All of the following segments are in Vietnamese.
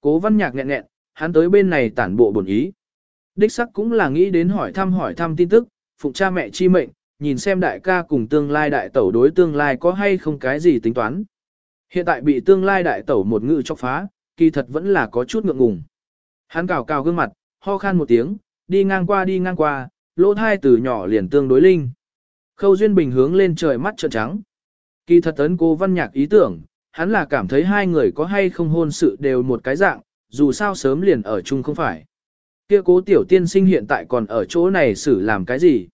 Cố văn nhạc nghẹn nghẹn, hắn tới bên này tản bộ bổn ý. Đích sắc cũng là nghĩ đến hỏi thăm hỏi thăm tin tức, phụng cha mẹ chi mệnh, nhìn xem đại ca cùng tương lai đại tẩu đối tương lai có hay không cái gì tính toán. Hiện tại bị tương lai đại tẩu một ngự chọc phá, kỳ thật vẫn là có chút ngượng ngùng. Hắn cào cào gương mặt, ho khan một tiếng, đi ngang qua đi ngang qua, lỗ thai từ nhỏ liền tương đối linh. Khâu Duyên Bình hướng lên trời mắt trợn trắng. Kỳ thật tấn cô văn nhạc ý tưởng, hắn là cảm thấy hai người có hay không hôn sự đều một cái dạng, dù sao sớm liền ở chung không phải. Kia cố tiểu tiên sinh hiện tại còn ở chỗ này xử làm cái gì?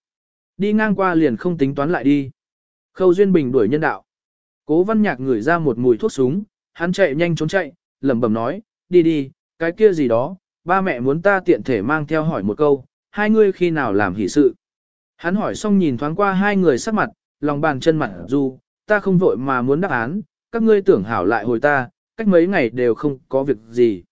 Đi ngang qua liền không tính toán lại đi. Khâu Duyên Bình đuổi nhân đạo. Cố văn nhạc ngửi ra một mùi thuốc súng, hắn chạy nhanh trốn chạy, lẩm bẩm nói, đi đi, cái kia gì đó, ba mẹ muốn ta tiện thể mang theo hỏi một câu, hai ngươi khi nào làm hỷ sự. Hắn hỏi xong nhìn thoáng qua hai người sắc mặt, lòng bàn chân mặt du, ta không vội mà muốn đáp án, các ngươi tưởng hảo lại hồi ta, cách mấy ngày đều không có việc gì.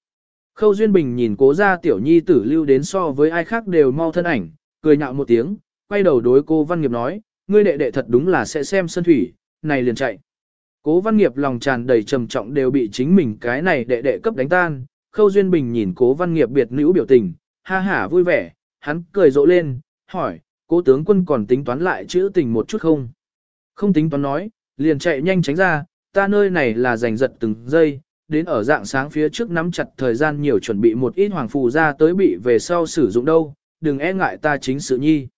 Khâu Duyên Bình nhìn cố gia tiểu nhi tử lưu đến so với ai khác đều mau thân ảnh, cười nhạo một tiếng, quay đầu đối cô Văn Nghiệp nói, ngươi đệ đệ thật đúng là sẽ xem sân thủy, này liền chạy. Cố Văn Nghiệp lòng tràn đầy trầm trọng đều bị chính mình cái này đệ đệ cấp đánh tan, Khâu Duyên Bình nhìn Cố Văn Nghiệp biệt nữ biểu tình, ha hả vui vẻ, hắn cười rộ lên, hỏi, cố tướng quân còn tính toán lại chữ tình một chút không? Không tính toán nói, liền chạy nhanh tránh ra, ta nơi này là giành giật từng giây, đến ở dạng sáng phía trước nắm chặt thời gian nhiều chuẩn bị một ít hoàng phù ra tới bị về sau sử dụng đâu, đừng e ngại ta chính sự nhi.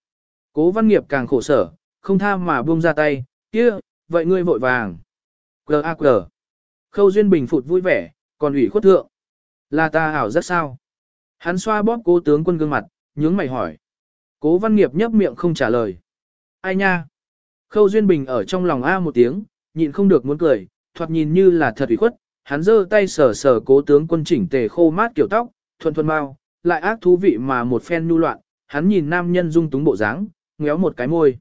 Cố văn nghiệp càng khổ sở, không tha mà buông ra tay, kia, vậy ngươi vội vàng. Quờ a quờ. Khâu Duyên Bình phụt vui vẻ, còn ủy khuất thượng. Là ta hảo rất sao? Hắn xoa bóp cố tướng quân gương mặt, nhướng mày hỏi. Cố văn nghiệp nhấp miệng không trả lời. Ai nha? Khâu Duyên Bình ở trong lòng A một tiếng, nhịn không được muốn cười, thoạt nhìn như là thật ủy khuất, hắn giơ tay sờ sờ cố tướng quân chỉnh tề khô mát kiểu tóc, thuần thuần mau, lại ác thú vị mà một phen nhu loạn, hắn nhìn nam nhân dung túng bộ dáng, ngéo một cái môi.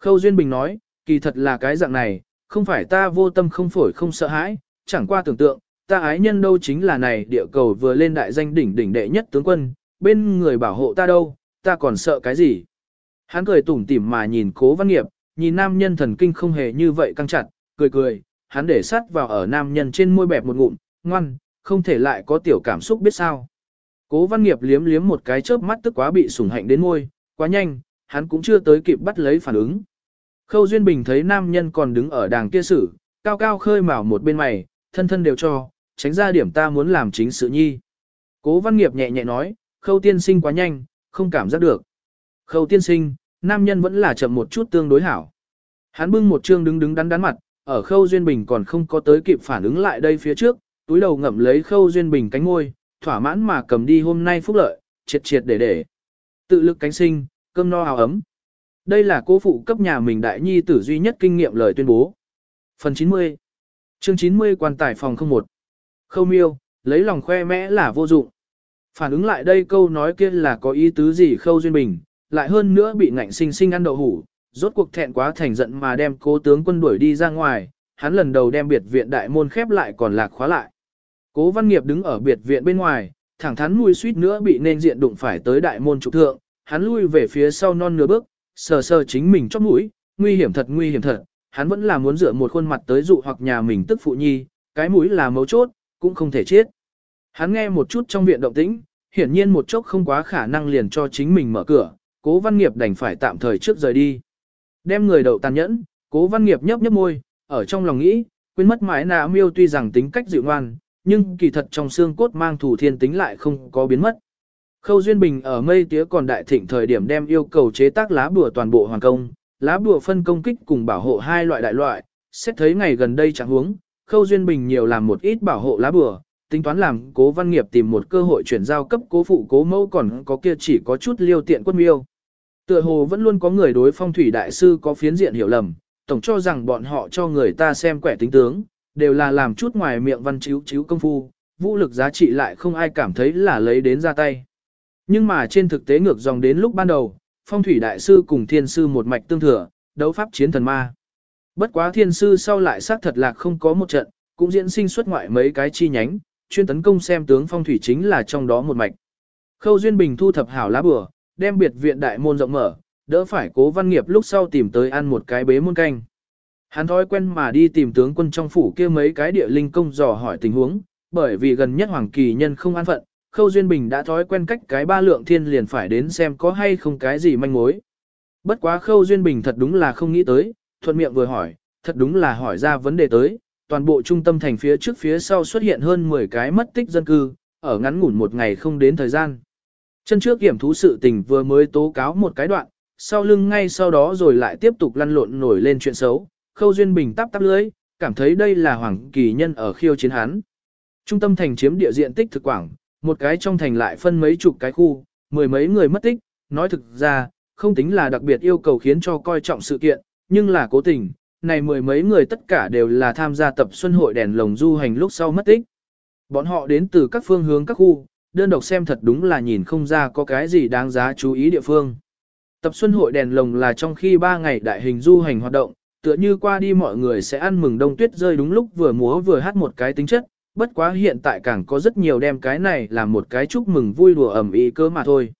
Khâu Duyên Bình nói, kỳ thật là cái dạng này, không phải ta vô tâm không phổi không sợ hãi, chẳng qua tưởng tượng, ta ái nhân đâu chính là này địa cầu vừa lên đại danh đỉnh đỉnh đệ nhất tướng quân, bên người bảo hộ ta đâu, ta còn sợ cái gì. Hắn cười tủm tỉm mà nhìn cố văn nghiệp, nhìn nam nhân thần kinh không hề như vậy căng chặt, cười cười, hắn để sát vào ở nam nhân trên môi bẹp một ngụm, ngoan, không thể lại có tiểu cảm xúc biết sao. Cố văn nghiệp liếm liếm một cái chớp mắt tức quá bị sủng hạnh đến môi, quá nhanh, hắn cũng chưa tới kịp bắt lấy phản ứng. Khâu Duyên Bình thấy nam nhân còn đứng ở đàng kia xử, cao cao khơi mào một bên mày, thân thân đều cho, tránh ra điểm ta muốn làm chính sự nhi. Cố văn nghiệp nhẹ nhẹ nói, khâu tiên sinh quá nhanh, không cảm giác được. Khâu tiên sinh, nam nhân vẫn là chậm một chút tương đối hảo. Hắn bưng một trương đứng đứng đắn đắn mặt, ở khâu duyên bình còn không có tới kịp phản ứng lại đây phía trước, túi đầu ngậm lấy khâu duyên bình cánh ngôi, thỏa mãn mà cầm đi hôm nay phúc lợi, triệt triệt để để. Tự lực cánh sinh, cơm no áo ấm. Đây là cố phụ cấp nhà mình đại nhi tử duy nhất kinh nghiệm lời tuyên bố. Phần 90 Chương 90 quan tài phòng 01 Khâu miêu, lấy lòng khoe mẽ là vô dụng. Phản ứng lại đây câu nói kia là có ý tứ gì khâu duyên bình, lại hơn nữa bị ngạnh sinh sinh ăn đậu hủ, rốt cuộc thẹn quá thành giận mà đem cố tướng quân đuổi đi ra ngoài, hắn lần đầu đem biệt viện đại môn khép lại còn lạc khóa lại. Cố văn nghiệp đứng ở biệt viện bên ngoài, thẳng thắn mùi suýt nữa bị nên diện đụng phải tới đại môn trục thượng, hắn lui về phía sau non nửa bước, sờ sờ chính mình chóp mũi, nguy hiểm thật nguy hiểm thật, hắn vẫn là muốn dựa một khuôn mặt tới dụ hoặc nhà mình tức phụ nhi, cái mũi là mấu chốt, cũng không thể chết. Hắn nghe một chút trong viện động tĩnh, hiển nhiên một chốc không quá khả năng liền cho chính mình mở cửa, cố văn nghiệp đành phải tạm thời trước rời đi. Đem người đậu tàn nhẫn, cố văn nghiệp nhấp nhấp môi, ở trong lòng nghĩ, quên mất mãi nà miêu tuy rằng tính cách dịu ngoan, nhưng kỳ thật trong xương cốt mang thủ thiên tính lại không có biến mất. Khâu Duyên Bình ở mây tía còn đại thịnh thời điểm đem yêu cầu chế tác lá bùa toàn bộ hoàn công, lá bùa phân công kích cùng bảo hộ hai loại đại loại, xét thấy ngày gần đây chẳng huống, Khâu Duyên Bình nhiều làm một ít bảo hộ lá bùa, tính toán làm cố văn nghiệp tìm một cơ hội chuyển giao cấp cố phụ cố mẫu còn có kia chỉ có chút liêu tiện quân miêu. Tựa hồ vẫn luôn có người đối phong thủy đại sư có phiến diện hiểu lầm, tổng cho rằng bọn họ cho người ta xem quẻ tính tướng, đều là làm chút ngoài miệng văn chiếu chiếu công phu, vũ lực giá trị lại không ai cảm thấy là lấy đến ra tay. Nhưng mà trên thực tế ngược dòng đến lúc ban đầu, phong thủy đại sư cùng thiên sư một mạch tương thừa, đấu pháp chiến thần ma. Bất quá thiên sư sau lại xác thật là không có một trận, cũng diễn sinh xuất ngoại mấy cái chi nhánh, chuyên tấn công xem tướng phong thủy chính là trong đó một mạch. Khâu Duyên Bình thu thập hảo lá bừa, đem biệt viện đại môn rộng mở, đỡ phải cố văn nghiệp lúc sau tìm tới ăn một cái bế muôn canh. Hắn thói quen mà đi tìm tướng quân trong phủ kia mấy cái địa linh công dò hỏi tình huống, bởi vì gần nhất Hoàng Kỳ Nhân không an phận, Khâu Duyên Bình đã thói quen cách cái ba lượng thiên liền phải đến xem có hay không cái gì manh mối. Bất quá Khâu Duyên Bình thật đúng là không nghĩ tới, thuận miệng vừa hỏi, thật đúng là hỏi ra vấn đề tới, toàn bộ trung tâm thành phía trước phía sau xuất hiện hơn 10 cái mất tích dân cư, ở ngắn ngủn một ngày không đến thời gian. Chân trước kiểm thú sự tình vừa mới tố cáo một cái đoạn, sau lưng ngay sau đó rồi lại tiếp tục lăn lộn nổi lên chuyện xấu, Khâu Duyên Bình tắp tắp lưới, cảm thấy đây là Hoàng Kỳ Nhân ở khiêu chiến hắn. Trung tâm thành chiếm địa diện tích thực quảng, một cái trong thành lại phân mấy chục cái khu, mười mấy người mất tích, nói thực ra, không tính là đặc biệt yêu cầu khiến cho coi trọng sự kiện, nhưng là cố tình, này mười mấy người tất cả đều là tham gia tập xuân hội đèn lồng du hành lúc sau mất tích. Bọn họ đến từ các phương hướng các khu, đơn độc xem thật đúng là nhìn không ra có cái gì đáng giá chú ý địa phương. Tập xuân hội đèn lồng là trong khi 3 ngày đại hình du hành hoạt động, tựa như qua đi mọi người sẽ ăn mừng đông tuyết rơi đúng lúc vừa múa vừa hát một cái tính chất, bất quá hiện tại càng có rất nhiều đem cái này làm một cái chúc mừng vui đùa ẩm ý cơ mà thôi.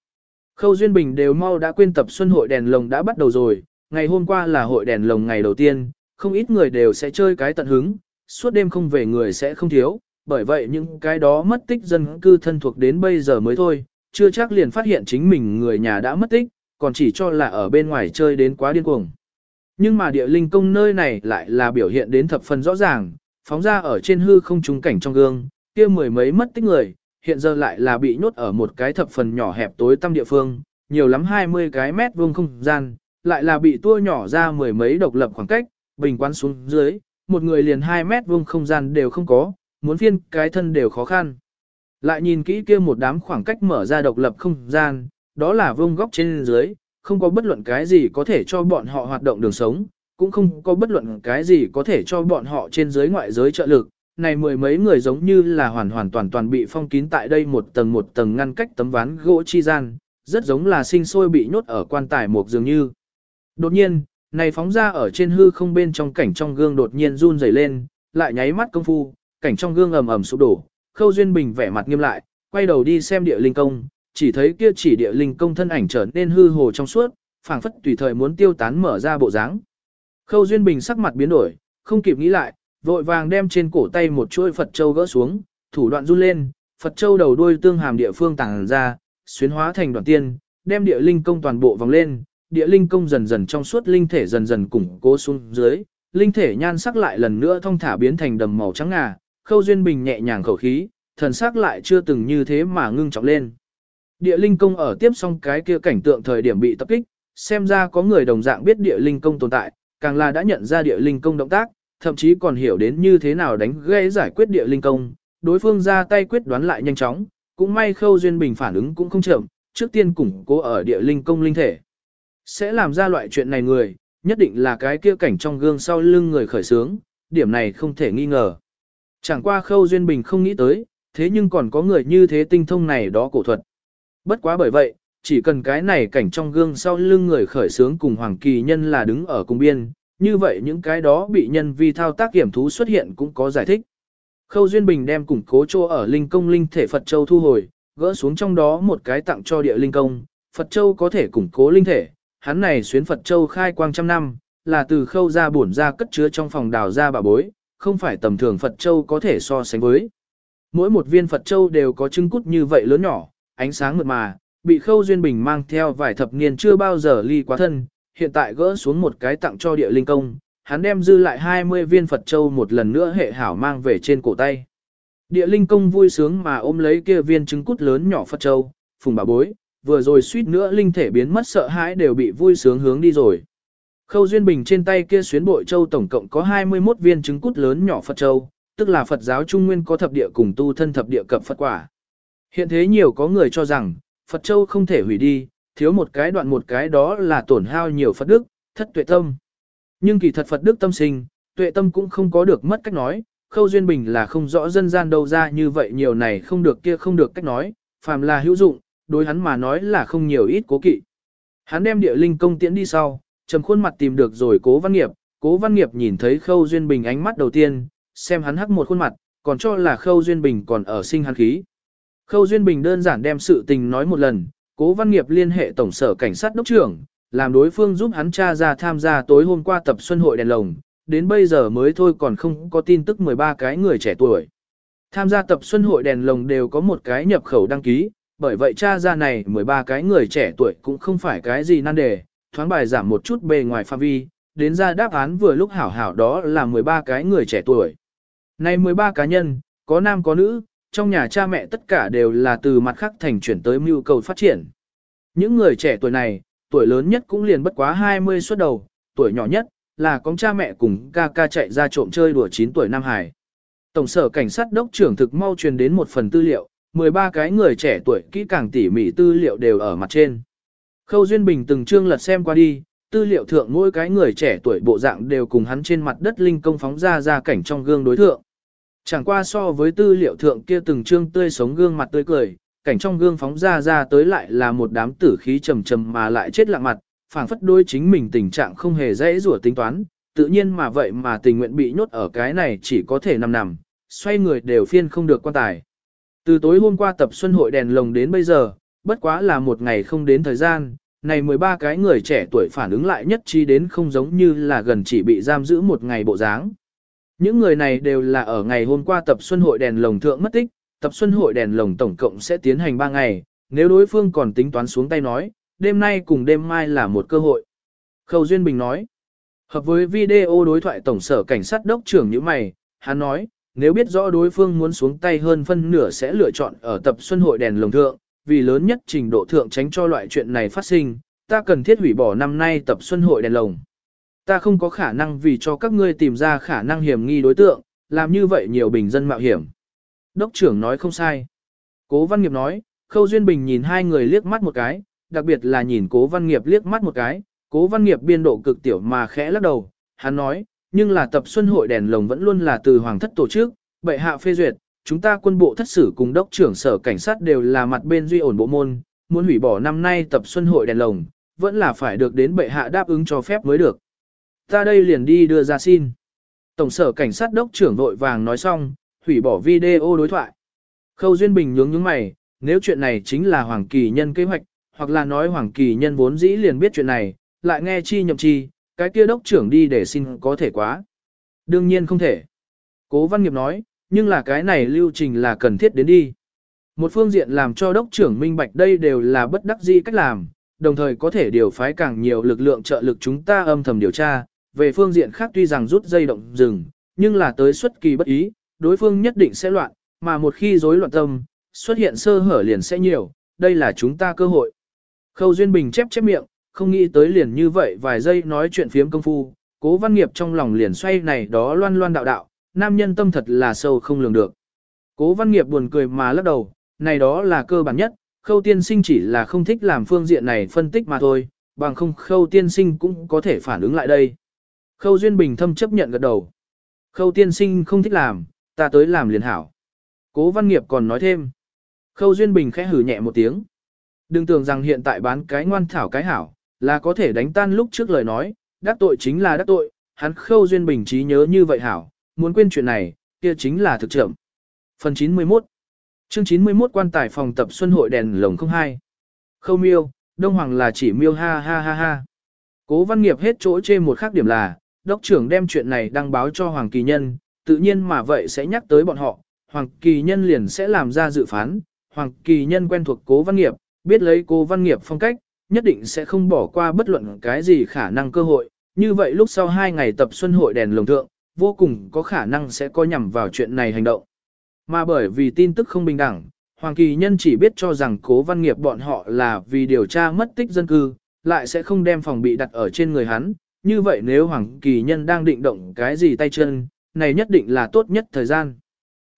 Khâu Duyên Bình đều mau đã quên tập xuân hội đèn lồng đã bắt đầu rồi, ngày hôm qua là hội đèn lồng ngày đầu tiên, không ít người đều sẽ chơi cái tận hứng, suốt đêm không về người sẽ không thiếu, bởi vậy những cái đó mất tích dân cư thân thuộc đến bây giờ mới thôi, chưa chắc liền phát hiện chính mình người nhà đã mất tích, còn chỉ cho là ở bên ngoài chơi đến quá điên cuồng. Nhưng mà địa linh công nơi này lại là biểu hiện đến thập phần rõ ràng, phóng ra ở trên hư không trúng cảnh trong gương, kia mười mấy mất tích người, hiện giờ lại là bị nhốt ở một cái thập phần nhỏ hẹp tối tăm địa phương, nhiều lắm 20 cái mét vuông không gian, lại là bị tua nhỏ ra mười mấy độc lập khoảng cách, bình quán xuống dưới, một người liền 2 mét vuông không gian đều không có, muốn phiên cái thân đều khó khăn. Lại nhìn kỹ kia một đám khoảng cách mở ra độc lập không gian, đó là vông góc trên dưới, không có bất luận cái gì có thể cho bọn họ hoạt động đường sống, cũng không có bất luận cái gì có thể cho bọn họ trên dưới ngoại giới trợ lực. Này mười mấy người giống như là hoàn hoàn toàn toàn bị phong kín tại đây một tầng một tầng ngăn cách tấm ván gỗ chi gian, rất giống là sinh sôi bị nhốt ở quan tài một dường như. Đột nhiên, này phóng ra ở trên hư không bên trong cảnh trong gương đột nhiên run rẩy lên, lại nháy mắt công phu, cảnh trong gương ầm ầm sụp đổ, Khâu Duyên Bình vẻ mặt nghiêm lại, quay đầu đi xem địa linh công, chỉ thấy kia chỉ địa linh công thân ảnh trở nên hư hồ trong suốt, phảng phất tùy thời muốn tiêu tán mở ra bộ dáng. Khâu Duyên Bình sắc mặt biến đổi, không kịp nghĩ lại, vội vàng đem trên cổ tay một chuôi Phật châu gỡ xuống, thủ đoạn run lên, Phật châu đầu đuôi tương hàm địa phương tàng ra, xuyến hóa thành đoạn tiên, đem địa linh công toàn bộ vòng lên, địa linh công dần dần trong suốt linh thể dần dần củng cố xuống dưới, linh thể nhan sắc lại lần nữa thông thả biến thành đầm màu trắng ngà, Khâu Duyên Bình nhẹ nhàng khẩu khí, thần sắc lại chưa từng như thế mà ngưng trọng lên. Địa linh công ở tiếp xong cái kia cảnh tượng thời điểm bị tập kích, xem ra có người đồng dạng biết địa linh công tồn tại, càng là đã nhận ra địa linh công động tác, thậm chí còn hiểu đến như thế nào đánh gây giải quyết địa linh công, đối phương ra tay quyết đoán lại nhanh chóng, cũng may khâu duyên bình phản ứng cũng không chậm, trước tiên củng cố ở địa linh công linh thể. Sẽ làm ra loại chuyện này người, nhất định là cái kia cảnh trong gương sau lưng người khởi sướng, điểm này không thể nghi ngờ. Chẳng qua khâu duyên bình không nghĩ tới, thế nhưng còn có người như thế tinh thông này đó cổ thuật. Bất quá bởi vậy, chỉ cần cái này cảnh trong gương sau lưng người khởi sướng cùng Hoàng Kỳ Nhân là đứng ở cùng biên, như vậy những cái đó bị nhân vi thao tác kiểm thú xuất hiện cũng có giải thích. Khâu Duyên Bình đem củng cố chỗ ở linh công linh thể Phật Châu thu hồi, gỡ xuống trong đó một cái tặng cho địa linh công, Phật Châu có thể củng cố linh thể, hắn này xuyến Phật Châu khai quang trăm năm, là từ khâu ra bổn ra cất chứa trong phòng đào ra bà bối, không phải tầm thường Phật Châu có thể so sánh với. Mỗi một viên Phật Châu đều có trứng cút như vậy lớn nhỏ, ánh sáng mượt mà, bị Khâu Duyên Bình mang theo vài thập niên chưa bao giờ ly quá thân, hiện tại gỡ xuống một cái tặng cho địa linh công, hắn đem dư lại 20 viên Phật Châu một lần nữa hệ hảo mang về trên cổ tay. Địa linh công vui sướng mà ôm lấy kia viên trứng cút lớn nhỏ Phật Châu, phùng bà bối, vừa rồi suýt nữa linh thể biến mất sợ hãi đều bị vui sướng hướng đi rồi. Khâu Duyên Bình trên tay kia xuyến bội châu tổng cộng có 21 viên trứng cút lớn nhỏ Phật Châu, tức là Phật giáo Trung Nguyên có thập địa cùng tu thân thập địa cập Phật quả. Hiện thế nhiều có người cho rằng, Phật Châu không thể hủy đi, thiếu một cái đoạn một cái đó là tổn hao nhiều Phật đức, thất tuệ tâm. Nhưng kỳ thật Phật đức tâm sinh, tuệ tâm cũng không có được mất cách nói, Khâu Duyên Bình là không rõ dân gian đâu ra như vậy nhiều này không được kia không được cách nói, phàm là hữu dụng, đối hắn mà nói là không nhiều ít cố kỵ. Hắn đem địa linh công tiễn đi sau, trầm khuôn mặt tìm được rồi cố văn nghiệp, cố văn nghiệp nhìn thấy Khâu Duyên Bình ánh mắt đầu tiên, xem hắn hắc một khuôn mặt, còn cho là Khâu Duyên Bình còn ở sinh hắn khí. Khâu Duyên Bình đơn giản đem sự tình nói một lần, cố văn nghiệp liên hệ tổng sở cảnh sát đốc trưởng, làm đối phương giúp hắn tra ra tham gia tối hôm qua tập xuân hội đèn lồng, đến bây giờ mới thôi còn không có tin tức 13 cái người trẻ tuổi. Tham gia tập xuân hội đèn lồng đều có một cái nhập khẩu đăng ký, bởi vậy cha ra này 13 cái người trẻ tuổi cũng không phải cái gì nan đề, thoáng bài giảm một chút bề ngoài pha vi, đến ra đáp án vừa lúc hảo hảo đó là 13 cái người trẻ tuổi. Này 13 cá nhân, có nam có nữ, trong nhà cha mẹ tất cả đều là từ mặt khác thành chuyển tới mưu cầu phát triển. Những người trẻ tuổi này, tuổi lớn nhất cũng liền bất quá 20 xuất đầu, tuổi nhỏ nhất, là con cha mẹ cùng ca ca chạy ra trộm chơi đùa 9 tuổi Nam Hải. Tổng sở cảnh sát đốc trưởng thực mau truyền đến một phần tư liệu, 13 cái người trẻ tuổi kỹ càng tỉ mỉ tư liệu đều ở mặt trên. Khâu Duyên Bình từng chương lật xem qua đi, tư liệu thượng mỗi cái người trẻ tuổi bộ dạng đều cùng hắn trên mặt đất linh công phóng ra ra cảnh trong gương đối thượng. Chẳng qua so với tư liệu thượng kia từng chương tươi sống gương mặt tươi cười, cảnh trong gương phóng ra ra tới lại là một đám tử khí trầm trầm mà lại chết lặng mặt, phảng phất đôi chính mình tình trạng không hề dễ rủa tính toán, tự nhiên mà vậy mà tình nguyện bị nhốt ở cái này chỉ có thể nằm nằm, xoay người đều phiên không được quan tài. Từ tối hôm qua tập xuân hội đèn lồng đến bây giờ, bất quá là một ngày không đến thời gian, này 13 cái người trẻ tuổi phản ứng lại nhất trí đến không giống như là gần chỉ bị giam giữ một ngày bộ dáng. Những người này đều là ở ngày hôm qua tập xuân hội đèn lồng thượng mất tích, tập xuân hội đèn lồng tổng cộng sẽ tiến hành 3 ngày, nếu đối phương còn tính toán xuống tay nói, đêm nay cùng đêm mai là một cơ hội. Khâu Duyên Bình nói, hợp với video đối thoại tổng sở cảnh sát đốc trưởng như mày, hắn nói, nếu biết rõ đối phương muốn xuống tay hơn phân nửa sẽ lựa chọn ở tập xuân hội đèn lồng thượng, vì lớn nhất trình độ thượng tránh cho loại chuyện này phát sinh, ta cần thiết hủy bỏ năm nay tập xuân hội đèn lồng. Ta không có khả năng vì cho các ngươi tìm ra khả năng hiểm nghi đối tượng, làm như vậy nhiều bình dân mạo hiểm. Đốc trưởng nói không sai. Cố Văn Nghiệp nói, Khâu Duyên Bình nhìn hai người liếc mắt một cái, đặc biệt là nhìn Cố Văn Nghiệp liếc mắt một cái, Cố Văn Nghiệp biên độ cực tiểu mà khẽ lắc đầu, hắn nói, nhưng là tập xuân hội đèn lồng vẫn luôn là từ hoàng thất tổ chức, bệ hạ phê duyệt, chúng ta quân bộ thất sử cùng đốc trưởng sở cảnh sát đều là mặt bên duy ổn bộ môn, muốn hủy bỏ năm nay tập xuân hội đèn lồng, vẫn là phải được đến bệ hạ đáp ứng cho phép mới được. Ta đây liền đi đưa ra xin. Tổng sở cảnh sát đốc trưởng vội vàng nói xong, hủy bỏ video đối thoại. Khâu Duyên Bình nhướng nhướng mày, nếu chuyện này chính là Hoàng Kỳ Nhân kế hoạch, hoặc là nói Hoàng Kỳ Nhân vốn dĩ liền biết chuyện này, lại nghe chi nhậm chi, cái kia đốc trưởng đi để xin có thể quá. Đương nhiên không thể. Cố Văn Nghiệp nói, nhưng là cái này lưu trình là cần thiết đến đi. Một phương diện làm cho đốc trưởng minh bạch đây đều là bất đắc dĩ cách làm, đồng thời có thể điều phái càng nhiều lực lượng trợ lực chúng ta âm thầm điều tra, về phương diện khác tuy rằng rút dây động rừng, nhưng là tới xuất kỳ bất ý, đối phương nhất định sẽ loạn, mà một khi rối loạn tâm, xuất hiện sơ hở liền sẽ nhiều, đây là chúng ta cơ hội. Khâu Duyên Bình chép chép miệng, không nghĩ tới liền như vậy vài giây nói chuyện phiếm công phu, cố văn nghiệp trong lòng liền xoay này đó loan loan đạo đạo, nam nhân tâm thật là sâu không lường được. Cố văn nghiệp buồn cười mà lắc đầu, này đó là cơ bản nhất, khâu tiên sinh chỉ là không thích làm phương diện này phân tích mà thôi, bằng không khâu tiên sinh cũng có thể phản ứng lại đây. Khâu Duyên Bình thâm chấp nhận gật đầu. Khâu tiên sinh không thích làm, ta tới làm liền hảo. Cố văn nghiệp còn nói thêm. Khâu Duyên Bình khẽ hử nhẹ một tiếng. Đừng tưởng rằng hiện tại bán cái ngoan thảo cái hảo, là có thể đánh tan lúc trước lời nói, đắc tội chính là đắc tội, hắn Khâu Duyên Bình trí nhớ như vậy hảo, muốn quên chuyện này, kia chính là thực trưởng. Phần 91 Chương 91 quan tài phòng tập xuân hội đèn lồng 02 Khâu miêu, Đông Hoàng là chỉ miêu ha ha ha ha. Cố văn nghiệp hết chỗ chê một khác điểm là, đốc trưởng đem chuyện này đăng báo cho Hoàng Kỳ Nhân, tự nhiên mà vậy sẽ nhắc tới bọn họ, Hoàng Kỳ Nhân liền sẽ làm ra dự phán, Hoàng Kỳ Nhân quen thuộc cố văn nghiệp, biết lấy cố văn nghiệp phong cách, nhất định sẽ không bỏ qua bất luận cái gì khả năng cơ hội, như vậy lúc sau hai ngày tập xuân hội đèn lồng thượng, vô cùng có khả năng sẽ có nhằm vào chuyện này hành động. Mà bởi vì tin tức không bình đẳng, Hoàng Kỳ Nhân chỉ biết cho rằng cố văn nghiệp bọn họ là vì điều tra mất tích dân cư, lại sẽ không đem phòng bị đặt ở trên người hắn. Như vậy nếu Hoàng Kỳ Nhân đang định động cái gì tay chân, này nhất định là tốt nhất thời gian.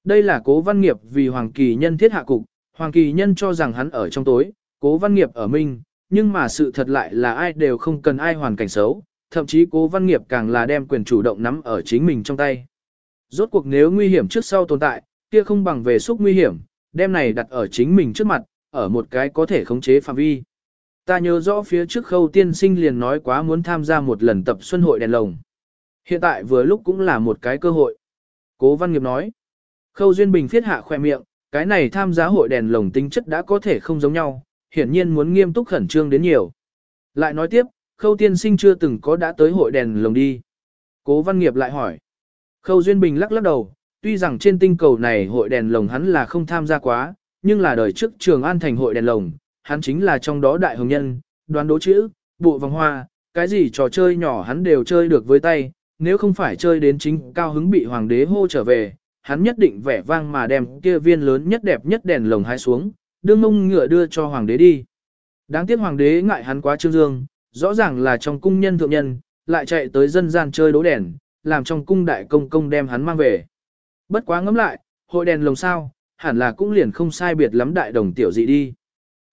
Đây là cố văn nghiệp vì Hoàng Kỳ Nhân thiết hạ cục, Hoàng Kỳ Nhân cho rằng hắn ở trong tối, cố văn nghiệp ở minh, nhưng mà sự thật lại là ai đều không cần ai hoàn cảnh xấu, thậm chí cố văn nghiệp càng là đem quyền chủ động nắm ở chính mình trong tay. Rốt cuộc nếu nguy hiểm trước sau tồn tại, kia không bằng về xúc nguy hiểm, đem này đặt ở chính mình trước mặt, ở một cái có thể khống chế phạm vi. Ta nhớ rõ phía trước khâu tiên sinh liền nói quá muốn tham gia một lần tập xuân hội đèn lồng. Hiện tại vừa lúc cũng là một cái cơ hội. Cố văn nghiệp nói. Khâu Duyên Bình phiết hạ khoe miệng, cái này tham gia hội đèn lồng tính chất đã có thể không giống nhau, hiển nhiên muốn nghiêm túc khẩn trương đến nhiều. Lại nói tiếp, khâu tiên sinh chưa từng có đã tới hội đèn lồng đi. Cố văn nghiệp lại hỏi. Khâu Duyên Bình lắc lắc đầu, Tuy rằng trên tinh cầu này hội đèn lồng hắn là không tham gia quá, nhưng là đời trước trường an thành hội đèn lồng, hắn chính là trong đó đại hồng nhân, đoán đố chữ, bộ vòng hoa, cái gì trò chơi nhỏ hắn đều chơi được với tay, nếu không phải chơi đến chính cao hứng bị hoàng đế hô trở về, hắn nhất định vẻ vang mà đem kia viên lớn nhất đẹp nhất đèn lồng hai xuống, đương mông ngựa đưa cho hoàng đế đi. Đáng tiếc hoàng đế ngại hắn quá trương dương, rõ ràng là trong cung nhân thượng nhân, lại chạy tới dân gian chơi đố đèn, làm trong cung đại công công đem hắn mang về. Bất quá ngẫm lại, hội đèn lồng sao, hẳn là cũng liền không sai biệt lắm đại đồng tiểu dị đi.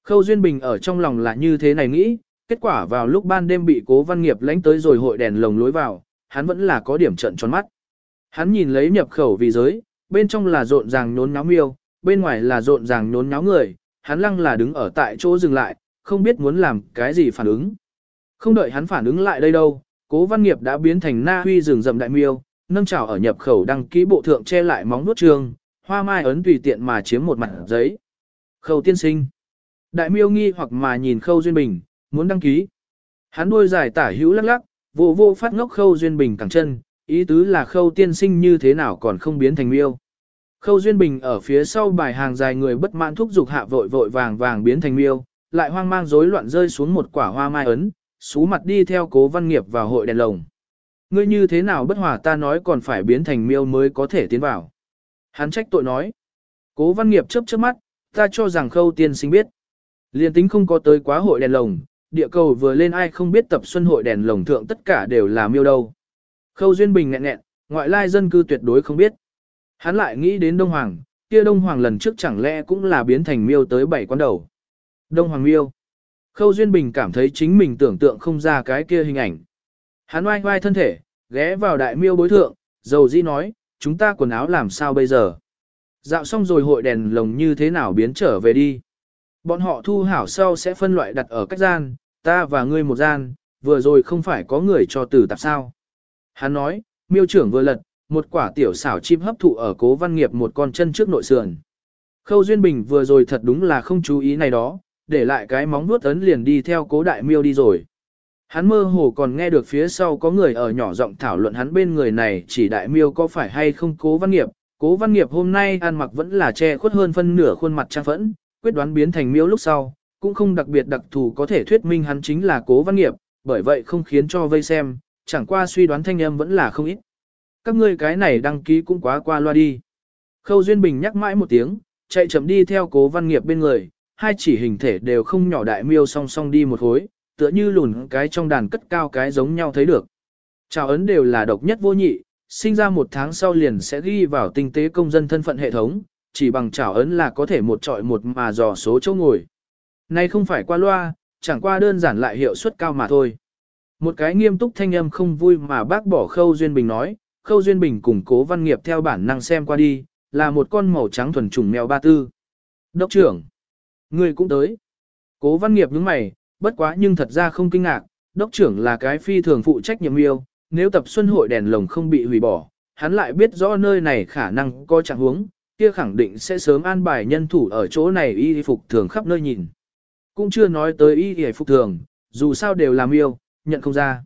Khâu Duyên Bình ở trong lòng là như thế này nghĩ, kết quả vào lúc ban đêm bị cố văn nghiệp lánh tới rồi hội đèn lồng lối vào, hắn vẫn là có điểm trận tròn mắt. Hắn nhìn lấy nhập khẩu vì giới, bên trong là rộn ràng nhốn nháo miêu, bên ngoài là rộn ràng nhốn nháo người, hắn lăng là đứng ở tại chỗ dừng lại, không biết muốn làm cái gì phản ứng. Không đợi hắn phản ứng lại đây đâu, cố văn nghiệp đã biến thành na huy rừng rậm đại miêu, nâng chảo ở nhập khẩu đăng ký bộ thượng che lại móng nuốt trường, hoa mai ấn tùy tiện mà chiếm một mặt giấy. Khâu tiên sinh. Đại miêu nghi hoặc mà nhìn khâu duyên bình, muốn đăng ký. Hắn đuôi dài tả hữu lắc lắc, vô vô phát ngốc khâu duyên bình cẳng chân, ý tứ là khâu tiên sinh như thế nào còn không biến thành miêu. Khâu duyên bình ở phía sau bài hàng dài người bất mãn thúc giục hạ vội vội vàng vàng biến thành miêu, lại hoang mang rối loạn rơi xuống một quả hoa mai ấn, xú mặt đi theo cố văn nghiệp vào hội đèn lồng. Ngươi như thế nào bất hòa ta nói còn phải biến thành miêu mới có thể tiến vào. Hắn trách tội nói. Cố văn nghiệp chớp chớp mắt, ta cho rằng khâu tiên sinh biết. Liên tính không có tới quá hội đèn lồng, địa cầu vừa lên ai không biết tập xuân hội đèn lồng thượng tất cả đều là miêu đâu. Khâu Duyên Bình nghẹn nghẹn, ngoại lai dân cư tuyệt đối không biết. Hắn lại nghĩ đến Đông Hoàng, kia Đông Hoàng lần trước chẳng lẽ cũng là biến thành miêu tới bảy quán đầu. Đông Hoàng miêu. Khâu Duyên Bình cảm thấy chính mình tưởng tượng không ra cái kia hình ảnh. Hắn oai oai thân thể, ghé vào đại miêu bối thượng, dầu di nói, chúng ta quần áo làm sao bây giờ. Dạo xong rồi hội đèn lồng như thế nào biến trở về đi. Bọn họ thu hảo sau sẽ phân loại đặt ở cách gian, ta và ngươi một gian, vừa rồi không phải có người cho tử tạp sao. Hắn nói, miêu trưởng vừa lật, một quả tiểu xảo chim hấp thụ ở cố văn nghiệp một con chân trước nội sườn. Khâu Duyên Bình vừa rồi thật đúng là không chú ý này đó, để lại cái móng vuốt ấn liền đi theo cố đại miêu đi rồi. Hắn mơ hồ còn nghe được phía sau có người ở nhỏ giọng thảo luận hắn bên người này chỉ đại miêu có phải hay không cố văn nghiệp. Cố văn nghiệp hôm nay ăn mặc vẫn là che khuất hơn phân nửa khuôn mặt trang phẫn, quyết đoán biến thành miêu lúc sau, cũng không đặc biệt đặc thù có thể thuyết minh hắn chính là cố văn nghiệp, bởi vậy không khiến cho vây xem, chẳng qua suy đoán thanh âm vẫn là không ít. Các ngươi cái này đăng ký cũng quá qua loa đi. Khâu Duyên Bình nhắc mãi một tiếng, chạy chậm đi theo cố văn nghiệp bên người, hai chỉ hình thể đều không nhỏ đại miêu song song đi một khối, tựa như lùn cái trong đàn cất cao cái giống nhau thấy được. Chào ấn đều là độc nhất vô nhị, sinh ra một tháng sau liền sẽ ghi vào tinh tế công dân thân phận hệ thống, chỉ bằng chào ấn là có thể một trọi một mà dò số chỗ ngồi. Nay không phải qua loa, chẳng qua đơn giản lại hiệu suất cao mà thôi. Một cái nghiêm túc thanh âm không vui mà bác bỏ Khâu Duyên Bình nói, Khâu Duyên Bình cùng cố văn nghiệp theo bản năng xem qua đi, là một con màu trắng thuần trùng mèo ba tư. Đốc trưởng, Ngươi cũng tới. Cố văn nghiệp nhướng mày, bất quá nhưng thật ra không kinh ngạc, đốc trưởng là cái phi thường phụ trách nhiệm yêu, nếu tập xuân hội đèn lồng không bị hủy bỏ, hắn lại biết rõ nơi này khả năng có trạng huống, kia khẳng định sẽ sớm an bài nhân thủ ở chỗ này y phục thường khắp nơi nhìn. Cũng chưa nói tới y y phục thường, dù sao đều làm yêu, nhận không ra.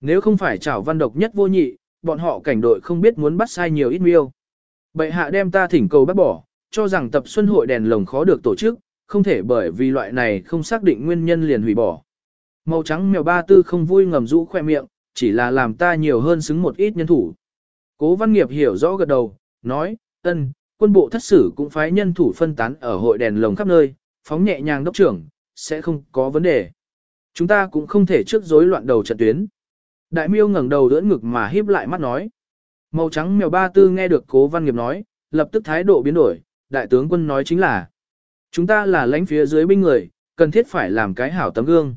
Nếu không phải chảo văn độc nhất vô nhị, bọn họ cảnh đội không biết muốn bắt sai nhiều ít miêu. Bệ hạ đem ta thỉnh cầu bác bỏ, cho rằng tập xuân hội đèn lồng khó được tổ chức, không thể bởi vì loại này không xác định nguyên nhân liền hủy bỏ. Màu trắng mèo ba tư không vui ngầm rũ khoe miệng, chỉ là làm ta nhiều hơn xứng một ít nhân thủ. Cố văn nghiệp hiểu rõ gật đầu, nói, ân, quân bộ thất sử cũng phái nhân thủ phân tán ở hội đèn lồng khắp nơi, phóng nhẹ nhàng đốc trưởng, sẽ không có vấn đề. Chúng ta cũng không thể trước rối loạn đầu trận tuyến. Đại miêu ngẩng đầu đỡ ngực mà híp lại mắt nói. Màu trắng mèo ba tư nghe được cố văn nghiệp nói, lập tức thái độ biến đổi, đại tướng quân nói chính là. Chúng ta là lãnh phía dưới binh người, cần thiết phải làm cái hảo tấm gương.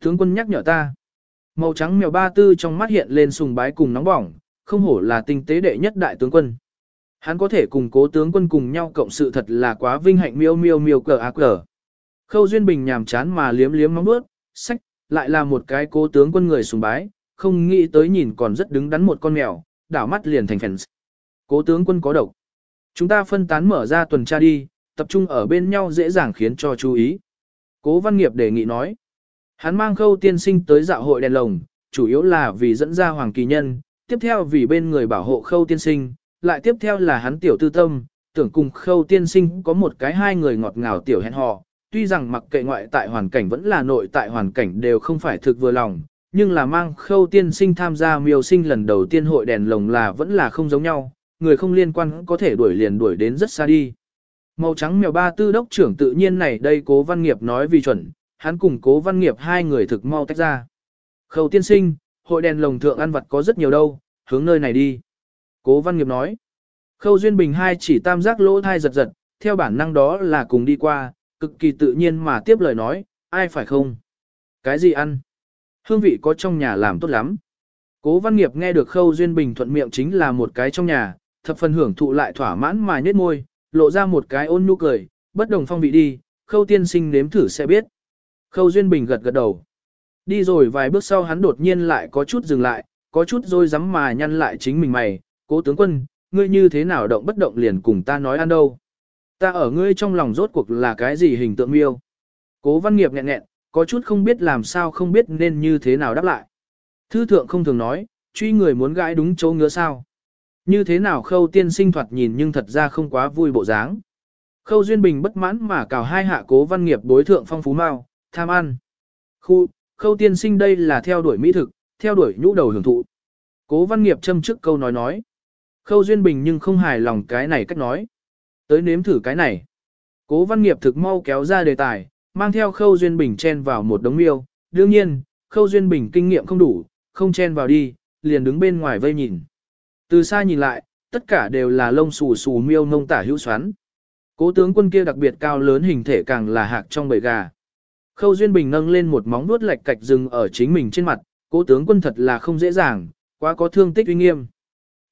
Tướng quân nhắc nhở ta. Màu trắng mèo ba tư trong mắt hiện lên sùng bái cùng nóng bỏng, không hổ là tinh tế đệ nhất đại tướng quân. Hắn có thể cùng cố tướng quân cùng nhau cộng sự thật là quá vinh hạnh miêu miêu miêu cờ ác cờ. Khâu Duyên Bình nhàm chán mà liếm liếm móng bước, sách, lại là một cái cố tướng quân người sùng bái, không nghĩ tới nhìn còn rất đứng đắn một con mèo, đảo mắt liền thành phèn. Cố tướng quân có độc. Chúng ta phân tán mở ra tuần tra đi, tập trung ở bên nhau dễ dàng khiến cho chú ý. Cố văn nghiệp đề nghị nói. Hắn mang khâu tiên sinh tới dạo hội đèn lồng, chủ yếu là vì dẫn ra hoàng kỳ nhân, tiếp theo vì bên người bảo hộ khâu tiên sinh, lại tiếp theo là hắn tiểu tư tâm, tưởng cùng khâu tiên sinh có một cái hai người ngọt ngào tiểu hẹn hò, tuy rằng mặc kệ ngoại tại hoàn cảnh vẫn là nội tại hoàn cảnh đều không phải thực vừa lòng, nhưng là mang khâu tiên sinh tham gia miêu sinh lần đầu tiên hội đèn lồng là vẫn là không giống nhau, người không liên quan có thể đuổi liền đuổi đến rất xa đi. Màu trắng mèo ba tư đốc trưởng tự nhiên này đây cố văn nghiệp nói vì chuẩn, hắn cùng cố văn nghiệp hai người thực mau tách ra. Khâu tiên sinh, hội đèn lồng thượng ăn vật có rất nhiều đâu, hướng nơi này đi. Cố văn nghiệp nói. Khâu Duyên Bình hai chỉ tam giác lỗ thai giật giật, theo bản năng đó là cùng đi qua, cực kỳ tự nhiên mà tiếp lời nói, ai phải không? Cái gì ăn? Hương vị có trong nhà làm tốt lắm. Cố văn nghiệp nghe được Khâu Duyên Bình thuận miệng chính là một cái trong nhà, thập phần hưởng thụ lại thỏa mãn mà nhếch môi, lộ ra một cái ôn nhu cười, bất đồng phong vị đi, Khâu tiên sinh nếm thử sẽ biết. Khâu Duyên Bình gật gật đầu. Đi rồi vài bước sau hắn đột nhiên lại có chút dừng lại, có chút rồi dám mà nhăn lại chính mình mày, cố tướng quân, ngươi như thế nào động bất động liền cùng ta nói ăn đâu. Ta ở ngươi trong lòng rốt cuộc là cái gì hình tượng miêu. Cố văn nghiệp nghẹn nghẹn, có chút không biết làm sao không biết nên như thế nào đáp lại. Thư thượng không thường nói, truy người muốn gãi đúng chỗ ngứa sao. Như thế nào khâu tiên sinh thoạt nhìn nhưng thật ra không quá vui bộ dáng. Khâu Duyên Bình bất mãn mà cào hai hạ cố văn nghiệp đối thượng phong phú mau, tham ăn. Khu, khâu tiên sinh đây là theo đuổi mỹ thực, theo đuổi nhũ đầu hưởng thụ. Cố văn nghiệp châm trước câu nói nói. Khâu Duyên Bình nhưng không hài lòng cái này cách nói. Tới nếm thử cái này. Cố văn nghiệp thực mau kéo ra đề tài, mang theo Khâu Duyên Bình chen vào một đống miêu. Đương nhiên, Khâu Duyên Bình kinh nghiệm không đủ, không chen vào đi, liền đứng bên ngoài vây nhìn. Từ xa nhìn lại, tất cả đều là lông xù xù miêu nông tả hữu xoắn. Cố tướng quân kia đặc biệt cao lớn hình thể càng là hạc trong bầy gà. Khâu Duyên Bình nâng lên một móng nuốt lạch cạch rừng ở chính mình trên mặt, cố tướng quân thật là không dễ dàng, quá có thương tích uy nghiêm.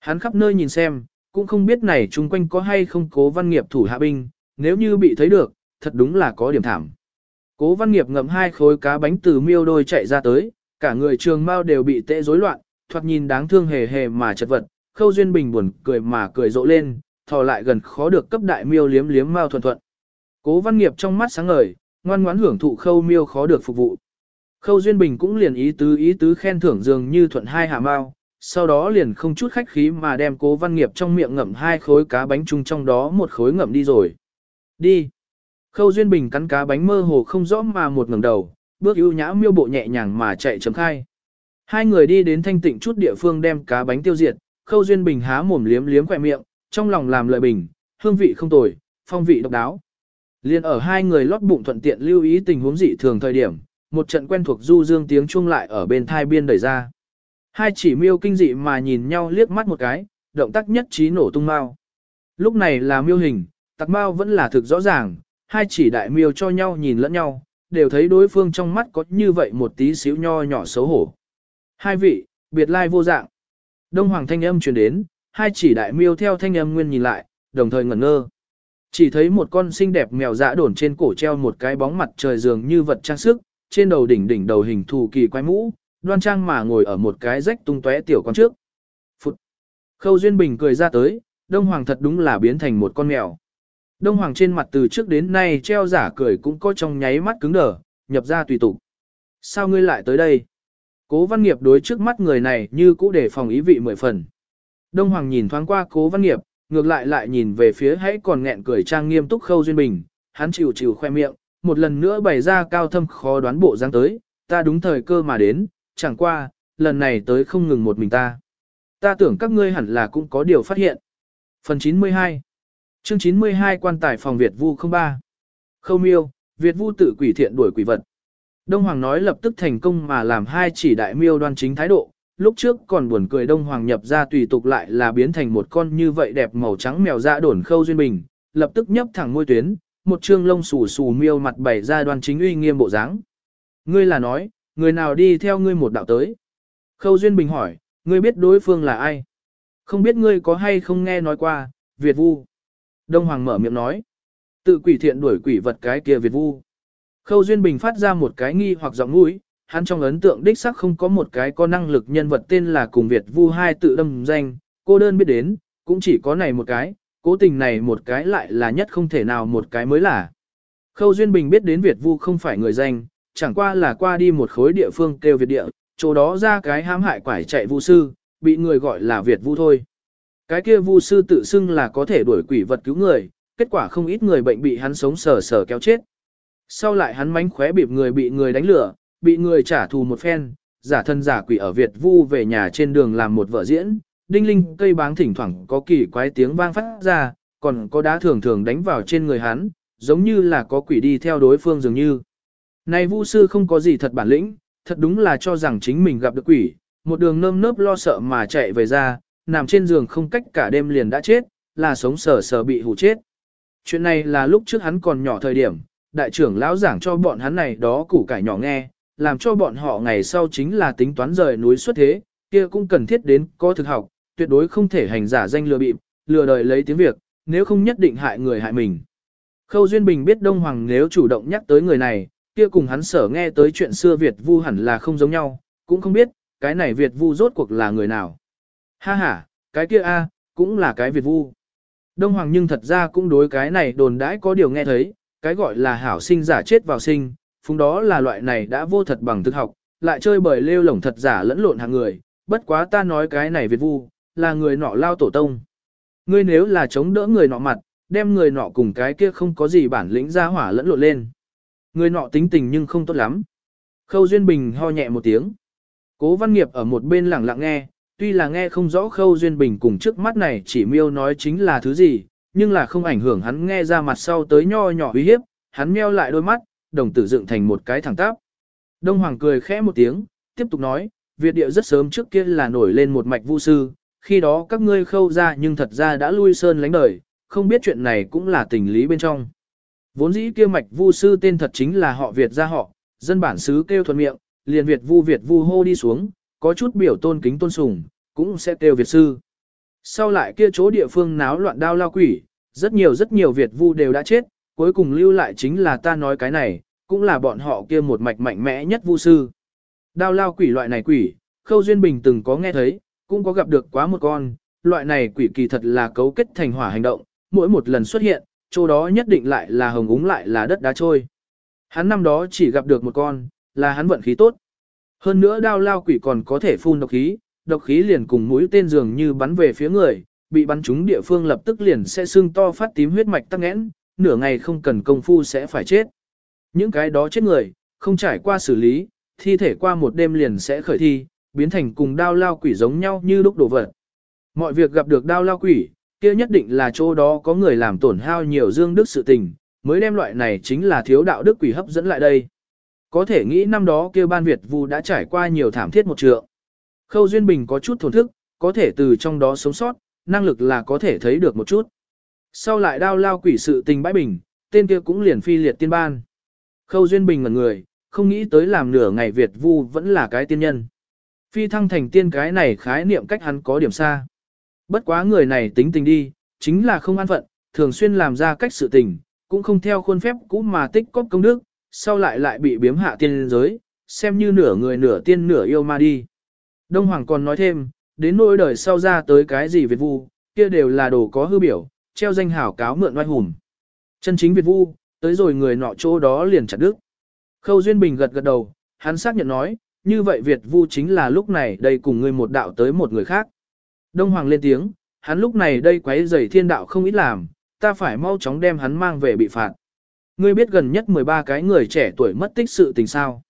Hắn khắp nơi nhìn xem, cũng không biết này chung quanh có hay không cố văn nghiệp thủ hạ binh, nếu như bị thấy được, thật đúng là có điểm thảm. Cố văn nghiệp ngậm hai khối cá bánh từ miêu đôi chạy ra tới, cả người trường mau đều bị tệ rối loạn, thoạt nhìn đáng thương hề hề mà chật vật, khâu duyên bình buồn cười mà cười rộ lên, thò lại gần khó được cấp đại miêu liếm liếm mau thuận thuận. Cố văn nghiệp trong mắt sáng ngời, ngoan ngoãn hưởng thụ khâu miêu khó được phục vụ. Khâu duyên bình cũng liền ý tứ ý tứ khen thưởng dường như thuận hai hạ mao, sau đó liền không chút khách khí mà đem cố văn nghiệp trong miệng ngậm hai khối cá bánh chung trong đó một khối ngậm đi rồi. Đi. Khâu Duyên Bình cắn cá bánh mơ hồ không rõ mà một ngẩng đầu, bước ưu nhã miêu bộ nhẹ nhàng mà chạy chấm khai. Hai người đi đến thanh tịnh chút địa phương đem cá bánh tiêu diệt, Khâu Duyên Bình há mồm liếm liếm khỏe miệng, trong lòng làm lợi bình, hương vị không tồi, phong vị độc đáo. Liên ở hai người lót bụng thuận tiện lưu ý tình huống dị thường thời điểm, một trận quen thuộc du dương tiếng chuông lại ở bên thai biên đẩy ra. Hai chỉ miêu kinh dị mà nhìn nhau liếc mắt một cái, động tác nhất trí nổ tung mao. Lúc này là miêu hình, tặc mao vẫn là thực rõ ràng, hai chỉ đại miêu cho nhau nhìn lẫn nhau, đều thấy đối phương trong mắt có như vậy một tí xíu nho nhỏ xấu hổ. Hai vị, biệt lai vô dạng. Đông hoàng thanh âm truyền đến, hai chỉ đại miêu theo thanh âm nguyên nhìn lại, đồng thời ngẩn ngơ. Chỉ thấy một con xinh đẹp mèo dã đổn trên cổ treo một cái bóng mặt trời dường như vật trang sức, trên đầu đỉnh đỉnh đầu hình thù kỳ quái mũ, đoan trang mà ngồi ở một cái rách tung tóe tiểu con trước. Phụt! Khâu Duyên Bình cười ra tới, Đông Hoàng thật đúng là biến thành một con mèo. Đông Hoàng trên mặt từ trước đến nay treo giả cười cũng có trong nháy mắt cứng đờ, nhập ra tùy tục. Sao ngươi lại tới đây? Cố văn nghiệp đối trước mắt người này như cũ để phòng ý vị mười phần. Đông Hoàng nhìn thoáng qua cố văn nghiệp, ngược lại lại nhìn về phía hãy còn nghẹn cười trang nghiêm túc khâu duyên bình, hắn chịu chịu khoe miệng, một lần nữa bày ra cao thâm khó đoán bộ dáng tới, ta đúng thời cơ mà đến, chẳng qua, lần này tới không ngừng một mình ta. Ta tưởng các ngươi hẳn là cũng có điều phát hiện. Phần 92 Chương 92 quan tài phòng Việt Vu 03 Khâu miêu, Việt Vu tự quỷ thiện đuổi quỷ vật. Đông Hoàng nói lập tức thành công mà làm hai chỉ đại miêu đoan chính thái độ, lúc trước còn buồn cười Đông Hoàng nhập ra tùy tục lại là biến thành một con như vậy đẹp màu trắng mèo dạ đổn khâu duyên bình, lập tức nhấp thẳng môi tuyến, một trương lông xù xù miêu mặt bày ra đoan chính uy nghiêm bộ dáng. Ngươi là nói, người nào đi theo ngươi một đạo tới? Khâu Duyên Bình hỏi, ngươi biết đối phương là ai? Không biết ngươi có hay không nghe nói qua, Việt Vu. Đông Hoàng mở miệng nói, tự quỷ thiện đuổi quỷ vật cái kia Việt Vu. Khâu Duyên Bình phát ra một cái nghi hoặc giọng mũi, hắn trong ấn tượng đích sắc không có một cái có năng lực nhân vật tên là cùng Việt Vu hai tự đâm danh, cô đơn biết đến, cũng chỉ có này một cái, cố tình này một cái lại là nhất không thể nào một cái mới là. Khâu Duyên Bình biết đến Việt Vu không phải người danh, chẳng qua là qua đi một khối địa phương kêu Việt địa, chỗ đó ra cái hãm hại quải chạy vu sư, bị người gọi là Việt vu thôi. Cái kia vu sư tự xưng là có thể đuổi quỷ vật cứu người, kết quả không ít người bệnh bị hắn sống sờ sờ kéo chết. Sau lại hắn mánh khóe bịp người bị người đánh lửa, bị người trả thù một phen, giả thân giả quỷ ở Việt vu về nhà trên đường làm một vợ diễn, đinh linh cây báng thỉnh thoảng có kỳ quái tiếng vang phát ra, còn có đá thường thường đánh vào trên người hắn, giống như là có quỷ đi theo đối phương dường như. Này vu sư không có gì thật bản lĩnh, thật đúng là cho rằng chính mình gặp được quỷ, một đường nơm nớp lo sợ mà chạy về ra, nằm trên giường không cách cả đêm liền đã chết, là sống sờ sờ bị hù chết. Chuyện này là lúc trước hắn còn nhỏ thời điểm, đại trưởng lão giảng cho bọn hắn này đó củ cải nhỏ nghe, làm cho bọn họ ngày sau chính là tính toán rời núi xuất thế, kia cũng cần thiết đến có thực học, tuyệt đối không thể hành giả danh lừa bịp, lừa đời lấy tiếng việc, nếu không nhất định hại người hại mình. Khâu Duyên Bình biết Đông Hoàng nếu chủ động nhắc tới người này, kia cùng hắn sở nghe tới chuyện xưa Việt Vu hẳn là không giống nhau, cũng không biết, cái này Việt Vu rốt cuộc là người nào. Ha ha, cái kia a, cũng là cái Việt Vu. Đông Hoàng nhưng thật ra cũng đối cái này đồn đãi có điều nghe thấy, cái gọi là hảo sinh giả chết vào sinh, phúng đó là loại này đã vô thật bằng thực học, lại chơi bời lêu lổng thật giả lẫn lộn hàng người, bất quá ta nói cái này Việt Vu, là người nọ lao tổ tông. Ngươi nếu là chống đỡ người nọ mặt, đem người nọ cùng cái kia không có gì bản lĩnh ra hỏa lẫn lộn lên. Người nọ tính tình nhưng không tốt lắm. Khâu Duyên Bình ho nhẹ một tiếng. Cố Văn Nghiệp ở một bên lặng lặng nghe, tuy là nghe không rõ Khâu Duyên Bình cùng trước mắt này chỉ miêu nói chính là thứ gì, nhưng là không ảnh hưởng hắn nghe ra mặt sau tới nho nhỏ uy hiếp, hắn meo lại đôi mắt, đồng tử dựng thành một cái thẳng tắp. Đông Hoàng cười khẽ một tiếng, tiếp tục nói, Việt địa rất sớm trước kia là nổi lên một mạch vu sư, khi đó các ngươi khâu ra nhưng thật ra đã lui sơn lánh đời, không biết chuyện này cũng là tình lý bên trong. Vốn dĩ kia mạch vu sư tên thật chính là họ Việt gia họ, dân bản xứ kêu thuận miệng, liền Việt vu Việt vu hô đi xuống, có chút biểu tôn kính tôn sùng, cũng sẽ kêu Việt sư. Sau lại kia chỗ địa phương náo loạn đao lao quỷ, rất nhiều rất nhiều Việt vu đều đã chết, cuối cùng lưu lại chính là ta nói cái này, cũng là bọn họ kia một mạch mạnh mẽ nhất vu sư. Đao lao quỷ loại này quỷ, Khâu Duyên Bình từng có nghe thấy, cũng có gặp được quá một con, loại này quỷ kỳ thật là cấu kết thành hỏa hành động, mỗi một lần xuất hiện, chỗ đó nhất định lại là hồng úng lại là đất đá trôi. Hắn năm đó chỉ gặp được một con, là hắn vận khí tốt. Hơn nữa đao lao quỷ còn có thể phun độc khí, độc khí liền cùng mũi tên dường như bắn về phía người, bị bắn trúng địa phương lập tức liền sẽ sưng to phát tím huyết mạch tắc nghẽn, nửa ngày không cần công phu sẽ phải chết. Những cái đó chết người, không trải qua xử lý, thi thể qua một đêm liền sẽ khởi thi, biến thành cùng đao lao quỷ giống nhau như lúc đổ vật. Mọi việc gặp được đao lao quỷ, kia nhất định là chỗ đó có người làm tổn hao nhiều dương đức sự tình, mới đem loại này chính là thiếu đạo đức quỷ hấp dẫn lại đây. Có thể nghĩ năm đó kia ban Việt Vu đã trải qua nhiều thảm thiết một trượng. Khâu Duyên Bình có chút thổn thức, có thể từ trong đó sống sót, năng lực là có thể thấy được một chút. Sau lại đao lao quỷ sự tình bãi bình, tên kia cũng liền phi liệt tiên ban. Khâu Duyên Bình ngẩn người, không nghĩ tới làm nửa ngày Việt Vu vẫn là cái tiên nhân. Phi thăng thành tiên cái này khái niệm cách hắn có điểm xa. Bất quá người này tính tình đi, chính là không an phận, thường xuyên làm ra cách sự tình, cũng không theo khuôn phép cũ mà tích cóp công đức, sau lại lại bị biếm hạ tiên giới, xem như nửa người nửa tiên nửa yêu ma đi. Đông Hoàng còn nói thêm, đến nỗi đời sau ra tới cái gì Việt Vu, kia đều là đồ có hư biểu, treo danh hảo cáo mượn oai hùng. Chân chính Việt Vu, tới rồi người nọ chỗ đó liền chặt đứt. Khâu Duyên Bình gật gật đầu, hắn xác nhận nói, như vậy Việt Vu chính là lúc này đây cùng ngươi một đạo tới một người khác. Đông Hoàng lên tiếng, hắn lúc này đây quấy rầy thiên đạo không ít làm, ta phải mau chóng đem hắn mang về bị phạt. Ngươi biết gần nhất 13 cái người trẻ tuổi mất tích sự tình sao?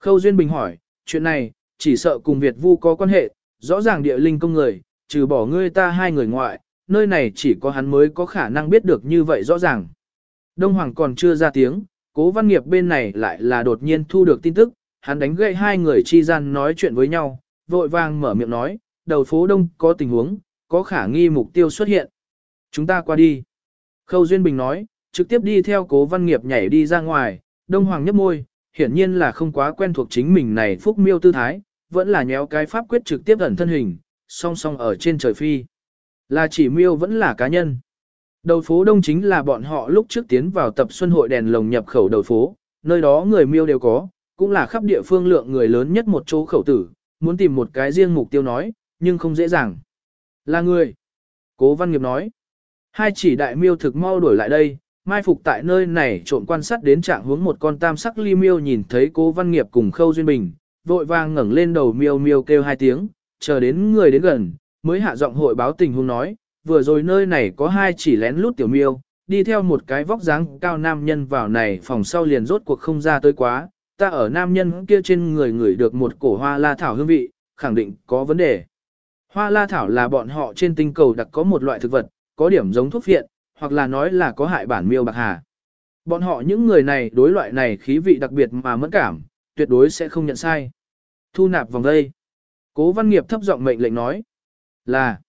Khâu Duyên Bình hỏi, chuyện này, chỉ sợ cùng Việt Vu có quan hệ, rõ ràng địa linh công người, trừ bỏ ngươi ta hai người ngoại, nơi này chỉ có hắn mới có khả năng biết được như vậy rõ ràng. Đông Hoàng còn chưa ra tiếng, cố văn nghiệp bên này lại là đột nhiên thu được tin tức, hắn đánh gậy hai người chi gian nói chuyện với nhau, vội vàng mở miệng nói, đầu phố đông có tình huống, có khả nghi mục tiêu xuất hiện. Chúng ta qua đi. Khâu Duyên Bình nói, trực tiếp đi theo cố văn nghiệp nhảy đi ra ngoài, đông hoàng nhấp môi, hiển nhiên là không quá quen thuộc chính mình này phúc miêu tư thái, vẫn là nhéo cái pháp quyết trực tiếp ẩn thân hình, song song ở trên trời phi. Là chỉ miêu vẫn là cá nhân. Đầu phố đông chính là bọn họ lúc trước tiến vào tập xuân hội đèn lồng nhập khẩu đầu phố, nơi đó người miêu đều có, cũng là khắp địa phương lượng người lớn nhất một chỗ khẩu tử, muốn tìm một cái riêng mục tiêu nói, nhưng không dễ dàng. Là người. Cố văn nghiệp nói. Hai chỉ đại miêu thực mau đuổi lại đây, mai phục tại nơi này trộn quan sát đến trạng hướng một con tam sắc ly miêu nhìn thấy cố văn nghiệp cùng khâu duyên bình, vội vàng ngẩng lên đầu miêu miêu kêu hai tiếng, chờ đến người đến gần, mới hạ giọng hội báo tình huống nói, vừa rồi nơi này có hai chỉ lén lút tiểu miêu, đi theo một cái vóc dáng cao nam nhân vào này phòng sau liền rốt cuộc không ra tới quá, ta ở nam nhân kia trên người người được một cổ hoa la thảo hương vị, khẳng định có vấn đề. Hoa la thảo là bọn họ trên tinh cầu đặc có một loại thực vật, có điểm giống thuốc viện, hoặc là nói là có hại bản miêu bạc hà. Bọn họ những người này đối loại này khí vị đặc biệt mà mẫn cảm, tuyệt đối sẽ không nhận sai. Thu nạp vòng đây. Cố văn nghiệp thấp giọng mệnh lệnh nói. Là.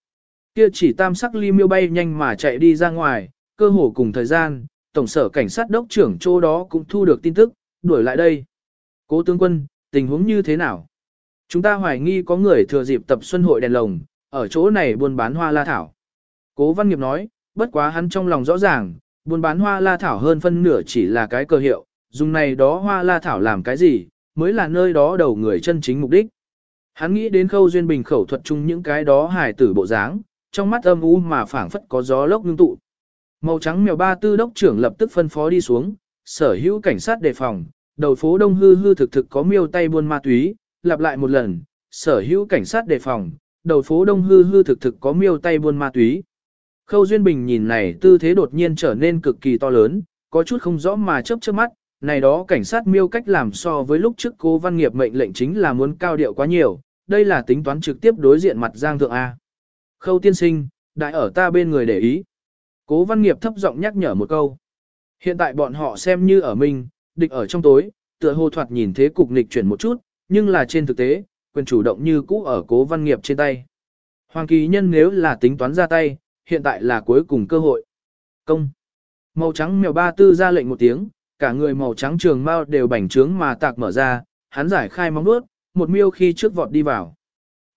Kia chỉ tam sắc ly miêu bay nhanh mà chạy đi ra ngoài, cơ hồ cùng thời gian, tổng sở cảnh sát đốc trưởng chỗ đó cũng thu được tin tức, đuổi lại đây. Cố tướng quân, tình huống như thế nào? Chúng ta hoài nghi có người thừa dịp tập xuân hội đèn lồng, ở chỗ này buôn bán hoa la thảo. Cố văn nghiệp nói, bất quá hắn trong lòng rõ ràng, buôn bán hoa la thảo hơn phân nửa chỉ là cái cơ hiệu, dùng này đó hoa la thảo làm cái gì, mới là nơi đó đầu người chân chính mục đích. Hắn nghĩ đến khâu duyên bình khẩu thuật chung những cái đó hài tử bộ dáng, trong mắt âm u mà phảng phất có gió lốc ngưng tụ. Màu trắng mèo ba tư đốc trưởng lập tức phân phó đi xuống, sở hữu cảnh sát đề phòng, đầu phố đông hư hư thực thực có miêu tay buôn ma túy, lặp lại một lần, sở hữu cảnh sát đề phòng, đầu phố đông hư hư thực thực có miêu tay buôn ma túy. Khâu Duyên Bình nhìn này tư thế đột nhiên trở nên cực kỳ to lớn, có chút không rõ mà chớp chớp mắt, này đó cảnh sát miêu cách làm so với lúc trước cố văn nghiệp mệnh lệnh chính là muốn cao điệu quá nhiều, đây là tính toán trực tiếp đối diện mặt Giang Thượng A. Khâu tiên sinh, đại ở ta bên người để ý. Cố văn nghiệp thấp giọng nhắc nhở một câu. Hiện tại bọn họ xem như ở mình, địch ở trong tối, tựa hồ thoạt nhìn thế cục nghịch chuyển một chút, nhưng là trên thực tế, quyền chủ động như cũ ở cố văn nghiệp trên tay. Hoàng kỳ nhân nếu là tính toán ra tay, hiện tại là cuối cùng cơ hội. Công. Màu trắng mèo ba tư ra lệnh một tiếng, cả người màu trắng trường mao đều bành trướng mà tạc mở ra, hắn giải khai móng nuốt, một miêu khi trước vọt đi vào.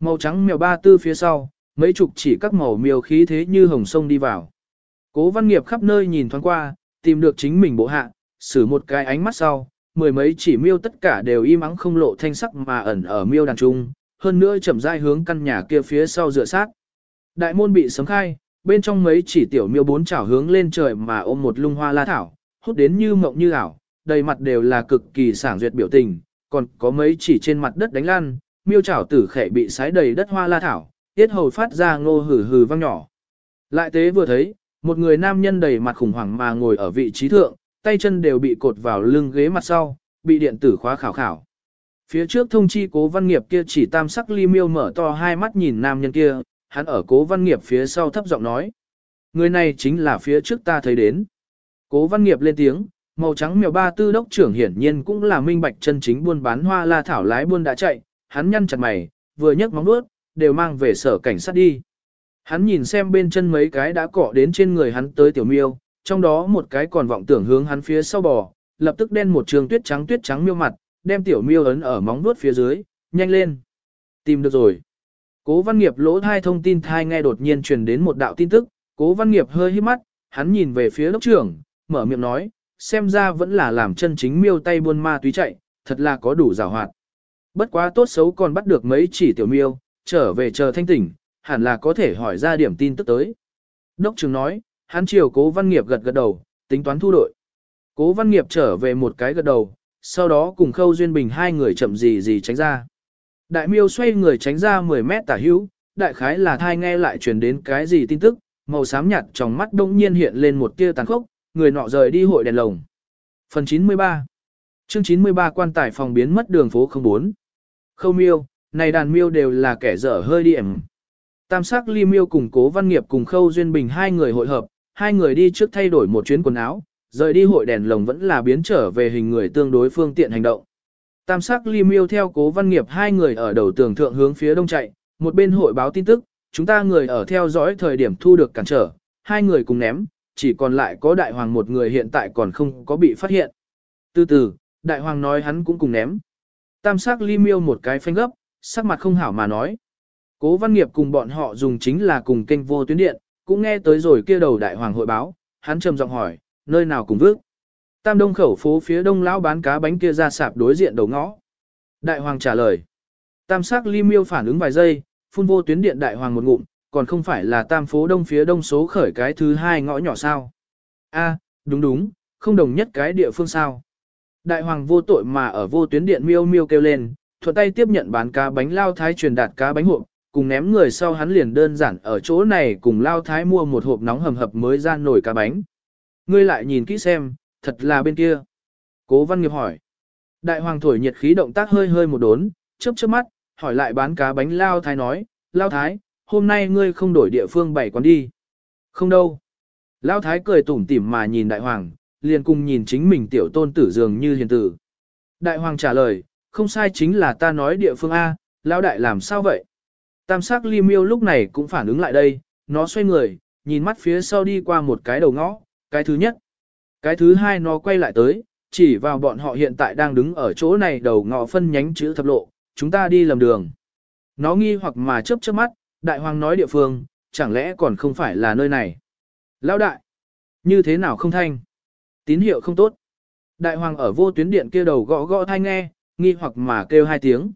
Màu trắng mèo ba tư phía sau, mấy chục chỉ các màu miêu khí thế như hồng sông đi vào. Cố văn nghiệp khắp nơi nhìn thoáng qua, tìm được chính mình bộ hạ, xử một cái ánh mắt sau, mười mấy chỉ miêu tất cả đều im ắng không lộ thanh sắc mà ẩn ở miêu đàn trung, hơn nữa chậm rãi hướng căn nhà kia phía sau dựa sát. Đại môn bị sấm khai, bên trong mấy chỉ tiểu miêu bốn chảo hướng lên trời mà ôm một lung hoa la thảo, hút đến như mộng như ảo, đầy mặt đều là cực kỳ sảng duyệt biểu tình, còn có mấy chỉ trên mặt đất đánh lan, miêu chảo tử khệ bị sái đầy đất hoa la thảo, tiết hầu phát ra ngô hử hử vang nhỏ. Lại tế vừa thấy, một người nam nhân đầy mặt khủng hoảng mà ngồi ở vị trí thượng, tay chân đều bị cột vào lưng ghế mặt sau, bị điện tử khóa khảo khảo. Phía trước thông chi cố văn nghiệp kia chỉ tam sắc ly miêu mở to hai mắt nhìn nam nhân kia, hắn ở cố văn nghiệp phía sau thấp giọng nói. Người này chính là phía trước ta thấy đến. Cố văn nghiệp lên tiếng, màu trắng mèo ba tư đốc trưởng hiển nhiên cũng là minh bạch chân chính buôn bán hoa la thảo lái buôn đã chạy, hắn nhăn chặt mày, vừa nhấc móng đuốt, đều mang về sở cảnh sát đi. Hắn nhìn xem bên chân mấy cái đã cọ đến trên người hắn tới tiểu miêu, trong đó một cái còn vọng tưởng hướng hắn phía sau bò, lập tức đen một trường tuyết trắng tuyết trắng miêu mặt, đem tiểu miêu ấn ở móng đuốt phía dưới, nhanh lên. Tìm được rồi. Cố văn nghiệp lỗ thai thông tin thai nghe đột nhiên truyền đến một đạo tin tức, cố văn nghiệp hơi hít mắt, hắn nhìn về phía đốc trưởng, mở miệng nói, xem ra vẫn là làm chân chính miêu tay buôn ma túy chạy, thật là có đủ giàu hoạt. Bất quá tốt xấu còn bắt được mấy chỉ tiểu miêu, trở về chờ thanh tỉnh, hẳn là có thể hỏi ra điểm tin tức tới. Đốc trưởng nói, hắn chiều cố văn nghiệp gật gật đầu, tính toán thu đội. Cố văn nghiệp trở về một cái gật đầu, sau đó cùng khâu duyên bình hai người chậm gì gì tránh ra. Đại miêu xoay người tránh ra 10 mét tả hữu, đại khái là thai nghe lại truyền đến cái gì tin tức, màu xám nhạt trong mắt đông nhiên hiện lên một tia tàn khốc, người nọ rời đi hội đèn lồng. Phần 93 Chương 93 quan tài phòng biến mất đường phố 04 Khâu miêu, này đàn miêu đều là kẻ dở hơi đi ẩm. Tam sắc ly miêu cùng cố văn nghiệp cùng khâu duyên bình hai người hội hợp, hai người đi trước thay đổi một chuyến quần áo, rời đi hội đèn lồng vẫn là biến trở về hình người tương đối phương tiện hành động. Tam sắc ly miêu theo cố văn nghiệp hai người ở đầu tường thượng hướng phía đông chạy, một bên hội báo tin tức, chúng ta người ở theo dõi thời điểm thu được cản trở, hai người cùng ném, chỉ còn lại có đại hoàng một người hiện tại còn không có bị phát hiện. Từ từ, đại hoàng nói hắn cũng cùng ném. Tam sắc ly miêu một cái phanh gấp, sắc mặt không hảo mà nói. Cố văn nghiệp cùng bọn họ dùng chính là cùng kênh vô tuyến điện, cũng nghe tới rồi kia đầu đại hoàng hội báo, hắn trầm giọng hỏi, nơi nào cùng vước. Tam đông khẩu phố phía đông lão bán cá bánh kia ra sạp đối diện đầu ngõ. Đại hoàng trả lời. Tam sắc ly miêu phản ứng vài giây, phun vô tuyến điện đại hoàng một ngụm, còn không phải là tam phố đông phía đông số khởi cái thứ hai ngõ nhỏ sao. A, đúng đúng, không đồng nhất cái địa phương sao. Đại hoàng vô tội mà ở vô tuyến điện miêu miêu kêu lên, thuận tay tiếp nhận bán cá bánh lao thái truyền đạt cá bánh hộp, cùng ném người sau hắn liền đơn giản ở chỗ này cùng lao thái mua một hộp nóng hầm hập mới ra nổi cá bánh. Ngươi lại nhìn kỹ xem, thật là bên kia. Cố văn nghiệp hỏi. Đại hoàng thổi nhiệt khí động tác hơi hơi một đốn, chớp chớp mắt, hỏi lại bán cá bánh lao thái nói, lao thái, hôm nay ngươi không đổi địa phương bảy quán đi. Không đâu. Lao thái cười tủm tỉm mà nhìn đại hoàng, liền cùng nhìn chính mình tiểu tôn tử dường như hiền tử. Đại hoàng trả lời, không sai chính là ta nói địa phương A, lao đại làm sao vậy? Tam sắc ly miêu lúc này cũng phản ứng lại đây, nó xoay người, nhìn mắt phía sau đi qua một cái đầu ngõ, cái thứ nhất. Cái thứ hai nó quay lại tới, chỉ vào bọn họ hiện tại đang đứng ở chỗ này đầu ngọ phân nhánh chữ thập lộ, chúng ta đi lầm đường. Nó nghi hoặc mà chớp chớp mắt, đại hoàng nói địa phương, chẳng lẽ còn không phải là nơi này. Lão đại, như thế nào không thanh? Tín hiệu không tốt. Đại hoàng ở vô tuyến điện kia đầu gõ gõ thanh nghe, nghi hoặc mà kêu hai tiếng.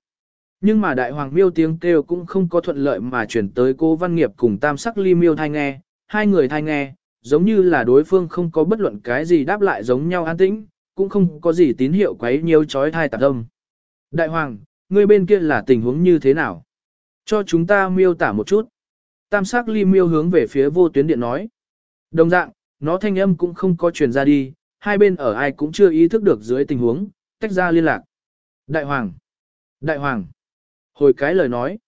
Nhưng mà đại hoàng miêu tiếng kêu cũng không có thuận lợi mà chuyển tới cô văn nghiệp cùng tam sắc ly miêu thanh nghe, hai người thanh nghe, giống như là đối phương không có bất luận cái gì đáp lại giống nhau an tĩnh, cũng không có gì tín hiệu quấy nhiều chói thai tạp âm. Đại hoàng, ngươi bên kia là tình huống như thế nào? Cho chúng ta miêu tả một chút. Tam sắc ly miêu hướng về phía vô tuyến điện nói. Đồng dạng, nó thanh âm cũng không có truyền ra đi, hai bên ở ai cũng chưa ý thức được dưới tình huống, tách ra liên lạc. Đại hoàng! Đại hoàng! Hồi cái lời nói.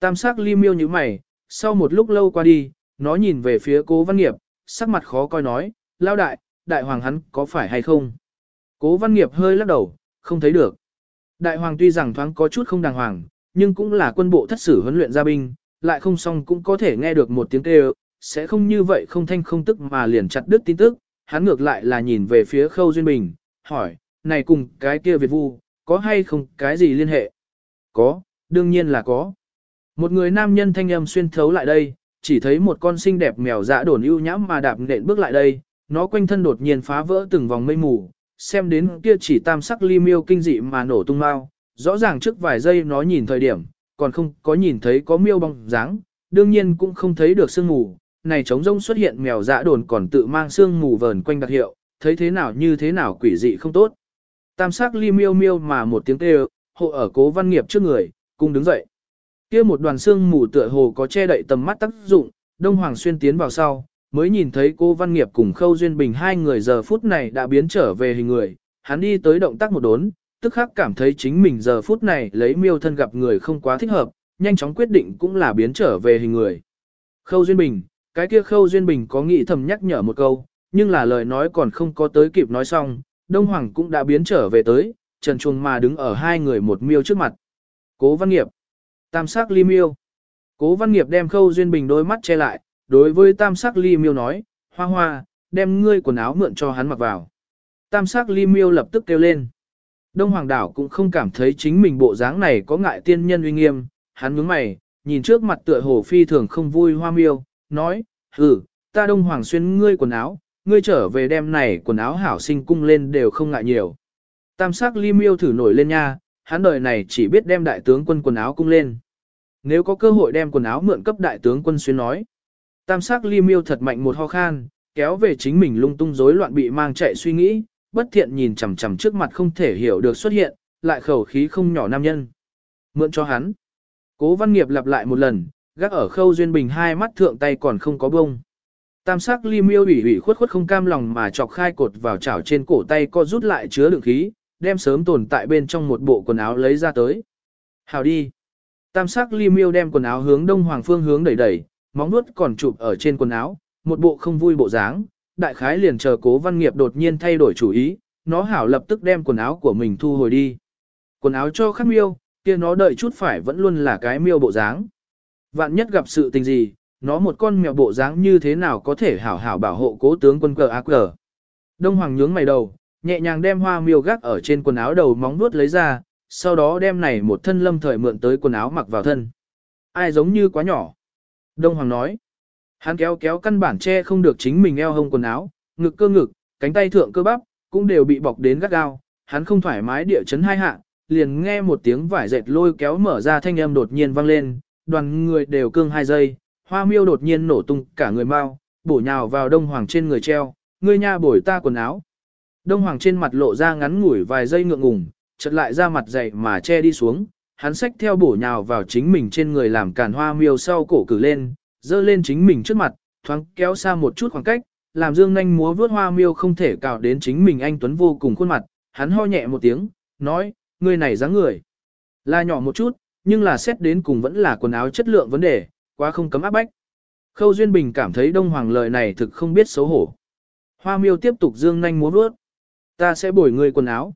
Tam sắc ly miêu như mày, sau một lúc lâu qua đi, nó nhìn về phía cố văn nghiệp, sắc mặt khó coi nói, lao đại, đại hoàng hắn có phải hay không? Cố văn nghiệp hơi lắc đầu, không thấy được. Đại hoàng tuy rằng thoáng có chút không đàng hoàng, nhưng cũng là quân bộ thất sử huấn luyện gia binh, lại không xong cũng có thể nghe được một tiếng kêu, sẽ không như vậy không thanh không tức mà liền chặt đứt tin tức, hắn ngược lại là nhìn về phía Khâu Duyên Bình, hỏi, này cùng cái kia Việt Vu, có hay không cái gì liên hệ? Có, đương nhiên là có. Một người nam nhân thanh âm xuyên thấu lại đây, chỉ thấy một con xinh đẹp mèo dã đồn ưu nhãm mà đạp nện bước lại đây, nó quanh thân đột nhiên phá vỡ từng vòng mây mù, xem đến kia chỉ tam sắc ly miêu kinh dị mà nổ tung mau, rõ ràng trước vài giây nó nhìn thời điểm, còn không có nhìn thấy có miêu bóng dáng, đương nhiên cũng không thấy được sương mù, này trống rông xuất hiện mèo dã đồn còn tự mang sương mù vờn quanh đặc hiệu, thấy thế nào như thế nào quỷ dị không tốt. Tam sắc ly miêu miêu mà một tiếng kêu, hộ ở cố văn nghiệp trước người, cung đứng dậy kia một đoàn xương mù tựa hồ có che đậy tầm mắt tác dụng, Đông Hoàng xuyên tiến vào sau, mới nhìn thấy cô Văn Nghiệp cùng Khâu Duyên Bình hai người giờ phút này đã biến trở về hình người, hắn đi tới động tác một đốn, tức khắc cảm thấy chính mình giờ phút này lấy miêu thân gặp người không quá thích hợp, nhanh chóng quyết định cũng là biến trở về hình người. Khâu Duyên Bình, cái kia Khâu Duyên Bình có nghĩ thầm nhắc nhở một câu, nhưng là lời nói còn không có tới kịp nói xong, Đông Hoàng cũng đã biến trở về tới, trần chuồng mà đứng ở hai người một miêu trước mặt. Cố Văn Nghiệp, tam sắc ly miêu. Cố Văn Nghiệp đem Khâu Duyên Bình đôi mắt che lại, đối với tam sắc ly miêu nói, hoa hoa, đem ngươi quần áo mượn cho hắn mặc vào. Tam sắc ly miêu lập tức kêu lên. Đông Hoàng đảo cũng không cảm thấy chính mình bộ dáng này có ngại tiên nhân uy nghiêm, hắn nhướng mày, nhìn trước mặt tựa hồ phi thường không vui hoa miêu, nói, hừ, ta Đông Hoàng xuyên ngươi quần áo, ngươi trở về đem này quần áo hảo sinh cung lên đều không ngại nhiều. Tam sắc ly miêu thử nổi lên nha, hắn đời này chỉ biết đem đại tướng quân quần áo cung lên. Nếu có cơ hội đem quần áo mượn cấp đại tướng quân xuyên nói. Tam sắc ly miêu thật mạnh một ho khan, kéo về chính mình lung tung rối loạn bị mang chạy suy nghĩ, bất thiện nhìn chằm chằm trước mặt không thể hiểu được xuất hiện, lại khẩu khí không nhỏ nam nhân. Mượn cho hắn. Cố văn nghiệp lặp lại một lần, gác ở khâu duyên bình hai mắt thượng tay còn không có bông. Tam sắc ly miêu ủy ủy khuất khuất không cam lòng mà chọc khai cột vào chảo trên cổ tay co rút lại chứa đựng khí, đem sớm tồn tại bên trong một bộ quần áo lấy ra tới. Hào đi. Tam sắc ly miêu đem quần áo hướng đông hoàng phương hướng đẩy đẩy, móng nuốt còn chụp ở trên quần áo, một bộ không vui bộ dáng, đại khái liền chờ cố văn nghiệp đột nhiên thay đổi chủ ý, nó hảo lập tức đem quần áo của mình thu hồi đi. Quần áo cho khắc miêu, kia nó đợi chút phải vẫn luôn là cái miêu bộ dáng. Vạn nhất gặp sự tình gì, nó một con mèo bộ dáng như thế nào có thể hảo hảo bảo hộ cố tướng quân cờ ác cờ. Đông Hoàng nhướng mày đầu, nhẹ nhàng đem hoa miêu gác ở trên quần áo đầu móng nuốt lấy ra, sau đó đem này một thân lâm thời mượn tới quần áo mặc vào thân. Ai giống như quá nhỏ. Đông Hoàng nói. Hắn kéo kéo căn bản che không được chính mình eo hông quần áo, ngực cơ ngực, cánh tay thượng cơ bắp, cũng đều bị bọc đến gắt gao. Hắn không thoải mái địa chấn hai hạ, liền nghe một tiếng vải dệt lôi kéo mở ra thanh âm đột nhiên vang lên, đoàn người đều cương hai giây, hoa miêu đột nhiên nổ tung cả người mau, bổ nhào vào đông hoàng trên người treo, ngươi nha bổi ta quần áo. Đông hoàng trên mặt lộ ra ngắn ngủi vài giây ngượng ngùng, chợt lại ra mặt dậy mà che đi xuống, hắn xách theo bổ nhào vào chính mình trên người làm cản hoa miêu sau cổ cử lên, dơ lên chính mình trước mặt, thoáng kéo xa một chút khoảng cách, làm dương nhanh múa vướt hoa miêu không thể cào đến chính mình anh Tuấn vô cùng khuôn mặt, hắn ho nhẹ một tiếng, nói, người này dáng người. Là nhỏ một chút, nhưng là xét đến cùng vẫn là quần áo chất lượng vấn đề, quá không cấm áp bách. Khâu Duyên Bình cảm thấy Đông Hoàng lời này thực không biết xấu hổ. Hoa miêu tiếp tục dương nhanh múa vướt. Ta sẽ bồi người quần áo.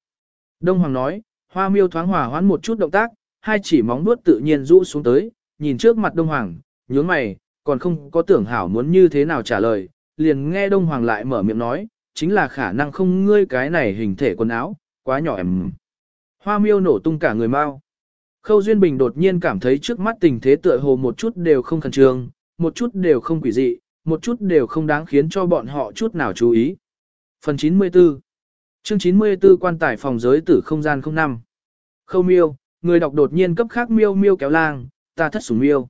Đông Hoàng nói, hoa miêu thoáng hòa hoãn một chút động tác, hai chỉ móng vuốt tự nhiên rũ xuống tới, nhìn trước mặt Đông Hoàng, nhướng mày, còn không có tưởng hảo muốn như thế nào trả lời, liền nghe Đông Hoàng lại mở miệng nói, chính là khả năng không ngươi cái này hình thể quần áo, quá nhỏ em. Hoa miêu nổ tung cả người mau. Khâu Duyên Bình đột nhiên cảm thấy trước mắt tình thế tựa hồ một chút đều không khẩn trương, một chút đều không quỷ dị, một chút đều không đáng khiến cho bọn họ chút nào chú ý. Phần 94 Chương 94 quan tải phòng giới tử không gian 05 Khâu miêu, người đọc đột nhiên cấp khác miêu miêu kéo lang, ta thất sủng miêu.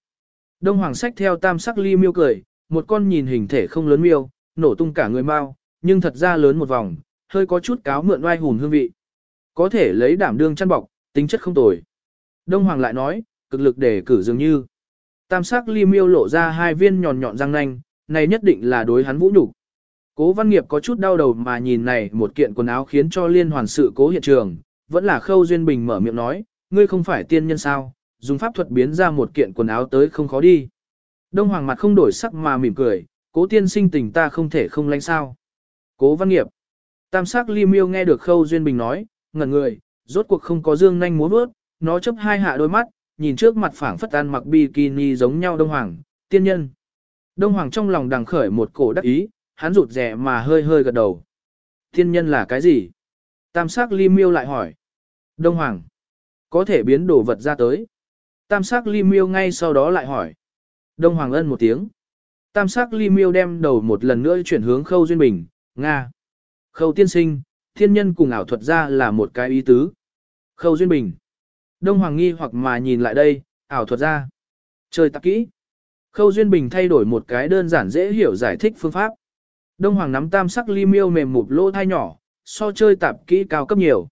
Đông Hoàng sách theo tam sắc ly miêu cười, một con nhìn hình thể không lớn miêu, nổ tung cả người mau, nhưng thật ra lớn một vòng, hơi có chút cáo mượn oai hùn hương vị. Có thể lấy đảm đương chăn bọc, tính chất không tồi. Đông Hoàng lại nói, cực lực để cử dường như. Tam sắc ly miêu lộ ra hai viên nhọn nhọn răng nanh, này nhất định là đối hắn vũ nhục. Cố văn nghiệp có chút đau đầu mà nhìn này một kiện quần áo khiến cho liên hoàn sự cố hiện trường, vẫn là khâu duyên bình mở miệng nói, ngươi không phải tiên nhân sao, dùng pháp thuật biến ra một kiện quần áo tới không khó đi. Đông Hoàng mặt không đổi sắc mà mỉm cười, cố tiên sinh tình ta không thể không lánh sao. Cố văn nghiệp. Tam sắc li miêu nghe được khâu duyên bình nói, ngẩn người, rốt cuộc không có dương nhanh múa bước, nó chấp hai hạ đôi mắt, nhìn trước mặt phảng phất ăn mặc bikini giống nhau Đông Hoàng, tiên nhân. Đông Hoàng trong lòng đằng khởi một cổ đắc ý, hắn rụt rè mà hơi hơi gật đầu. Thiên nhân là cái gì? Tam sắc ly miêu lại hỏi. Đông Hoàng. Có thể biến đồ vật ra tới. Tam sắc ly miêu ngay sau đó lại hỏi. Đông Hoàng ân một tiếng. Tam sắc ly miêu đem đầu một lần nữa chuyển hướng khâu duyên bình, Nga. Khâu tiên sinh, thiên nhân cùng ảo thuật ra là một cái ý tứ. Khâu duyên bình. Đông Hoàng nghi hoặc mà nhìn lại đây, ảo thuật ra. Chơi tạp kỹ. Khâu duyên bình thay đổi một cái đơn giản dễ hiểu giải thích phương pháp. Đông Hoàng nắm tam sắc ly miêu mềm mụp lỗ thai nhỏ, so chơi tạp kỹ cao cấp nhiều.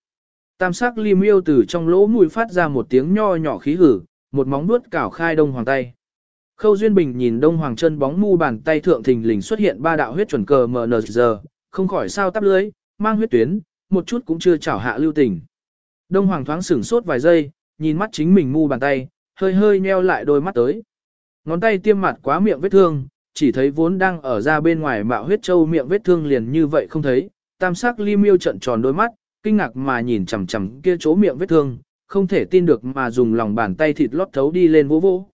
Tam sắc ly miêu từ trong lỗ mũi phát ra một tiếng nho nhỏ khí hử, một móng vuốt cào khai Đông Hoàng tay. Khâu Duyên Bình nhìn Đông Hoàng chân bóng mu bàn tay thượng thình lình xuất hiện ba đạo huyết chuẩn cờ MNZ, không khỏi sao tắp lưới, mang huyết tuyến, một chút cũng chưa chảo hạ lưu tình. Đông Hoàng thoáng sửng sốt vài giây, nhìn mắt chính mình mu bàn tay, hơi hơi nheo lại đôi mắt tới. Ngón tay tiêm mặt quá miệng vết thương, chỉ thấy vốn đang ở ra bên ngoài mạo huyết châu miệng vết thương liền như vậy không thấy. Tam sắc ly miêu trận tròn đôi mắt, kinh ngạc mà nhìn chằm chằm kia chỗ miệng vết thương, không thể tin được mà dùng lòng bàn tay thịt lót thấu đi lên vỗ vỗ.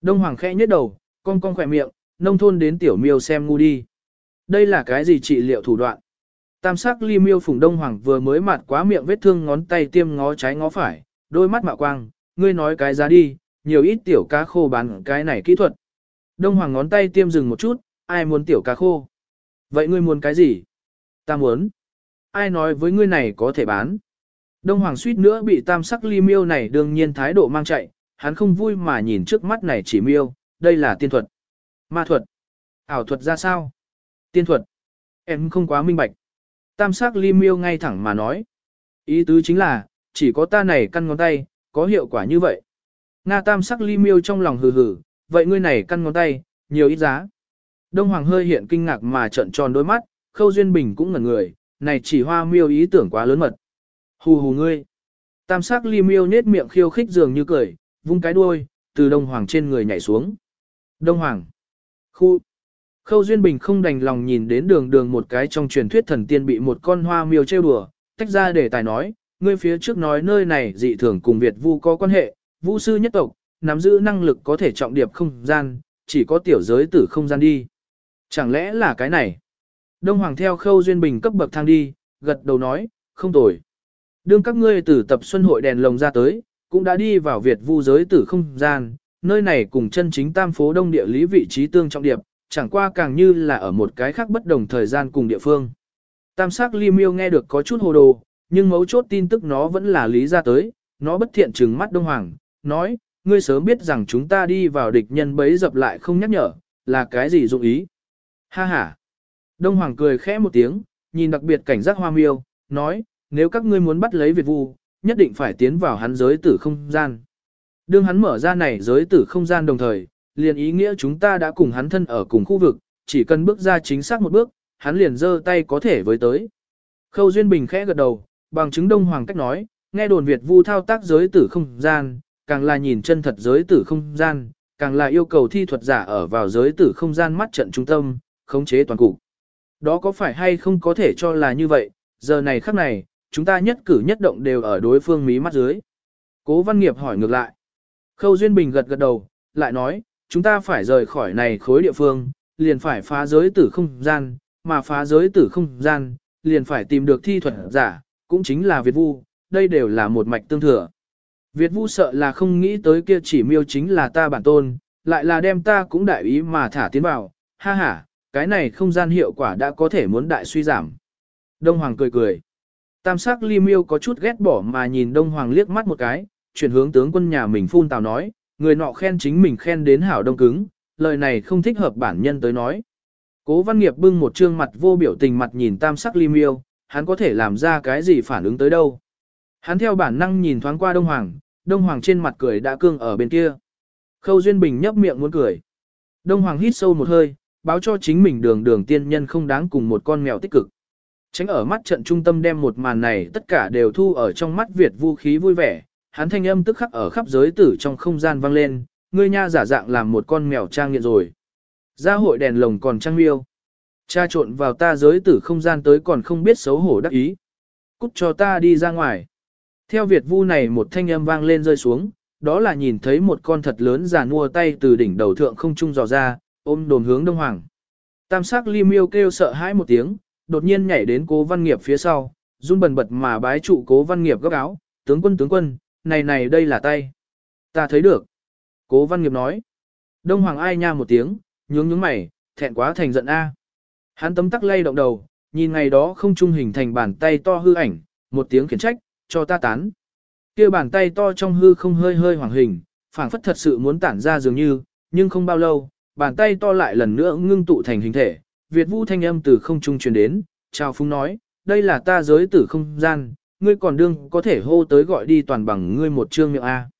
Đông Hoàng khẽ nhếch đầu, con con khỏe miệng, nông thôn đến tiểu miêu xem ngu đi. Đây là cái gì trị liệu thủ đoạn? Tam sắc ly miêu phùng Đông Hoàng vừa mới mặt quá miệng vết thương ngón tay tiêm ngó trái ngó phải, đôi mắt mạo quang, ngươi nói cái giá đi, nhiều ít tiểu cá khô bán cái này kỹ thuật. Đông Hoàng ngón tay tiêm dừng một chút, ai muốn tiểu cá khô? Vậy ngươi muốn cái gì? Ta muốn. Ai nói với ngươi này có thể bán? Đông Hoàng suýt nữa bị tam sắc ly miêu này đương nhiên thái độ mang chạy, hắn không vui mà nhìn trước mắt này chỉ miêu, đây là tiên thuật. Ma thuật. Ảo thuật ra sao? Tiên thuật. Em không quá minh bạch. Tam sắc ly miêu ngay thẳng mà nói. Ý tứ chính là, chỉ có ta này căn ngón tay, có hiệu quả như vậy. Nga tam sắc ly miêu trong lòng hừ hừ, vậy ngươi này căn ngón tay, nhiều ít giá. Đông Hoàng hơi hiện kinh ngạc mà trợn tròn đôi mắt, Khâu Duyên Bình cũng ngẩn người, này chỉ hoa miêu ý tưởng quá lớn mật. Hù hù ngươi. Tam sắc ly miêu nết miệng khiêu khích dường như cười, vung cái đuôi, từ Đông Hoàng trên người nhảy xuống. Đông Hoàng. Khu. Khâu Duyên Bình không đành lòng nhìn đến đường đường một cái trong truyền thuyết thần tiên bị một con hoa miêu trêu đùa, tách ra để tài nói, ngươi phía trước nói nơi này dị thường cùng Việt Vu có quan hệ, Vu sư nhất tộc, nắm giữ năng lực có thể trọng điệp không gian, chỉ có tiểu giới tử không gian đi. Chẳng lẽ là cái này? Đông Hoàng theo Khâu Duyên Bình cấp bậc thang đi, gật đầu nói, không tồi. Đương các ngươi từ tập xuân hội đèn lồng ra tới, cũng đã đi vào Việt vu giới tử không gian, nơi này cùng chân chính tam phố đông địa lý vị trí tương trọng điệp, chẳng qua càng như là ở một cái khác bất đồng thời gian cùng địa phương. Tam sắc Li miêu nghe được có chút hồ đồ, nhưng mấu chốt tin tức nó vẫn là lý ra tới, nó bất thiện trừng mắt Đông Hoàng, nói, ngươi sớm biết rằng chúng ta đi vào địch nhân bấy dập lại không nhắc nhở, là cái gì dụng ý. Ha ha. Đông Hoàng cười khẽ một tiếng, nhìn đặc biệt cảnh giác hoa miêu, nói, nếu các ngươi muốn bắt lấy Việt Vu, nhất định phải tiến vào hắn giới tử không gian. Đương hắn mở ra này giới tử không gian đồng thời, liền ý nghĩa chúng ta đã cùng hắn thân ở cùng khu vực, chỉ cần bước ra chính xác một bước, hắn liền giơ tay có thể với tới. Khâu Duyên Bình khẽ gật đầu, bằng chứng Đông Hoàng cách nói, nghe đồn Việt vu thao tác giới tử không gian, càng là nhìn chân thật giới tử không gian, càng là yêu cầu thi thuật giả ở vào giới tử không gian mắt trận trung tâm, khống chế toàn cục. Đó có phải hay không có thể cho là như vậy, giờ này khắc này, chúng ta nhất cử nhất động đều ở đối phương mí mắt dưới. Cố Văn Nghiệp hỏi ngược lại. Khâu Duyên Bình gật gật đầu, lại nói, chúng ta phải rời khỏi này khối địa phương, liền phải phá giới tử không gian, mà phá giới tử không gian, liền phải tìm được thi thuật giả, cũng chính là Việt Vu, đây đều là một mạch tương thừa. Việt Vu sợ là không nghĩ tới kia chỉ miêu chính là ta bản tôn, lại là đem ta cũng đại ý mà thả tiến vào, ha ha, cái này không gian hiệu quả đã có thể muốn đại suy giảm. Đông Hoàng cười cười. Tam sắc ly miêu có chút ghét bỏ mà nhìn Đông Hoàng liếc mắt một cái, chuyển hướng tướng quân nhà mình phun tào nói, người nọ khen chính mình khen đến hảo đông cứng, lời này không thích hợp bản nhân tới nói. Cố văn nghiệp bưng một trương mặt vô biểu tình mặt nhìn tam sắc ly miêu, hắn có thể làm ra cái gì phản ứng tới đâu. Hắn theo bản năng nhìn thoáng qua Đông Hoàng, Đông Hoàng trên mặt cười đã cương ở bên kia. Khâu Duyên Bình nhấp miệng muốn cười. Đông Hoàng hít sâu một hơi, báo cho chính mình đường đường tiên nhân không đáng cùng một con mèo tích cực. Tránh ở mắt trận trung tâm đem một màn này tất cả đều thu ở trong mắt Việt vũ khí vui vẻ, hắn thanh âm tức khắc ở khắp giới tử trong không gian vang lên, ngươi nha giả dạng làm một con mèo trang nghiện rồi. Gia hội đèn lồng còn trang miêu. Cha trộn vào ta giới tử không gian tới còn không biết xấu hổ đắc ý. Cút cho ta đi ra ngoài. Theo Việt vu này một thanh âm vang lên rơi xuống, đó là nhìn thấy một con thật lớn già nua tay từ đỉnh đầu thượng không trung dò ra, ôm đồn hướng đông hoàng. Tam sắc li miêu kêu sợ hãi một tiếng, đột nhiên nhảy đến cố văn nghiệp phía sau, run bần bật mà bái trụ cố văn nghiệp gấp áo, tướng quân tướng quân, này này đây là tay. Ta thấy được. Cố văn nghiệp nói. Đông hoàng ai nha một tiếng, nhướng nhướng mày, thẹn quá thành giận a. Hắn tấm tắc lay động đầu, nhìn ngày đó không trung hình thành bàn tay to hư ảnh, một tiếng khiển trách, cho ta tán. kia bàn tay to trong hư không hơi hơi hoàng hình, phảng phất thật sự muốn tản ra dường như, nhưng không bao lâu, bàn tay to lại lần nữa ngưng tụ thành hình thể. Việt vũ thanh âm từ không trung truyền đến, chào phúng nói, đây là ta giới tử không gian, ngươi còn đương có thể hô tới gọi đi toàn bằng ngươi một chương miệng A.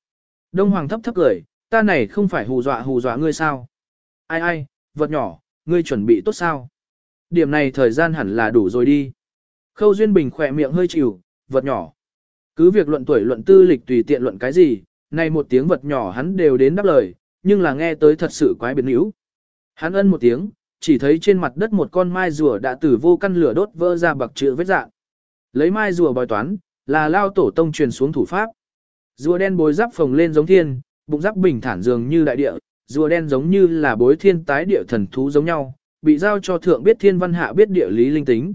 Đông Hoàng thấp thấp cười, ta này không phải hù dọa hù dọa ngươi sao? Ai ai, vật nhỏ, ngươi chuẩn bị tốt sao? Điểm này thời gian hẳn là đủ rồi đi. Khâu Duyên Bình khỏe miệng hơi chịu, vật nhỏ. Cứ việc luận tuổi luận tư lịch tùy tiện luận cái gì, này một tiếng vật nhỏ hắn đều đến đáp lời, nhưng là nghe tới thật sự quái biến hữu. Hắn ân một tiếng, chỉ thấy trên mặt đất một con mai rùa đã từ vô căn lửa đốt vỡ ra bậc chữ vết dạng. Lấy mai rùa bói toán, là lao tổ tông truyền xuống thủ pháp. Rùa đen bối giáp phồng lên giống thiên, bụng giáp bình thản dường như đại địa, rùa đen giống như là bối thiên tái địa thần thú giống nhau, bị giao cho thượng biết thiên văn hạ biết địa lý linh tính.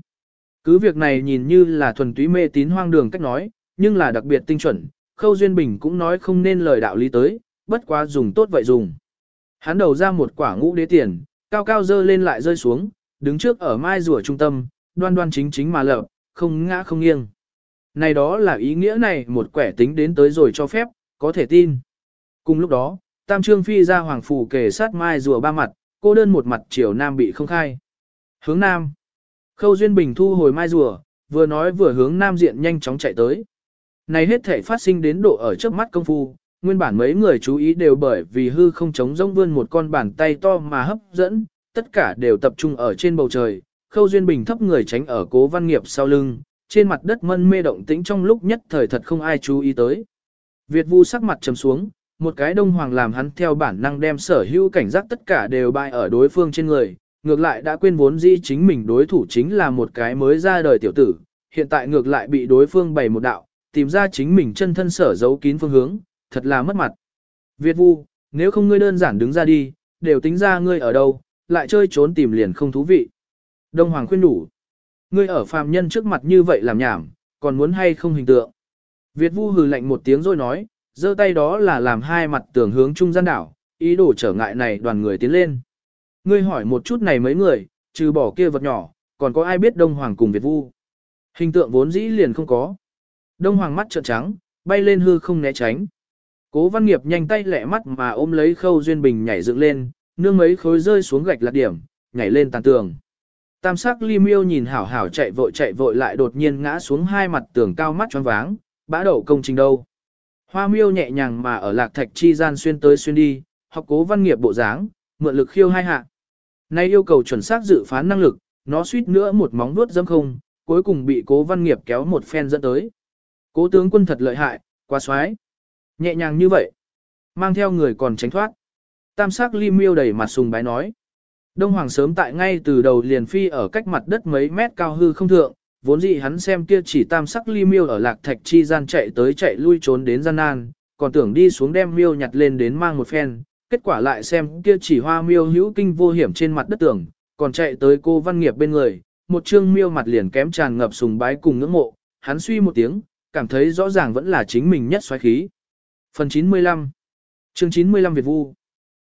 Cứ việc này nhìn như là thuần túy mê tín hoang đường cách nói, nhưng là đặc biệt tinh chuẩn, Khâu Duyên Bình cũng nói không nên lời đạo lý tới, bất quá dùng tốt vậy dùng. Hắn đầu ra một quả ngũ đế tiền, cao cao dơ lên lại rơi xuống, đứng trước ở mai rùa trung tâm, đoan đoan chính chính mà lợp, không ngã không nghiêng. Này đó là ý nghĩa này một quẻ tính đến tới rồi cho phép, có thể tin. Cùng lúc đó, Tam Trương Phi ra hoàng phủ kề sát mai rùa ba mặt, cô đơn một mặt chiều nam bị không khai. Hướng nam. Khâu Duyên Bình thu hồi mai rùa, vừa nói vừa hướng nam diện nhanh chóng chạy tới. Này hết thể phát sinh đến độ ở trước mắt công phu, nguyên bản mấy người chú ý đều bởi vì hư không chống rông vươn một con bàn tay to mà hấp dẫn, tất cả đều tập trung ở trên bầu trời, Khâu Duyên Bình thấp người tránh ở cố văn nghiệp sau lưng, trên mặt đất mân mê động tĩnh trong lúc nhất thời thật không ai chú ý tới. Việt Vu sắc mặt trầm xuống, một cái đông hoàng làm hắn theo bản năng đem sở hữu cảnh giác tất cả đều bại ở đối phương trên người, ngược lại đã quên vốn dĩ chính mình đối thủ chính là một cái mới ra đời tiểu tử, hiện tại ngược lại bị đối phương bày một đạo, tìm ra chính mình chân thân sở giấu kín phương hướng, thật là mất mặt. Việt Vu, nếu không ngươi đơn giản đứng ra đi, đều tính ra ngươi ở đâu, lại chơi trốn tìm liền không thú vị. Đông Hoàng khuyên đủ. Ngươi ở phàm nhân trước mặt như vậy làm nhảm, còn muốn hay không hình tượng. Việt Vu hừ lạnh một tiếng rồi nói, giơ tay đó là làm hai mặt tường hướng trung gian đảo, ý đồ trở ngại này đoàn người tiến lên. Ngươi hỏi một chút này mấy người, trừ bỏ kia vật nhỏ, còn có ai biết Đông Hoàng cùng Việt Vu? Hình tượng vốn dĩ liền không có. Đông Hoàng mắt trợn trắng, bay lên hư không né tránh. Cố Văn Nghiệp nhanh tay lẹ mắt mà ôm lấy Khâu Duyên Bình nhảy dựng lên, nương mấy khối rơi xuống gạch lạc điểm, nhảy lên tàn tường. Tam sắc ly miêu nhìn hảo hảo chạy vội chạy vội lại đột nhiên ngã xuống hai mặt tường cao mắt choáng váng, bã đậu công trình đâu. Hoa miêu nhẹ nhàng mà ở lạc thạch chi gian xuyên tới xuyên đi, học cố văn nghiệp bộ dáng, mượn lực khiêu hai hạ. Nay yêu cầu chuẩn xác dự phán năng lực, nó suýt nữa một móng vuốt dâm không, cuối cùng bị cố văn nghiệp kéo một phen dẫn tới. Cố tướng quân thật lợi hại, quá xoái. Nhẹ nhàng như vậy, mang theo người còn tránh thoát. Tam sắc ly miêu đầy mặt sùng bái nói. Đông Hoàng sớm tại ngay từ đầu liền phi ở cách mặt đất mấy mét cao hư không thượng, vốn dĩ hắn xem kia chỉ tam sắc ly miêu ở lạc thạch chi gian chạy tới chạy lui trốn đến gian nan, còn tưởng đi xuống đem miêu nhặt lên đến mang một phen, kết quả lại xem kia chỉ hoa miêu hữu kinh vô hiểm trên mặt đất tưởng, còn chạy tới cô văn nghiệp bên người, một chương miêu mặt liền kém tràn ngập sùng bái cùng ngưỡng mộ, hắn suy một tiếng, cảm thấy rõ ràng vẫn là chính mình nhất xoáy khí. Phần 95 Chương 95 Việt Vu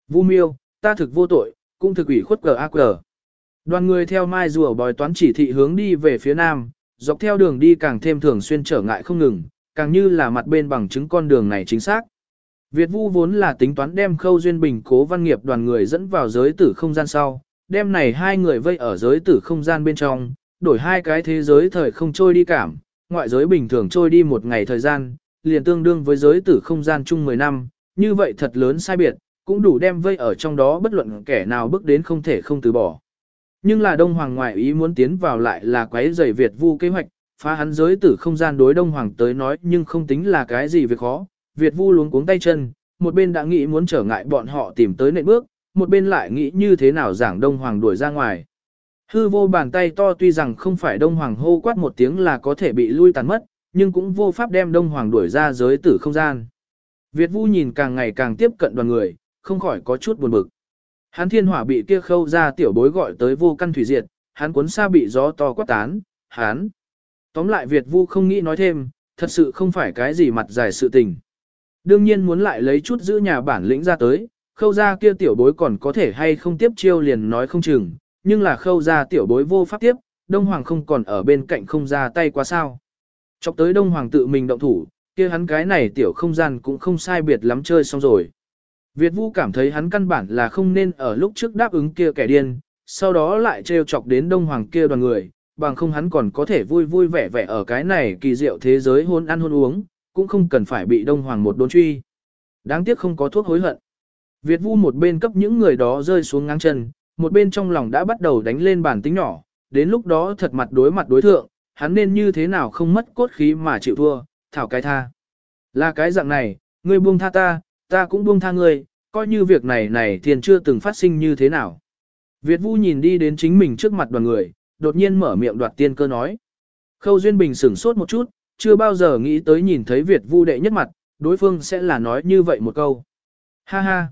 Vu miêu, ta thực vô tội, cũng thực ủy khuất cờ ác cờ. Đoàn người theo mai rùa bòi toán chỉ thị hướng đi về phía nam, dọc theo đường đi càng thêm thường xuyên trở ngại không ngừng, càng như là mặt bên bằng chứng con đường này chính xác. Việt Vu vốn là tính toán đem Khâu Duyên Bình cố văn nghiệp đoàn người dẫn vào giới tử không gian sau, đem này hai người vây ở giới tử không gian bên trong, đổi hai cái thế giới thời không trôi đi cảm, ngoại giới bình thường trôi đi một ngày thời gian, liền tương đương với giới tử không gian chung 10 năm, như vậy thật lớn sai biệt, cũng đủ đem vây ở trong đó bất luận kẻ nào bước đến không thể không từ bỏ. Nhưng là Đông Hoàng ngoại ý muốn tiến vào lại là quấy giày Việt vu kế hoạch, phá hắn giới tử không gian đối Đông Hoàng tới nói nhưng không tính là cái gì việc khó, Việt vu luống cuống tay chân, một bên đã nghĩ muốn trở ngại bọn họ tìm tới nệm bước, một bên lại nghĩ như thế nào giảng Đông Hoàng đuổi ra ngoài. Hư vô bàn tay to tuy rằng không phải Đông Hoàng hô quát một tiếng là có thể bị lui tàn mất, nhưng cũng vô pháp đem Đông Hoàng đuổi ra giới tử không gian. Việt Vu nhìn càng ngày càng tiếp cận đoàn người, không khỏi có chút buồn bực. Hắn thiên hỏa bị kia khâu ra tiểu bối gọi tới vô căn thủy diệt, hắn cuốn xa bị gió to quát tán, hắn. Tóm lại Việt Vu không nghĩ nói thêm, thật sự không phải cái gì mặt dài sự tình. Đương nhiên muốn lại lấy chút giữ nhà bản lĩnh ra tới, khâu ra kia tiểu bối còn có thể hay không tiếp chiêu liền nói không chừng, nhưng là khâu ra tiểu bối vô pháp tiếp, Đông Hoàng không còn ở bên cạnh không ra tay quá sao. Chọc tới Đông Hoàng tự mình động thủ, kia hắn cái này tiểu không gian cũng không sai biệt lắm chơi xong rồi. Việt Vũ cảm thấy hắn căn bản là không nên ở lúc trước đáp ứng kia kẻ điên, sau đó lại trêu chọc đến Đông Hoàng kia đoàn người, bằng không hắn còn có thể vui vui vẻ vẻ ở cái này kỳ diệu thế giới hôn ăn hôn uống, cũng không cần phải bị Đông Hoàng một đốn truy. Đáng tiếc không có thuốc hối hận. Việt Vu một bên cấp những người đó rơi xuống ngang chân, một bên trong lòng đã bắt đầu đánh lên bản tính nhỏ, đến lúc đó thật mặt đối mặt đối thượng, hắn nên như thế nào không mất cốt khí mà chịu thua, thảo cái tha. Là cái dạng này, ngươi buông tha ta, ta cũng buông tha ngươi, coi như việc này này thiền chưa từng phát sinh như thế nào. Việt Vu nhìn đi đến chính mình trước mặt đoàn người, đột nhiên mở miệng đoạt tiên cơ nói. Khâu Duyên Bình sửng sốt một chút, chưa bao giờ nghĩ tới nhìn thấy Việt Vu đệ nhất mặt, đối phương sẽ là nói như vậy một câu. Ha ha!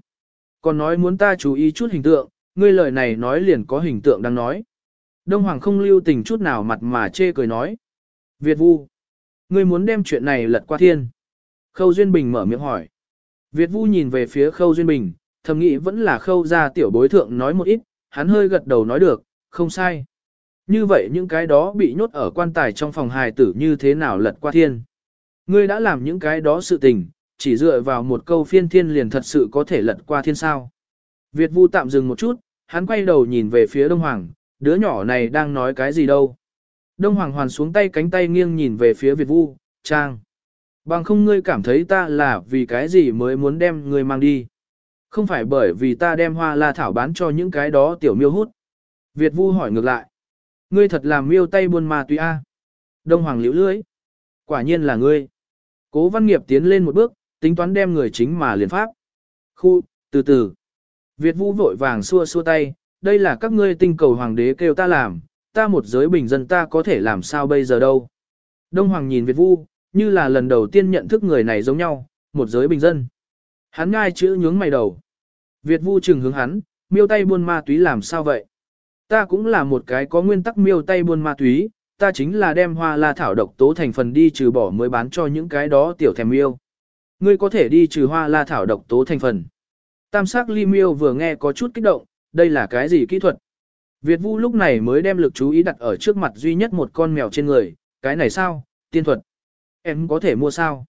Còn nói muốn ta chú ý chút hình tượng, ngươi lời này nói liền có hình tượng đang nói. Đông Hoàng không lưu tình chút nào mặt mà chê cười nói. Việt Vu! Ngươi muốn đem chuyện này lật qua thiên. Khâu Duyên Bình mở miệng hỏi. Việt Vu nhìn về phía Khâu Duyên Bình, thầm nghĩ vẫn là Khâu gia tiểu bối thượng nói một ít, hắn hơi gật đầu nói được, không sai. Như vậy những cái đó bị nhốt ở quan tài trong phòng hài tử như thế nào lật qua thiên. Ngươi đã làm những cái đó sự tình, chỉ dựa vào một câu phiên thiên liền thật sự có thể lật qua thiên sao. Việt Vu tạm dừng một chút, hắn quay đầu nhìn về phía Đông Hoàng, đứa nhỏ này đang nói cái gì đâu. Đông Hoàng hoàn xuống tay cánh tay nghiêng nhìn về phía Việt Vu, Trang. Bằng không ngươi cảm thấy ta là vì cái gì mới muốn đem ngươi mang đi. Không phải bởi vì ta đem hoa la thảo bán cho những cái đó tiểu miêu hút. Việt Vu hỏi ngược lại. Ngươi thật làm miêu tay buôn ma túy a. Đông Hoàng liễu lưới. Quả nhiên là ngươi. Cố văn nghiệp tiến lên một bước, tính toán đem người chính mà liền pháp. Khu, từ từ. Việt Vũ vội vàng xua xua tay, đây là các ngươi tinh cầu hoàng đế kêu ta làm, ta một giới bình dân ta có thể làm sao bây giờ đâu. Đông Hoàng nhìn Việt Vũ, như là lần đầu tiên nhận thức người này giống nhau, một giới bình dân. Hắn ngai chữ nhướng mày đầu. Việt Vu trừng hướng hắn, miêu tay buôn ma túy làm sao vậy? Ta cũng là một cái có nguyên tắc miêu tay buôn ma túy, ta chính là đem hoa la thảo độc tố thành phần đi trừ bỏ mới bán cho những cái đó tiểu thèm miêu. Ngươi có thể đi trừ hoa la thảo độc tố thành phần. Tam sắc ly miêu vừa nghe có chút kích động, đây là cái gì kỹ thuật? Việt Vu lúc này mới đem lực chú ý đặt ở trước mặt duy nhất một con mèo trên người, cái này sao, tiên thuật. Em có thể mua sao?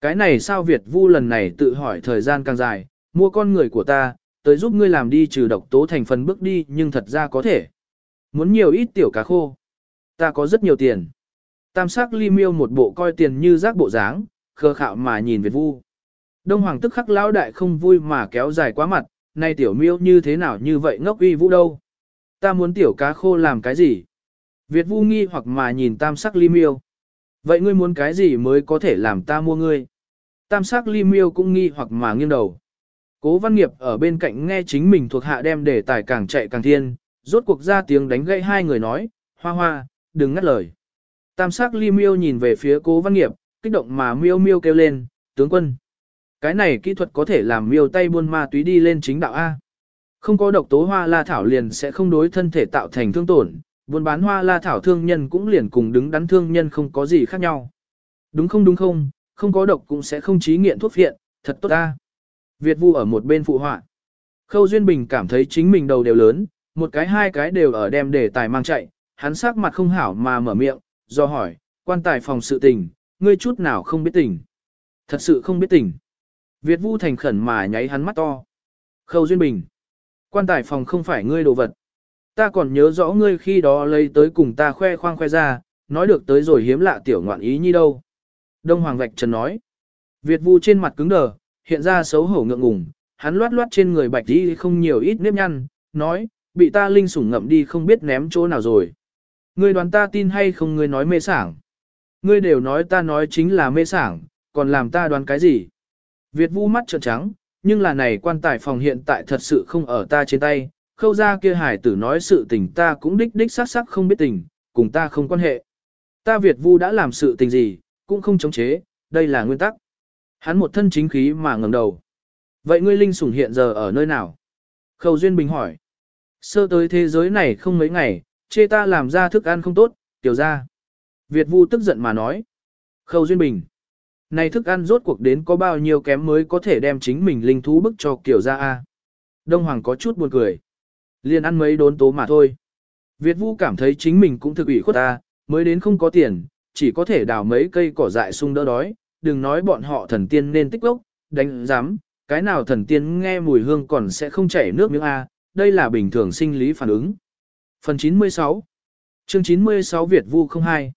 Cái này sao Việt Vu lần này tự hỏi thời gian càng dài, mua con người của ta, tới giúp ngươi làm đi trừ độc tố thành phần bước đi nhưng thật ra có thể. Muốn nhiều ít tiểu cá khô. Ta có rất nhiều tiền. Tam sắc ly miêu một bộ coi tiền như rác bộ dáng, khờ khạo mà nhìn Việt Vu. Đông Hoàng tức khắc lão đại không vui mà kéo dài quá mặt, nay tiểu miêu như thế nào như vậy ngốc uy vũ đâu. Ta muốn tiểu cá khô làm cái gì? Việt Vu nghi hoặc mà nhìn tam sắc ly miêu. Vậy ngươi muốn cái gì mới có thể làm ta mua ngươi? Tam sắc ly miêu cũng nghi hoặc mà nghiêng đầu. Cố văn nghiệp ở bên cạnh nghe chính mình thuộc hạ đem để tài càng chạy càng thiên, rốt cuộc ra tiếng đánh gãy hai người nói, hoa hoa, đừng ngắt lời. Tam sắc ly miêu nhìn về phía cố văn nghiệp, kích động mà miêu miêu kêu lên, tướng quân. Cái này kỹ thuật có thể làm miêu tay buôn ma túy đi lên chính đạo A. Không có độc tố hoa la thảo liền sẽ không đối thân thể tạo thành thương tổn, buôn bán hoa la thảo thương nhân cũng liền cùng đứng đắn thương nhân không có gì khác nhau. Đúng không đúng không, không có độc cũng sẽ không trí nghiện thuốc phiện, thật tốt ta. Việt Vu ở một bên phụ họa. Khâu Duyên Bình cảm thấy chính mình đầu đều lớn, một cái hai cái đều ở đem đề tài mang chạy, hắn sắc mặt không hảo mà mở miệng, do hỏi, quan tài phòng sự tình, ngươi chút nào không biết tình. Thật sự không biết tình. Việt Vu thành khẩn mà nháy hắn mắt to. Khâu Duyên Bình. Quan tài phòng không phải ngươi đồ vật. Ta còn nhớ rõ ngươi khi đó lấy tới cùng ta khoe khoang khoe ra, nói được tới rồi hiếm lạ tiểu ngoạn ý như đâu. Đông Hoàng Vạch Trần nói. Việt Vu trên mặt cứng đờ, hiện ra xấu hổ ngượng ngùng, hắn loát loát trên người bạch đi không nhiều ít nếp nhăn, nói, bị ta linh sủng ngậm đi không biết ném chỗ nào rồi. Ngươi đoán ta tin hay không ngươi nói mê sảng. Ngươi đều nói ta nói chính là mê sảng, còn làm ta đoán cái gì. Việt vu mắt trợn trắng, nhưng là này quan tài phòng hiện tại thật sự không ở ta trên tay, khâu ra kia hải tử nói sự tình ta cũng đích đích sát sắc không biết tình, cùng ta không quan hệ. Ta Việt vu đã làm sự tình gì, cũng không chống chế, đây là nguyên tắc. Hắn một thân chính khí mà ngẩng đầu. Vậy ngươi linh sủng hiện giờ ở nơi nào? Khâu Duyên Bình hỏi. Sơ tới thế giới này không mấy ngày, chê ta làm ra thức ăn không tốt, tiểu ra. Việt Vu tức giận mà nói. Khâu Duyên Bình. Này thức ăn rốt cuộc đến có bao nhiêu kém mới có thể đem chính mình linh thú bức cho kiểu ra a Đông Hoàng có chút buồn cười. Liền ăn mấy đốn tố mà thôi. Việt Vu cảm thấy chính mình cũng thực ủy khuất ta, mới đến không có tiền, chỉ có thể đào mấy cây cỏ dại sung đỡ đói, đừng nói bọn họ thần tiên nên tích lốc, đánh giám, cái nào thần tiên nghe mùi hương còn sẽ không chảy nước miếng A, đây là bình thường sinh lý phản ứng. Phần 96 Chương 96 Việt Vu 02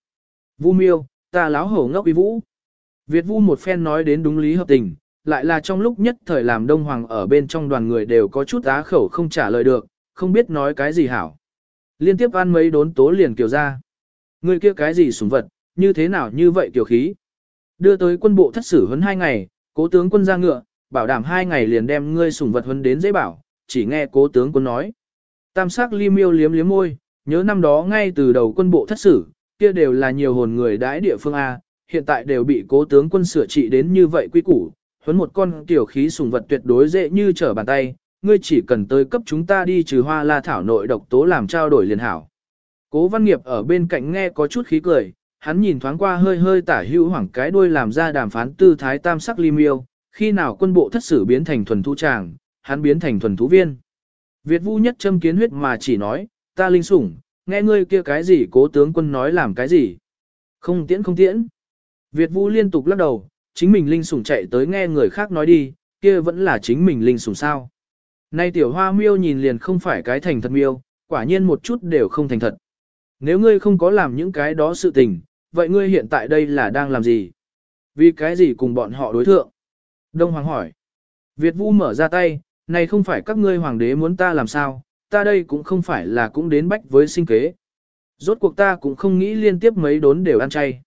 Vu miêu, ta láo hổ ngốc uy vũ. Việt Vu một phen nói đến đúng lý hợp tình, lại là trong lúc nhất thời làm Đông Hoàng ở bên trong đoàn người đều có chút á khẩu không trả lời được, không biết nói cái gì hảo. Liên tiếp ăn mấy đốn tố liền kiều ra. Người kia cái gì sủng vật, như thế nào như vậy kiều khí. Đưa tới quân bộ thất sử huấn hai ngày, cố tướng quân ra ngựa, bảo đảm hai ngày liền đem ngươi sủng vật huấn đến dễ bảo, chỉ nghe cố tướng quân nói. Tam sắc li miêu liếm liếm môi, nhớ năm đó ngay từ đầu quân bộ thất sử, kia đều là nhiều hồn người đãi địa phương A, hiện tại đều bị cố tướng quân sửa trị đến như vậy quy củ, huấn một con tiểu khí sùng vật tuyệt đối dễ như trở bàn tay, ngươi chỉ cần tới cấp chúng ta đi trừ hoa la thảo nội độc tố làm trao đổi liền hảo. Cố văn nghiệp ở bên cạnh nghe có chút khí cười, hắn nhìn thoáng qua hơi hơi tả hữu hoảng cái đuôi làm ra đàm phán tư thái tam sắc ly miêu, khi nào quân bộ thất sử biến thành thuần thú tràng, hắn biến thành thuần thú viên. Việt Vu nhất châm kiến huyết mà chỉ nói, ta linh sủng, nghe ngươi kia cái gì cố tướng quân nói làm cái gì. Không tiễn không tiễn. Việt Vũ liên tục lắc đầu, chính mình linh sủng chạy tới nghe người khác nói đi, kia vẫn là chính mình linh sủng sao. Nay tiểu hoa miêu nhìn liền không phải cái thành thật miêu, quả nhiên một chút đều không thành thật. Nếu ngươi không có làm những cái đó sự tình, vậy ngươi hiện tại đây là đang làm gì? Vì cái gì cùng bọn họ đối thượng? Đông Hoàng hỏi. Việt Vũ mở ra tay, này không phải các ngươi hoàng đế muốn ta làm sao, ta đây cũng không phải là cũng đến bách với sinh kế. Rốt cuộc ta cũng không nghĩ liên tiếp mấy đốn đều ăn chay.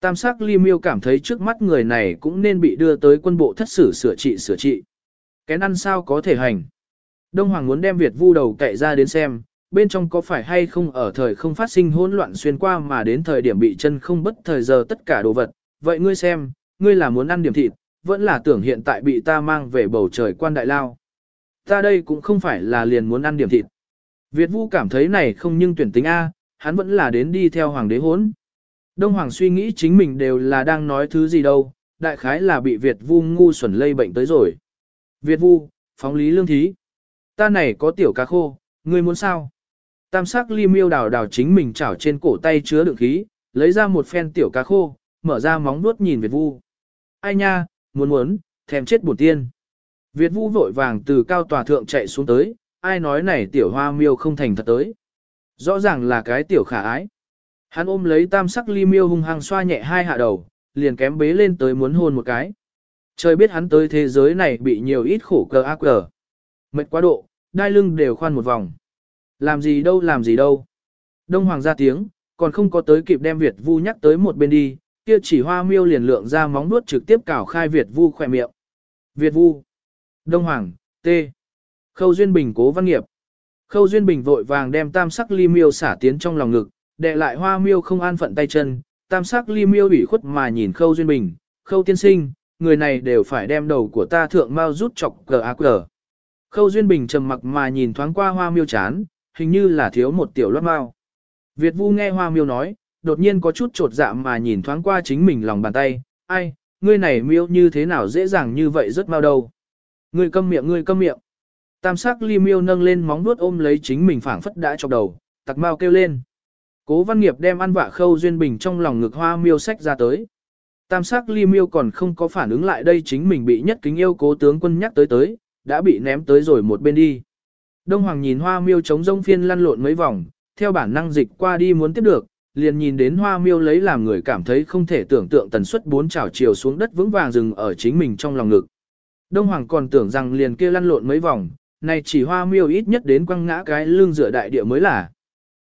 Tam sắc ly miêu cảm thấy trước mắt người này cũng nên bị đưa tới quân bộ thất xử sửa trị sửa trị. Cái ăn sao có thể hành. Đông Hoàng muốn đem Việt Vu đầu cậy ra đến xem, bên trong có phải hay không ở thời không phát sinh hỗn loạn xuyên qua mà đến thời điểm bị chân không bất thời giờ tất cả đồ vật. Vậy ngươi xem, ngươi là muốn ăn điểm thịt, vẫn là tưởng hiện tại bị ta mang về bầu trời quan đại lao. Ta đây cũng không phải là liền muốn ăn điểm thịt. Việt Vu cảm thấy này không nhưng tuyển tính A, hắn vẫn là đến đi theo hoàng đế hốn. Đông Hoàng suy nghĩ chính mình đều là đang nói thứ gì đâu, đại khái là bị Việt Vu ngu xuẩn lây bệnh tới rồi. Việt Vu, phóng lý lương thí. Ta này có tiểu cá khô, ngươi muốn sao? Tam sắc ly miêu đào đào chính mình chảo trên cổ tay chứa đựng khí, lấy ra một phen tiểu cá khô, mở ra móng nuốt nhìn Việt Vu. Ai nha, muốn muốn, thèm chết bổn tiên. Việt Vu vội vàng từ cao tòa thượng chạy xuống tới, ai nói này tiểu hoa miêu không thành thật tới. Rõ ràng là cái tiểu khả ái. Hắn ôm lấy tam sắc ly miêu hung hăng xoa nhẹ hai hạ đầu, liền kém bế lên tới muốn hôn một cái. Trời biết hắn tới thế giới này bị nhiều ít khổ cờ ác cờ. Mệt quá độ, đai lưng đều khoan một vòng. Làm gì đâu làm gì đâu. Đông Hoàng ra tiếng, còn không có tới kịp đem Việt Vu nhắc tới một bên đi, kia chỉ hoa miêu liền lượng ra móng nuốt trực tiếp cào khai Việt Vu khỏe miệng. Việt Vu. Đông Hoàng, T. Khâu Duyên Bình cố văn nghiệp. Khâu Duyên Bình vội vàng đem tam sắc ly miêu xả tiến trong lòng ngực, đệ lại hoa miêu không an phận tay chân, tam sắc ly miêu ủy khuất mà nhìn Khâu Duyên Bình, Khâu tiên sinh, người này đều phải đem đầu của ta thượng mau rút chọc cờ ác cờ. Khâu Duyên Bình trầm mặc mà nhìn thoáng qua hoa miêu chán, hình như là thiếu một tiểu loát mau. Việt Vu nghe hoa miêu nói, đột nhiên có chút trột dạ mà nhìn thoáng qua chính mình lòng bàn tay, ai, ngươi này miêu như thế nào dễ dàng như vậy rất mau đâu. Ngươi câm miệng ngươi câm miệng. Tam sắc ly miêu nâng lên móng vuốt ôm lấy chính mình phảng phất đã chọc đầu, tặc mau kêu lên. Cố văn nghiệp đem ăn vạ khâu duyên bình trong lòng ngực hoa miêu sách ra tới. Tam sắc ly miêu còn không có phản ứng lại đây chính mình bị nhất kính yêu cố tướng quân nhắc tới tới, đã bị ném tới rồi một bên đi. Đông Hoàng nhìn hoa miêu chống rông phiên lăn lộn mấy vòng, theo bản năng dịch qua đi muốn tiếp được, liền nhìn đến hoa miêu lấy làm người cảm thấy không thể tưởng tượng tần suất bốn chảo chiều xuống đất vững vàng dừng ở chính mình trong lòng ngực. Đông Hoàng còn tưởng rằng liền kia lăn lộn mấy vòng, này chỉ hoa miêu ít nhất đến quăng ngã cái lưng dựa đại địa mới là.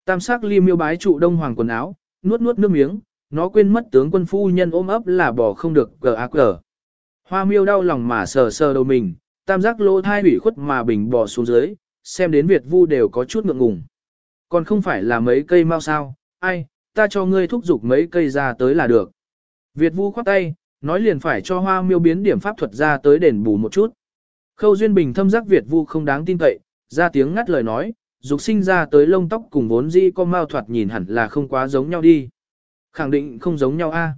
Tam sắc ly miêu bái trụ Đông Hoàng quần áo, nuốt nuốt nước miếng, nó quên mất tướng quân phu nhân ôm ấp là bỏ không được gờ ác gờ. Hoa miêu đau lòng mà sờ sờ đầu mình, tam giác lô thai ủy khuất mà bình bỏ xuống dưới, xem đến Việt vu đều có chút ngượng ngùng. Còn không phải là mấy cây mau sao, ai, ta cho ngươi thúc giục mấy cây ra tới là được. Việt vu khoát tay, nói liền phải cho hoa miêu biến điểm pháp thuật ra tới đền bù một chút. Khâu Duyên Bình thâm giác Việt vu không đáng tin cậy, ra tiếng ngắt lời nói, dục sinh ra tới lông tóc cùng vốn dĩ có mao thoạt nhìn hẳn là không quá giống nhau đi. Khẳng định không giống nhau a. À?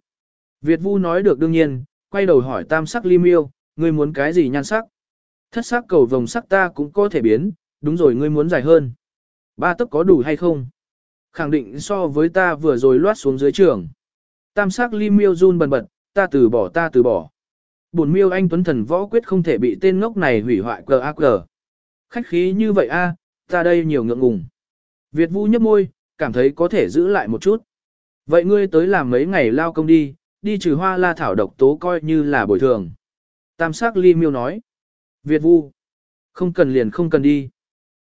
Việt vu nói được đương nhiên, quay đầu hỏi tam sắc ly miêu, ngươi muốn cái gì nhan sắc? Thất sắc cầu vồng sắc ta cũng có thể biến, đúng rồi ngươi muốn dài hơn. Ba tấc có đủ hay không? Khẳng định so với ta vừa rồi loát xuống dưới trường. Tam sắc ly miêu run bần bật, ta từ bỏ ta từ bỏ. Bổn miêu anh Tuấn Thần võ quyết không thể bị tên ngốc này hủy hoại cờ ác cờ. Khách khí như vậy a, ta đây nhiều ngượng ngùng. Việt Vũ nhấp môi, cảm thấy có thể giữ lại một chút. Vậy ngươi tới làm mấy ngày lao công đi, đi trừ hoa la thảo độc tố coi như là bồi thường. Tam sắc ly miêu nói. Việt Vu, không cần liền không cần đi.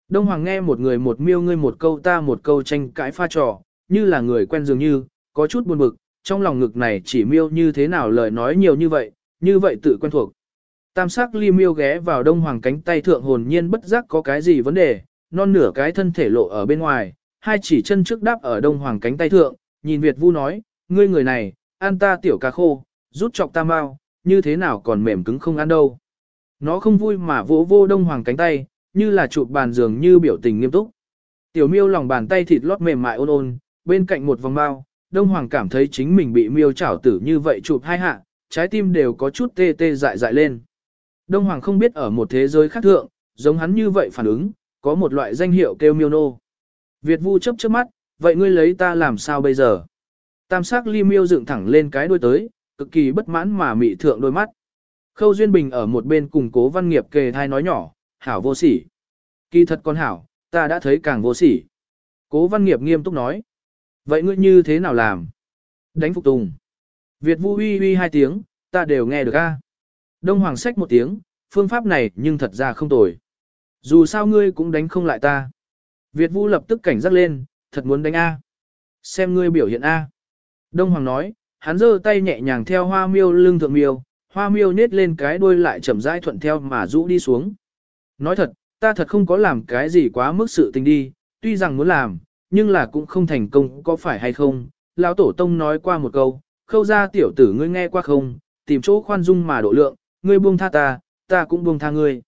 Đông Hoàng nghe một người một miêu ngươi một câu ta một câu tranh cãi pha trò, như là người quen dường như, có chút buồn bực, trong lòng ngực này chỉ miêu như thế nào lời nói nhiều như vậy, như vậy tự quen thuộc. Tam sắc ly miêu ghé vào Đông Hoàng cánh tay thượng hồn nhiên bất giác có cái gì vấn đề, non nửa cái thân thể lộ ở bên ngoài, hai chỉ chân trước đáp ở Đông Hoàng cánh tay thượng, nhìn Việt Vu nói, ngươi người này, ăn ta tiểu cá khô, rút chọc ta mau, như thế nào còn mềm cứng không ăn đâu. Nó không vui mà vỗ vô Đông Hoàng cánh tay, như là chụp bàn giường như biểu tình nghiêm túc. Tiểu miêu lòng bàn tay thịt lót mềm mại ôn ôn, bên cạnh một vòng bao, Đông Hoàng cảm thấy chính mình bị miêu chảo tử như vậy chụp hai hạ, trái tim đều có chút tê tê dại dại lên. Đông Hoàng không biết ở một thế giới khác thượng, giống hắn như vậy phản ứng, có một loại danh hiệu kêu miêu nô. Việt Vu chấp chớp mắt, vậy ngươi lấy ta làm sao bây giờ? Tam sắc ly miêu dựng thẳng lên cái đuôi tới, cực kỳ bất mãn mà mị thượng đôi mắt. Khâu Duyên Bình ở một bên cùng cố văn nghiệp kề thai nói nhỏ, hảo vô sỉ. Kỳ thật con hảo, ta đã thấy càng vô sỉ. Cố văn nghiệp nghiêm túc nói. Vậy ngươi như thế nào làm? Đánh phục tùng. Việt Vu uy uy hai tiếng, ta đều nghe được a. Đông Hoàng sách một tiếng, phương pháp này nhưng thật ra không tồi. Dù sao ngươi cũng đánh không lại ta. Việt Vu lập tức cảnh giác lên, thật muốn đánh A. Xem ngươi biểu hiện A. Đông Hoàng nói, hắn giơ tay nhẹ nhàng theo hoa miêu lưng thượng miêu, hoa miêu nết lên cái đuôi lại chậm rãi thuận theo mà rũ đi xuống. Nói thật, ta thật không có làm cái gì quá mức sự tình đi, tuy rằng muốn làm, nhưng là cũng không thành công có phải hay không. Lão Tổ Tông nói qua một câu, khâu ra tiểu tử ngươi nghe qua không, tìm chỗ khoan dung mà độ lượng, ngươi buông tha ta, ta cũng buông tha ngươi.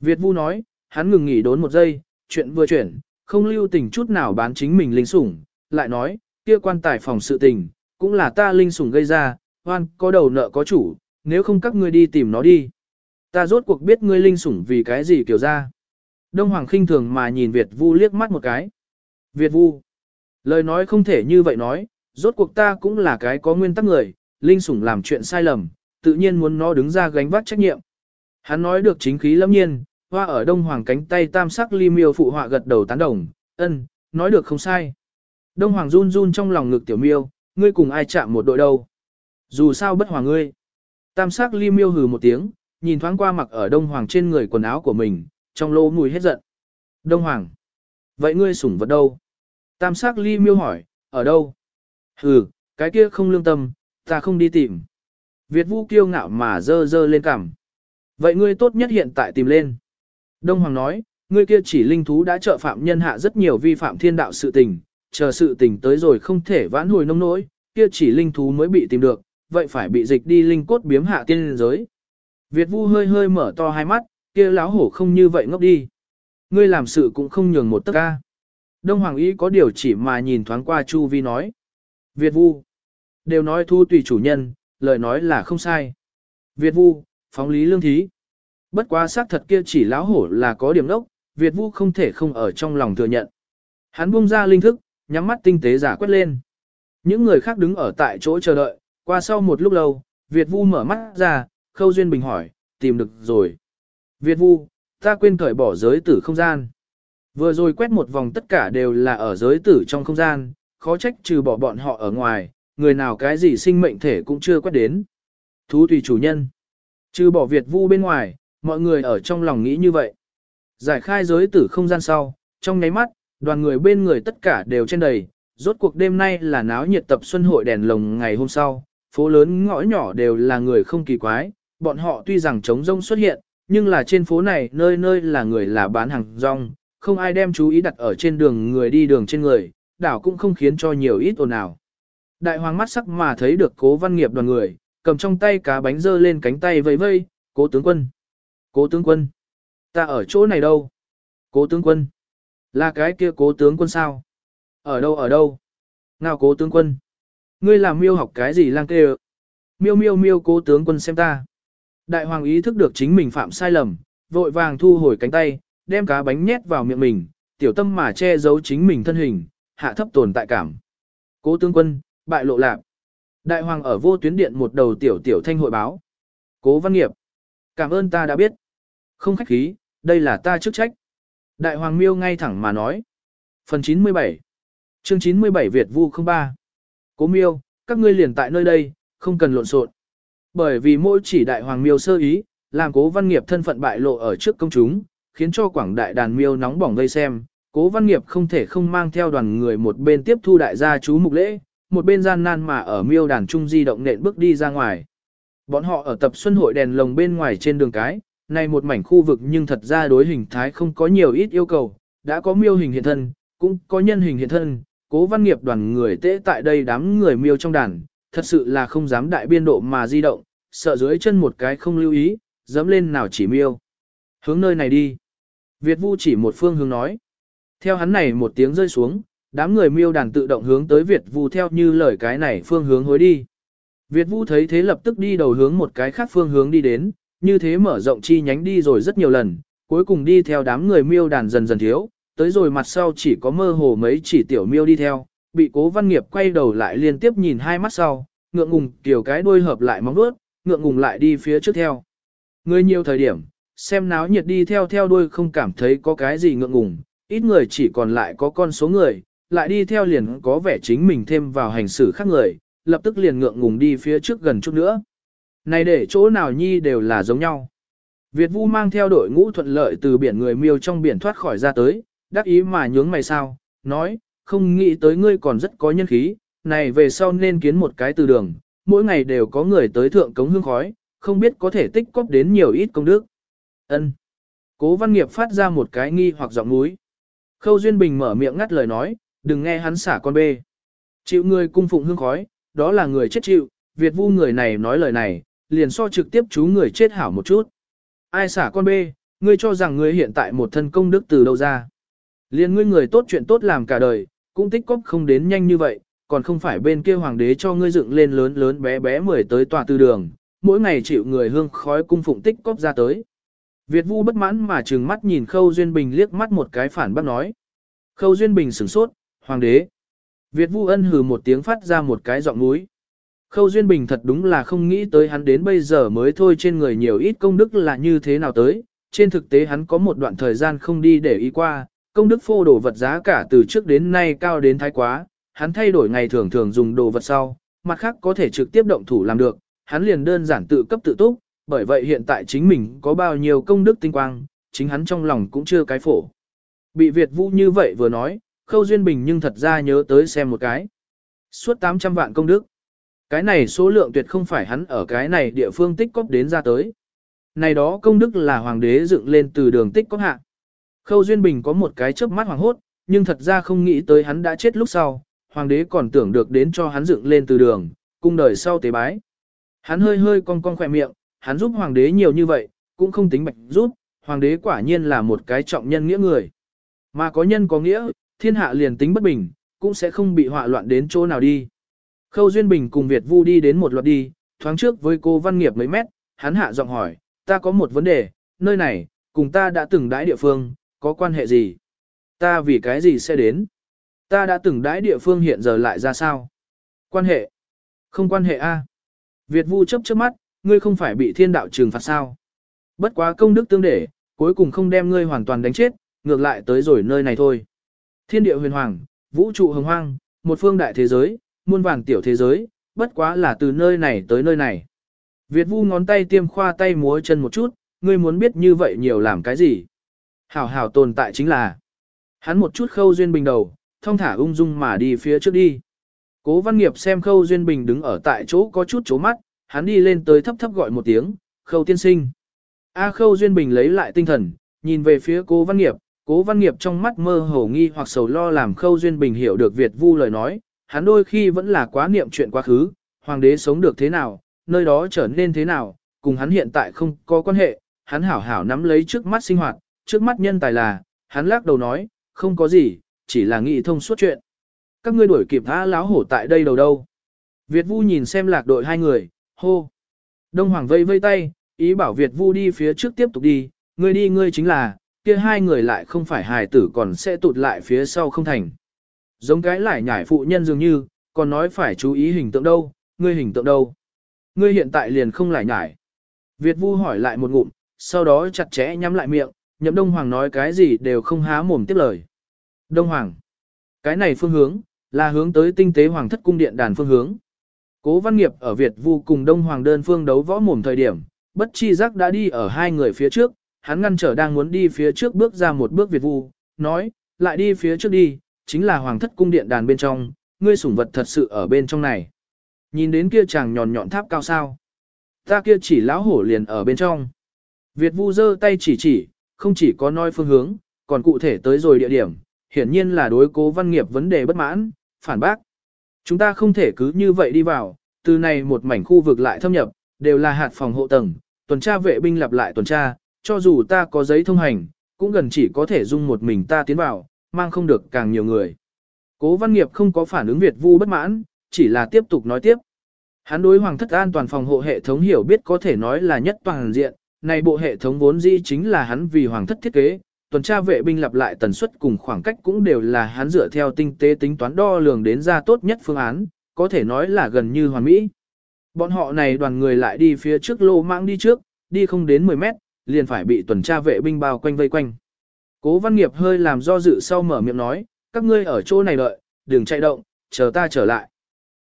Việt Vu nói, hắn ngừng nghỉ đốn một giây, chuyện vừa chuyển, không lưu tình chút nào bán chính mình linh sủng, lại nói, kia quan tài phòng sự tình, cũng là ta linh sủng gây ra, hoan có đầu nợ có chủ, nếu không các ngươi đi tìm nó đi. Ta rốt cuộc biết ngươi linh sủng vì cái gì kiểu ra. Đông Hoàng khinh thường mà nhìn Việt Vu liếc mắt một cái. Việt Vu. Lời nói không thể như vậy nói, rốt cuộc ta cũng là cái có nguyên tắc người, linh sủng làm chuyện sai lầm, tự nhiên muốn nó đứng ra gánh vác trách nhiệm. Hắn nói được chính khí lâm nhiên, hoa ở Đông Hoàng cánh tay tam sắc ly miêu phụ họa gật đầu tán đồng, ân, nói được không sai. Đông Hoàng run run trong lòng ngực tiểu miêu, ngươi cùng ai chạm một đội đâu. Dù sao bất hòa ngươi. Tam sắc ly miêu hừ một tiếng, nhìn thoáng qua mặc ở Đông Hoàng trên người quần áo của mình, trong lỗ mùi hết giận. Đông Hoàng. Vậy ngươi sủng vật đâu? Tam sắc ly miêu hỏi, ở đâu? Hừ, cái kia không lương tâm, ta không đi tìm. Việt Vũ kiêu ngạo mà dơ dơ lên cằm. Vậy ngươi tốt nhất hiện tại tìm lên. Đông Hoàng nói, ngươi kia chỉ linh thú đã trợ phạm nhân hạ rất nhiều vi phạm thiên đạo sự tình, chờ sự tình tới rồi không thể vãn hồi nông nỗi, kia chỉ linh thú mới bị tìm được, vậy phải bị dịch đi linh cốt biếm hạ tiên giới. Việt Vu hơi hơi mở to hai mắt, kia láo hổ không như vậy ngốc đi. Ngươi làm sự cũng không nhường một tấc ca. Đông Hoàng Ý có điều chỉ mà nhìn thoáng qua Chu Vi nói. Việt Vu. Đều nói thu tùy chủ nhân, lời nói là không sai. Việt Vu, phóng lý lương thí. Bất quá xác thật kia chỉ láo hổ là có điểm đốc, Việt Vu không thể không ở trong lòng thừa nhận. Hắn buông ra linh thức, nhắm mắt tinh tế giả quét lên. Những người khác đứng ở tại chỗ chờ đợi, qua sau một lúc lâu, Việt Vu mở mắt ra, Khâu Duyên Bình hỏi, tìm được rồi. Việt Vu, ta quên cởi bỏ giới tử không gian. Vừa rồi quét một vòng tất cả đều là ở giới tử trong không gian, khó trách trừ bỏ bọn họ ở ngoài, người nào cái gì sinh mệnh thể cũng chưa quét đến. Thú tùy chủ nhân. Trừ bỏ Việt Vu bên ngoài, mọi người ở trong lòng nghĩ như vậy. Giải khai giới tử không gian sau, trong nháy mắt, đoàn người bên người tất cả đều trên đầy, rốt cuộc đêm nay là náo nhiệt tập xuân hội đèn lồng ngày hôm sau, phố lớn ngõ nhỏ đều là người không kỳ quái, bọn họ tuy rằng trống rông xuất hiện, nhưng là trên phố này nơi nơi là người là bán hàng rong, không ai đem chú ý đặt ở trên đường người đi đường trên người, đảo cũng không khiến cho nhiều ít ồn ào. Đại hoàng mắt sắc mà thấy được cố văn nghiệp đoàn người, cầm trong tay cá bánh dơ lên cánh tay vây vây, cố tướng quân. Cố tướng quân. Ta ở chỗ này đâu? Cố tướng quân. Là cái kia cố tướng quân sao? Ở đâu ở đâu? Ngao cố tướng quân. Ngươi làm miêu học cái gì lang kê Miêu miêu miêu cố tướng quân xem ta. Đại hoàng ý thức được chính mình phạm sai lầm, vội vàng thu hồi cánh tay, đem cá bánh nhét vào miệng mình, tiểu tâm mà che giấu chính mình thân hình, hạ thấp tồn tại cảm. Cố tướng quân, bại lộ lạc. Đại hoàng ở vô tuyến điện một đầu tiểu tiểu thanh hội báo. Cố văn nghiệp. Cảm ơn ta đã biết. Không khách khí, đây là ta chức trách. Đại hoàng miêu ngay thẳng mà nói. Phần 97 Chương 97 Việt Vu 03 Cố miêu, các ngươi liền tại nơi đây, không cần lộn xộn. Bởi vì mỗi chỉ đại hoàng miêu sơ ý, làm cố văn nghiệp thân phận bại lộ ở trước công chúng, khiến cho quảng đại đàn miêu nóng bỏng vây xem. Cố văn nghiệp không thể không mang theo đoàn người một bên tiếp thu đại gia chú mục lễ, một bên gian nan mà ở miêu đàn trung di động nện bước đi ra ngoài. Bọn họ ở tập xuân hội đèn lồng bên ngoài trên đường cái, này một mảnh khu vực nhưng thật ra đối hình thái không có nhiều ít yêu cầu, đã có miêu hình hiện thân, cũng có nhân hình hiện thân, cố văn nghiệp đoàn người tễ tại đây đám người miêu trong đàn, thật sự là không dám đại biên độ mà di động, sợ dưới chân một cái không lưu ý, dám lên nào chỉ miêu. Hướng nơi này đi. Việt Vu chỉ một phương hướng nói. Theo hắn này một tiếng rơi xuống, đám người miêu đàn tự động hướng tới Việt Vu theo như lời cái này phương hướng hối đi. Việt Vu thấy thế lập tức đi đầu hướng một cái khác phương hướng đi đến, như thế mở rộng chi nhánh đi rồi rất nhiều lần, cuối cùng đi theo đám người miêu đàn dần dần thiếu, tới rồi mặt sau chỉ có mơ hồ mấy chỉ tiểu miêu đi theo, bị cố văn nghiệp quay đầu lại liên tiếp nhìn hai mắt sau, ngượng ngùng kiểu cái đuôi hợp lại móng vuốt, ngượng ngùng lại đi phía trước theo. Người nhiều thời điểm, xem náo nhiệt đi theo theo đuôi không cảm thấy có cái gì ngượng ngùng, ít người chỉ còn lại có con số người, lại đi theo liền có vẻ chính mình thêm vào hành xử khác người, lập tức liền ngượng ngùng đi phía trước gần chút nữa. Này để chỗ nào nhi đều là giống nhau. Việt Vu mang theo đội ngũ thuận lợi từ biển người miêu trong biển thoát khỏi ra tới, đắc ý mà nhướng mày sao, nói, không nghĩ tới ngươi còn rất có nhân khí, này về sau nên kiến một cái từ đường, mỗi ngày đều có người tới thượng cống hương khói, không biết có thể tích cóp đến nhiều ít công đức. Ân. Cố văn nghiệp phát ra một cái nghi hoặc giọng núi. Khâu Duyên Bình mở miệng ngắt lời nói, đừng nghe hắn xả con bê. Chịu người cung phụng hương khói, đó là người chết chịu, Việt vu người này nói lời này, liền so trực tiếp chú người chết hảo một chút. Ai xả con bê, ngươi cho rằng ngươi hiện tại một thân công đức từ đâu ra. Liền ngươi người tốt chuyện tốt làm cả đời, cũng tích cóp không đến nhanh như vậy, còn không phải bên kia hoàng đế cho ngươi dựng lên lớn lớn bé bé mười tới tòa tư đường, mỗi ngày chịu người hương khói cung phụng tích cóp ra tới. Việt Vu bất mãn mà trừng mắt nhìn Khâu Duyên Bình liếc mắt một cái phản bác nói. Khâu Duyên Bình sửng sốt, hoàng đế. Việt Vu ân hừ một tiếng phát ra một cái giọng núi. Khâu Duyên Bình thật đúng là không nghĩ tới hắn đến bây giờ mới thôi trên người nhiều ít công đức là như thế nào tới, trên thực tế hắn có một đoạn thời gian không đi để ý qua, công đức phô đồ vật giá cả từ trước đến nay cao đến thái quá, hắn thay đổi ngày thường thường dùng đồ vật sau, mặt khác có thể trực tiếp động thủ làm được, hắn liền đơn giản tự cấp tự túc, bởi vậy hiện tại chính mình có bao nhiêu công đức tinh quang, chính hắn trong lòng cũng chưa cái phổ. Bị Việt Vũ như vậy vừa nói, Khâu Duyên Bình nhưng thật ra nhớ tới xem một cái. Suốt 800 vạn công đức. Cái này số lượng tuyệt không phải hắn ở cái này địa phương tích cóp đến ra tới. Này đó công đức là hoàng đế dựng lên từ đường tích cóp hạ. Khâu Duyên Bình có một cái chớp mắt hoàng hốt, nhưng thật ra không nghĩ tới hắn đã chết lúc sau, hoàng đế còn tưởng được đến cho hắn dựng lên từ đường, cung đời sau tế bái. Hắn hơi hơi cong cong khỏe miệng, hắn giúp hoàng đế nhiều như vậy, cũng không tính bạch giúp, hoàng đế quả nhiên là một cái trọng nhân nghĩa người. Mà có nhân có nghĩa, thiên hạ liền tính bất bình, cũng sẽ không bị họa loạn đến chỗ nào đi. Khâu Duyên Bình cùng Việt Vu đi đến một loạt đi, thoáng trước với cô Văn Nghiệp mấy mét, hắn hạ giọng hỏi, ta có một vấn đề, nơi này, cùng ta đã từng đãi địa phương, có quan hệ gì? Ta vì cái gì sẽ đến? Ta đã từng đãi địa phương hiện giờ lại ra sao? Quan hệ? Không quan hệ a. Việt Vu chấp chớp mắt, ngươi không phải bị thiên đạo trừng phạt sao? Bất quá công đức tương để, cuối cùng không đem ngươi hoàn toàn đánh chết, ngược lại tới rồi nơi này thôi. Thiên địa huyền hoàng, vũ trụ hồng hoang, một phương đại thế giới, muôn vàng tiểu thế giới, bất quá là từ nơi này tới nơi này. Việt Vu ngón tay tiêm khoa tay múa chân một chút, ngươi muốn biết như vậy nhiều làm cái gì? Hảo hảo tồn tại chính là. Hắn một chút khâu duyên bình đầu, thông thả ung dung mà đi phía trước đi. Cố văn nghiệp xem khâu duyên bình đứng ở tại chỗ có chút chố mắt, hắn đi lên tới thấp thấp gọi một tiếng, khâu tiên sinh. A à, khâu duyên bình lấy lại tinh thần, nhìn về phía cố văn nghiệp, cố văn nghiệp trong mắt mơ hồ nghi hoặc sầu lo làm khâu duyên bình hiểu được Việt vu lời nói, hắn đôi khi vẫn là quá niệm chuyện quá khứ, hoàng đế sống được thế nào, nơi đó trở nên thế nào, cùng hắn hiện tại không có quan hệ, hắn hảo hảo nắm lấy trước mắt sinh hoạt, trước mắt nhân tài là, hắn lắc đầu nói, không có gì, chỉ là nghĩ thông suốt chuyện. Các ngươi đuổi kịp tha láo hổ tại đây đầu đâu. Việt Vu nhìn xem lạc đội hai người, hô. Đông Hoàng vây vây tay, ý bảo Việt Vu đi phía trước tiếp tục đi, ngươi đi ngươi chính là, kia hai người lại không phải hài tử còn sẽ tụt lại phía sau không thành. Giống cái lại nhải phụ nhân dường như, còn nói phải chú ý hình tượng đâu, ngươi hình tượng đâu. Ngươi hiện tại liền không lại nhải. Việt Vu hỏi lại một ngụm, sau đó chặt chẽ nhắm lại miệng, nhậm Đông Hoàng nói cái gì đều không há mồm tiếp lời. Đông Hoàng. Cái này phương hướng, là hướng tới tinh tế Hoàng thất cung điện đàn phương hướng. Cố văn nghiệp ở Việt Vu cùng Đông Hoàng đơn phương đấu võ mồm thời điểm, bất chi giác đã đi ở hai người phía trước, hắn ngăn trở đang muốn đi phía trước bước ra một bước Việt Vu, nói, lại đi phía trước đi, chính là Hoàng thất cung điện đàn bên trong, ngươi sủng vật thật sự ở bên trong này. Nhìn đến kia chàng nhọn nhọn tháp cao sao. Ta kia chỉ lão hổ liền ở bên trong. Việt Vu giơ tay chỉ chỉ, không chỉ có nói phương hướng, còn cụ thể tới rồi địa điểm, hiển nhiên là đối cố văn nghiệp vấn đề bất mãn, phản bác. Chúng ta không thể cứ như vậy đi vào, từ này một mảnh khu vực lại thâm nhập, đều là hạt phòng hộ tầng, tuần tra vệ binh lặp lại tuần tra, cho dù ta có giấy thông hành, cũng gần chỉ có thể dung một mình ta tiến vào, mang không được càng nhiều người. Cố văn nghiệp không có phản ứng Việt Vu bất mãn, chỉ là tiếp tục nói tiếp. Hắn đối hoàng thất an toàn phòng hộ hệ thống hiểu biết có thể nói là nhất toàn diện, này bộ hệ thống vốn dĩ chính là hắn vì hoàng thất thiết kế, tuần tra vệ binh lặp lại tần suất cùng khoảng cách cũng đều là hắn dựa theo tinh tế tính toán đo lường đến ra tốt nhất phương án, có thể nói là gần như hoàn mỹ. Bọn họ này đoàn người lại đi phía trước lô mạng đi trước, đi không đến 10 mét, liền phải bị tuần tra vệ binh bao quanh vây quanh. Cố văn nghiệp hơi làm do dự sau mở miệng nói, các ngươi ở chỗ này đợi, đừng chạy động, chờ ta trở lại.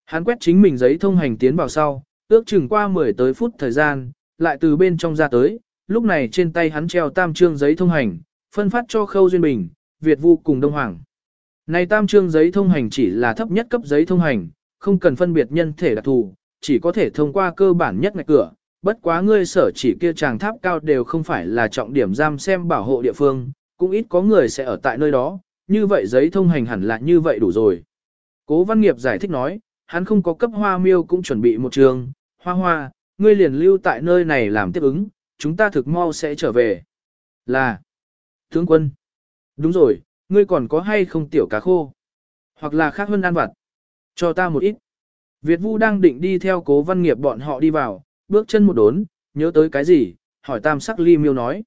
Hắn quét chính mình giấy thông hành tiến vào sau, ước chừng qua 10 tới phút thời gian, lại từ bên trong ra tới, lúc này trên tay hắn treo tam trương giấy thông hành, phân phát cho Khâu Duyên Bình, Việt Vu cùng Đông Hoàng. Này tam trương giấy thông hành chỉ là thấp nhất cấp giấy thông hành, không cần phân biệt nhân thể đặc thù, chỉ có thể thông qua cơ bản nhất ngạch cửa. Bất quá ngươi sở chỉ kia tràng tháp cao đều không phải là trọng điểm giam xem bảo hộ địa phương, cũng ít có người sẽ ở tại nơi đó, như vậy giấy thông hành hẳn là như vậy đủ rồi. Cố Văn Nghiệp giải thích nói, hắn không có cấp hoa miêu cũng chuẩn bị một trường, hoa hoa, ngươi liền lưu tại nơi này làm tiếp ứng, chúng ta thực mau sẽ trở về. Là, tướng quân, đúng rồi, ngươi còn có hay không tiểu cá khô, hoặc là khác hơn ăn vặt, cho ta một ít. Việt Vu đang định đi theo cố văn nghiệp bọn họ đi vào, bước chân một đốn, nhớ tới cái gì, hỏi tam sắc ly miêu nói.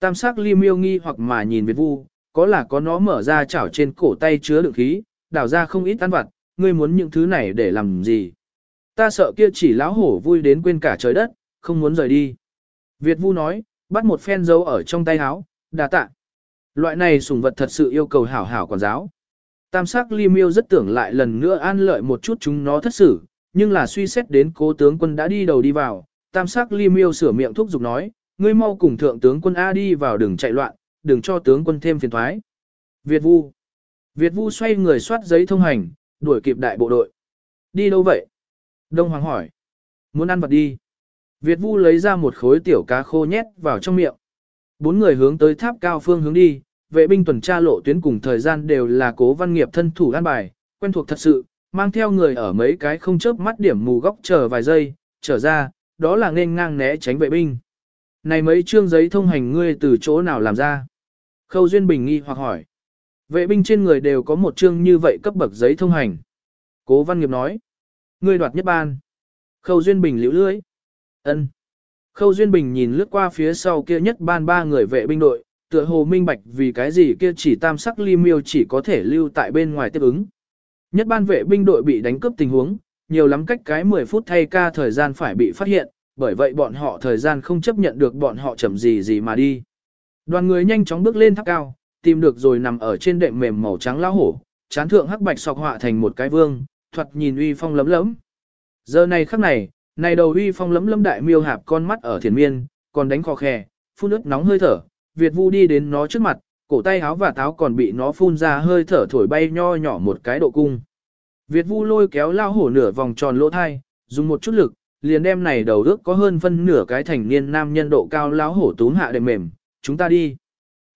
Tam sắc ly miêu nghi hoặc mà nhìn Việt Vu, có là có nó mở ra chảo trên cổ tay chứa đựng khí, đảo ra không ít ăn vặt, ngươi muốn những thứ này để làm gì. Ta sợ kia chỉ lão hổ vui đến quên cả trời đất, không muốn rời đi. Việt Vu nói, bắt một phen dấu ở trong tay áo, đà tạ. Loại này sủng vật thật sự yêu cầu hảo hảo quản giáo. Tam sắc ly miêu rất tưởng lại lần nữa an lợi một chút chúng nó thất xử, nhưng là suy xét đến cố tướng quân đã đi đầu đi vào, tam sắc ly miêu sửa miệng thúc giục nói, ngươi mau cùng thượng tướng quân A đi vào đừng chạy loạn, đừng cho tướng quân thêm phiền thoái. Việt Vu Việt Vu xoay người soát giấy thông hành, đuổi kịp đại bộ đội. Đi đâu vậy? Đông Hoàng hỏi. Muốn ăn vật đi. Việt Vu lấy ra một khối tiểu cá khô nhét vào trong miệng. Bốn người hướng tới tháp cao phương hướng đi, vệ binh tuần tra lộ tuyến cùng thời gian đều là cố văn nghiệp thân thủ an bài, quen thuộc thật sự, mang theo người ở mấy cái không chớp mắt điểm mù góc chờ vài giây, trở ra, đó là nên ngang né tránh vệ binh. Này mấy chương giấy thông hành ngươi từ chỗ nào làm ra? Khâu Duyên Bình nghi hoặc hỏi. Vệ binh trên người đều có một chương như vậy cấp bậc giấy thông hành. Cố Văn Nghiệp nói. Ngươi đoạt nhất ban. Khâu Duyên Bình liễu lưới. ân. Khâu Duyên Bình nhìn lướt qua phía sau kia nhất ban ba người vệ binh đội, tựa hồ minh bạch vì cái gì kia chỉ tam sắc ly miêu chỉ có thể lưu tại bên ngoài tiếp ứng. Nhất ban vệ binh đội bị đánh cướp tình huống, nhiều lắm cách cái 10 phút thay ca thời gian phải bị phát hiện, bởi vậy bọn họ thời gian không chấp nhận được bọn họ chậm gì gì mà đi. Đoàn người nhanh chóng bước lên tháp cao, tìm được rồi nằm ở trên đệm mềm màu trắng lão hổ, chán thượng hắc bạch sọc họa thành một cái vương, thuật nhìn uy phong lấm lấm. Giờ này khắc này, này đầu uy phong lấm lấm đại miêu hạp con mắt ở thiền miên, còn đánh khò khè, phun ướt nóng hơi thở, Việt Vu đi đến nó trước mặt, cổ tay háo và táo còn bị nó phun ra hơi thở thổi bay nho nhỏ một cái độ cung. Việt Vu lôi kéo lao hổ nửa vòng tròn lỗ thai, dùng một chút lực, liền đem này đầu ước có hơn phân nửa cái thành niên nam nhân độ cao láo hổ túm hạ đệm mềm, chúng ta đi.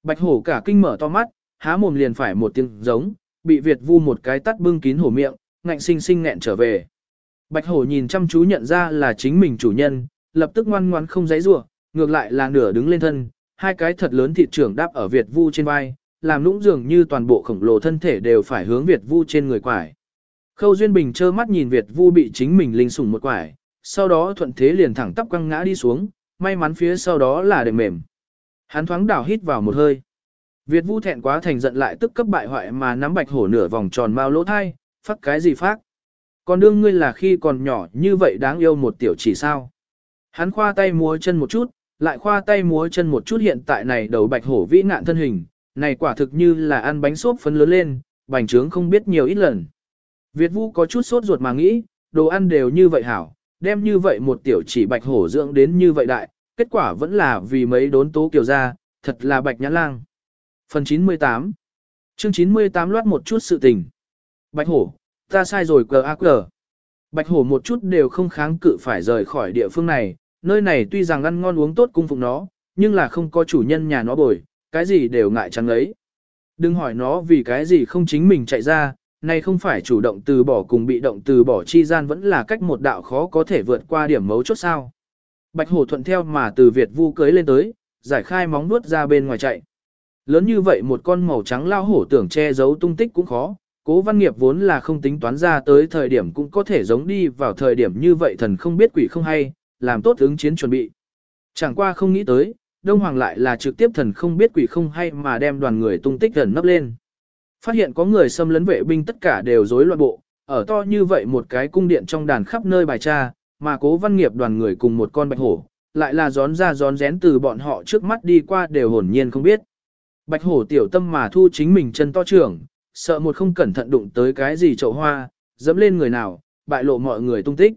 Bạch hổ cả kinh mở to mắt, há mồm liền phải một tiếng giống, bị Việt Vu một cái tắt bưng kín hổ miệng, ngạnh sinh sinh nghẹn trở về. Bạch hổ nhìn chăm chú nhận ra là chính mình chủ nhân, lập tức ngoan ngoãn không dãy rủa, ngược lại là nửa đứng lên thân, hai cái thật lớn thịt trưởng đáp ở Việt Vu trên vai, làm nũng dường như toàn bộ khổng lồ thân thể đều phải hướng Việt Vu trên người quải. Khâu Duyên Bình trơ mắt nhìn Việt Vu bị chính mình linh sủng một quải, sau đó thuận thế liền thẳng tắp quăng ngã đi xuống, may mắn phía sau đó là đệm mềm. Hắn thoáng đảo hít vào một hơi. Việt Vu thẹn quá thành giận lại tức cấp bại hoại mà nắm bạch hổ nửa vòng tròn mao lỗ thai, phát cái gì phát. Còn đương ngươi là khi còn nhỏ như vậy đáng yêu một tiểu chỉ sao. Hắn khoa tay múa chân một chút, lại khoa tay múa chân một chút hiện tại này đầu bạch hổ vĩ nạn thân hình, này quả thực như là ăn bánh xốp phấn lớn lên, bành trướng không biết nhiều ít lần. Việt Vũ có chút sốt ruột mà nghĩ, đồ ăn đều như vậy hảo, đem như vậy một tiểu chỉ bạch hổ dưỡng đến như vậy đại, kết quả vẫn là vì mấy đốn tố kiều ra, thật là bạch nhãn lang. Phần 98 Chương 98 loát một chút sự tình. Bạch hổ, ta sai rồi cờ ác cờ. Bạch hổ một chút đều không kháng cự phải rời khỏi địa phương này, nơi này tuy rằng ăn ngon uống tốt cung phục nó, nhưng là không có chủ nhân nhà nó bồi, cái gì đều ngại chắn ấy. Đừng hỏi nó vì cái gì không chính mình chạy ra, này không phải chủ động từ bỏ cùng bị động từ bỏ chi gian vẫn là cách một đạo khó có thể vượt qua điểm mấu chốt sao. Bạch hổ thuận theo mà từ Việt vu cưới lên tới, giải khai móng nuốt ra bên ngoài chạy. Lớn như vậy một con màu trắng lao hổ tưởng che giấu tung tích cũng khó, cố văn nghiệp vốn là không tính toán ra tới thời điểm cũng có thể giống đi vào thời điểm như vậy thần không biết quỷ không hay, làm tốt ứng chiến chuẩn bị. Chẳng qua không nghĩ tới, Đông Hoàng lại là trực tiếp thần không biết quỷ không hay mà đem đoàn người tung tích gần nấp lên. Phát hiện có người xâm lấn vệ binh tất cả đều rối loạn bộ, ở to như vậy một cái cung điện trong đàn khắp nơi bài tra, mà cố văn nghiệp đoàn người cùng một con bạch hổ, lại là gión ra gión rén từ bọn họ trước mắt đi qua đều hồn nhiên không biết. Bạch hổ tiểu tâm mà thu chính mình chân to trưởng, sợ một không cẩn thận đụng tới cái gì chậu hoa, dẫm lên người nào, bại lộ mọi người tung tích.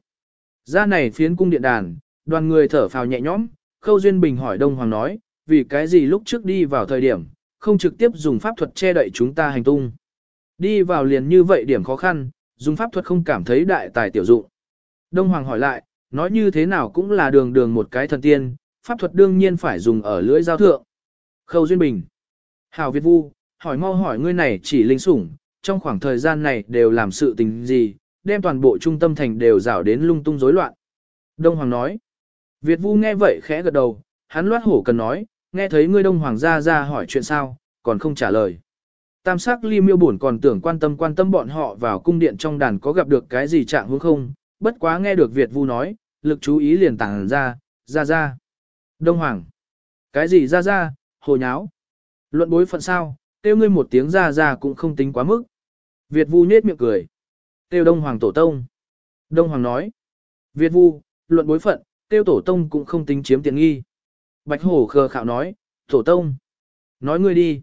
Ra này phiến cung điện đàn, đoàn người thở phào nhẹ nhõm, Khâu Duyên Bình hỏi Đông Hoàng nói, vì cái gì lúc trước đi vào thời điểm, không trực tiếp dùng pháp thuật che đậy chúng ta hành tung. Đi vào liền như vậy điểm khó khăn, dùng pháp thuật không cảm thấy đại tài tiểu dụng. Đông Hoàng hỏi lại, nói như thế nào cũng là đường đường một cái thần tiên, pháp thuật đương nhiên phải dùng ở lưỡi giao thượng. Khâu Duyên Bình. Hào Việt Vu, hỏi mau hỏi ngươi này chỉ linh sủng, trong khoảng thời gian này đều làm sự tình gì, đem toàn bộ trung tâm thành đều rảo đến lung tung rối loạn. Đông Hoàng nói. Việt Vu nghe vậy khẽ gật đầu, hắn loát hổ cần nói, nghe thấy ngươi Đông Hoàng ra ra hỏi chuyện sao, còn không trả lời. Tam sắc ly miêu buồn còn tưởng quan tâm quan tâm bọn họ vào cung điện trong đàn có gặp được cái gì trạng hướng không, bất quá nghe được Việt Vu nói, lực chú ý liền tàng ra, ra ra. Đông Hoàng. Cái gì ra ra, hồ nháo. Luận bối phận sao, tiêu ngươi một tiếng ra ra cũng không tính quá mức. Việt Vu nhết miệng cười. Tiêu Đông Hoàng tổ tông. Đông Hoàng nói. Việt Vu, luận bối phận, tiêu tổ tông cũng không tính chiếm tiện nghi. Bạch Hổ khờ khạo nói, tổ tông. Nói ngươi đi.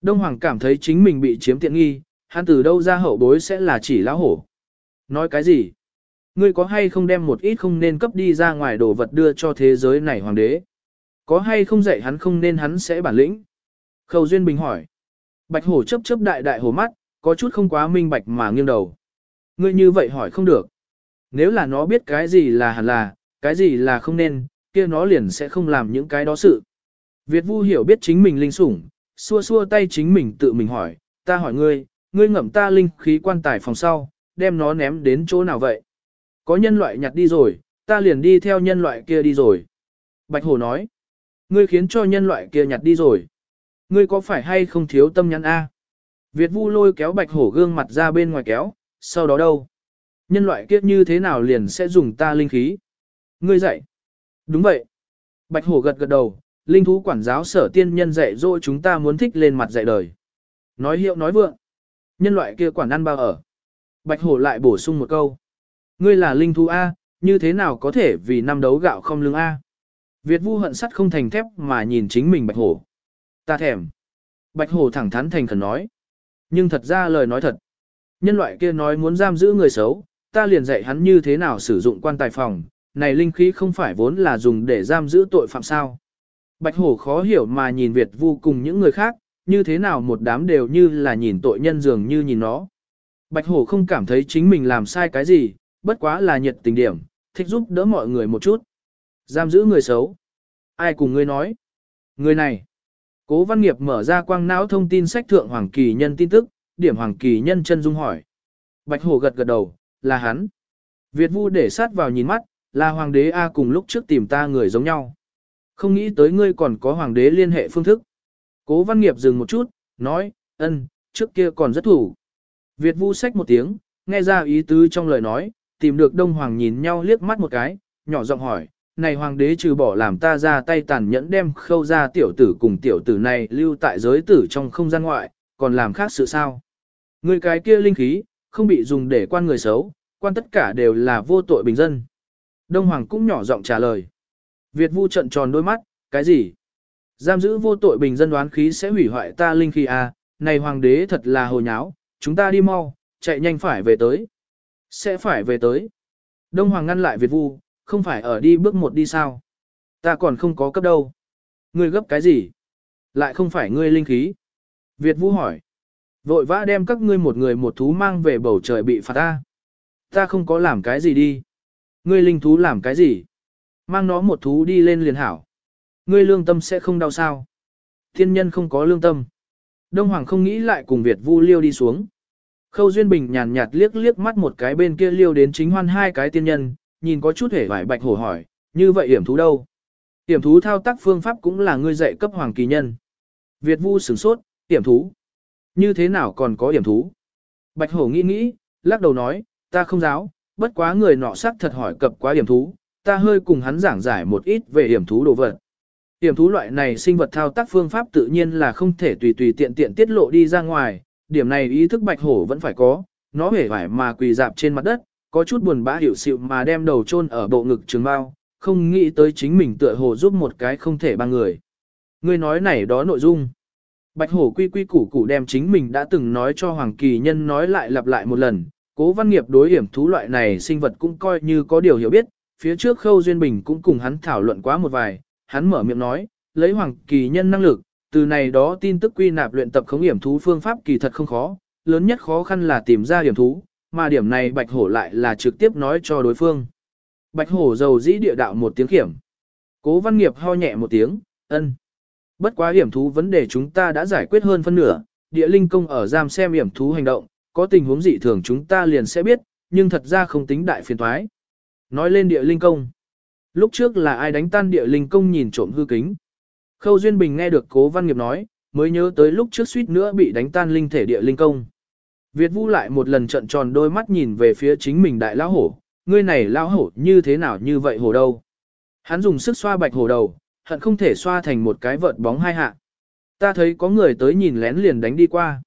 Đông Hoàng cảm thấy chính mình bị chiếm tiện nghi, hắn từ đâu ra hậu bối sẽ là chỉ lão hổ. Nói cái gì? ngươi có hay không đem một ít không nên cấp đi ra ngoài đồ vật đưa cho thế giới này hoàng đế? Có hay không dạy hắn không nên hắn sẽ bản lĩnh? Khâu Duyên Bình hỏi. Bạch hổ chấp chấp đại đại hổ mắt, có chút không quá minh bạch mà nghiêng đầu. Ngươi như vậy hỏi không được. Nếu là nó biết cái gì là hẳn là, cái gì là không nên, kia nó liền sẽ không làm những cái đó sự. Việt Vu hiểu biết chính mình linh sủng, xua xua tay chính mình tự mình hỏi, ta hỏi ngươi, ngươi ngậm ta linh khí quan tài phòng sau, đem nó ném đến chỗ nào vậy? Có nhân loại nhặt đi rồi, ta liền đi theo nhân loại kia đi rồi. Bạch Hổ nói, ngươi khiến cho nhân loại kia nhặt đi rồi. Ngươi có phải hay không thiếu tâm nhắn A? Việt Vu lôi kéo Bạch Hổ gương mặt ra bên ngoài kéo, sau đó đâu? Nhân loại kiếp như thế nào liền sẽ dùng ta linh khí? Ngươi dạy. Đúng vậy. Bạch Hổ gật gật đầu, linh thú quản giáo sở tiên nhân dạy dỗ chúng ta muốn thích lên mặt dạy đời. Nói hiệu nói vượng. Nhân loại kia quản ăn bao ở. Bạch Hổ lại bổ sung một câu. Ngươi là linh thú A, như thế nào có thể vì năm đấu gạo không lương A? Việt vu hận sắt không thành thép mà nhìn chính mình Bạch Hổ. Ta thèm. Bạch Hổ thẳng thắn thành khẩn nói. Nhưng thật ra lời nói thật. Nhân loại kia nói muốn giam giữ người xấu, ta liền dạy hắn như thế nào sử dụng quan tài phòng, này linh khí không phải vốn là dùng để giam giữ tội phạm sao. Bạch hổ khó hiểu mà nhìn Việt vu cùng những người khác, như thế nào một đám đều như là nhìn tội nhân dường như nhìn nó. Bạch hổ không cảm thấy chính mình làm sai cái gì, bất quá là nhiệt tình điểm, thích giúp đỡ mọi người một chút. Giam giữ người xấu. Ai cùng ngươi nói? Người này. Cố văn nghiệp mở ra quang não thông tin sách thượng Hoàng Kỳ Nhân tin tức, điểm Hoàng Kỳ Nhân chân dung hỏi. Bạch hổ gật gật đầu, là hắn. Việt vu để sát vào nhìn mắt, là Hoàng đế A cùng lúc trước tìm ta người giống nhau. Không nghĩ tới ngươi còn có Hoàng đế liên hệ phương thức. Cố văn nghiệp dừng một chút, nói, ân, trước kia còn rất thủ. Việt vu sách một tiếng, nghe ra ý tứ trong lời nói, tìm được Đông Hoàng nhìn nhau liếc mắt một cái, nhỏ giọng hỏi, này Hoàng đế trừ bỏ làm ta ra tay tàn nhẫn đem khâu ra tiểu tử cùng tiểu tử này lưu tại giới tử trong không gian ngoại, còn làm khác sự sao? Người cái kia linh khí, không bị dùng để quan người xấu, quan tất cả đều là vô tội bình dân. Đông Hoàng cũng nhỏ giọng trả lời. Việt vu trận tròn đôi mắt, cái gì? Giam giữ vô tội bình dân đoán khí sẽ hủy hoại ta linh khí à, này hoàng đế thật là hồ nháo, chúng ta đi mau, chạy nhanh phải về tới. Sẽ phải về tới. Đông Hoàng ngăn lại Việt vu, không phải ở đi bước một đi sao? Ta còn không có cấp đâu. Ngươi gấp cái gì? Lại không phải ngươi linh khí. Việt vu hỏi. Vội vã đem các ngươi một người một thú mang về bầu trời bị phạt ta. Ta không có làm cái gì đi. Ngươi linh thú làm cái gì? Mang nó một thú đi lên liền hảo. Ngươi lương tâm sẽ không đau sao. Thiên nhân không có lương tâm. Đông Hoàng không nghĩ lại cùng Việt Vu liêu đi xuống. Khâu Duyên Bình nhàn nhạt liếc liếc mắt một cái bên kia liêu đến chính hoan hai cái tiên nhân, nhìn có chút hề vải bạch hổ hỏi, như vậy hiểm thú đâu? Hiểm thú thao tác phương pháp cũng là ngươi dạy cấp hoàng kỳ nhân. Việt Vu sửng sốt, hiểm thú. Như thế nào còn có hiểm thú? Bạch hổ nghĩ nghĩ, lắc đầu nói, ta không giáo, bất quá người nọ sắc thật hỏi cập quá hiểm thú, ta hơi cùng hắn giảng giải một ít về hiểm thú đồ vật. Hiểm thú loại này sinh vật thao tác phương pháp tự nhiên là không thể tùy tùy tiện tiện tiết lộ đi ra ngoài, điểm này ý thức bạch hổ vẫn phải có, nó hề phải mà quỳ dạp trên mặt đất, có chút buồn bã hiểu xịu mà đem đầu chôn ở bộ ngực trường bao, không nghĩ tới chính mình tựa hồ giúp một cái không thể ba người. Ngươi nói này đó nội dung. Bạch hổ quy quy củ củ đem chính mình đã từng nói cho Hoàng Kỳ Nhân nói lại lặp lại một lần, cố văn nghiệp đối hiểm thú loại này sinh vật cũng coi như có điều hiểu biết, phía trước Khâu Duyên Bình cũng cùng hắn thảo luận quá một vài, hắn mở miệng nói, lấy Hoàng Kỳ Nhân năng lực, từ này đó tin tức quy nạp luyện tập khống hiểm thú phương pháp kỳ thật không khó, lớn nhất khó khăn là tìm ra hiểm thú, mà điểm này Bạch Hổ lại là trực tiếp nói cho đối phương. Bạch Hổ dầu dĩ địa đạo một tiếng kiểm. Cố văn nghiệp ho nhẹ một tiếng, ân. Bất quá hiểm thú vấn đề chúng ta đã giải quyết hơn phân nửa, địa linh công ở giam xem hiểm thú hành động, có tình huống dị thường chúng ta liền sẽ biết, nhưng thật ra không tính đại phiền thoái. Nói lên địa linh công. Lúc trước là ai đánh tan địa linh công nhìn trộm hư kính. Khâu Duyên Bình nghe được cố văn nghiệp nói, mới nhớ tới lúc trước suýt nữa bị đánh tan linh thể địa linh công. Việt Vũ lại một lần trận tròn đôi mắt nhìn về phía chính mình đại lão hổ, ngươi này lão hổ như thế nào như vậy hổ đâu. Hắn dùng sức xoa bạch hổ đầu, hận không thể xoa thành một cái vợt bóng hai hạ. Ta thấy có người tới nhìn lén liền đánh đi qua.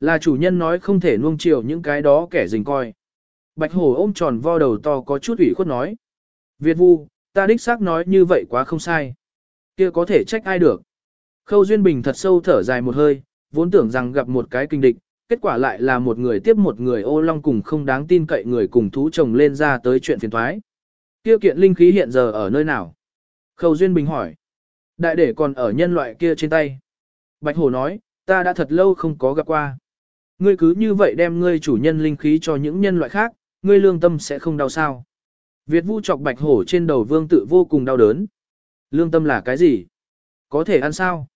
Là chủ nhân nói không thể nuông chiều những cái đó kẻ rình coi. Bạch hổ ôm tròn vo đầu to có chút ủy khuất nói. Việt vu, ta đích xác nói như vậy quá không sai. kia có thể trách ai được. Khâu Duyên Bình thật sâu thở dài một hơi, vốn tưởng rằng gặp một cái kinh địch, kết quả lại là một người tiếp một người ô long cùng không đáng tin cậy người cùng thú chồng lên ra tới chuyện phiền thoái. Kia kiện linh khí hiện giờ ở nơi nào? Khâu Duyên Bình hỏi. Đại để còn ở nhân loại kia trên tay. Bạch Hổ nói, ta đã thật lâu không có gặp qua. Ngươi cứ như vậy đem ngươi chủ nhân linh khí cho những nhân loại khác, ngươi lương tâm sẽ không đau sao. Việt vu chọc Bạch Hổ trên đầu vương tự vô cùng đau đớn. Lương tâm là cái gì? Có thể ăn sao?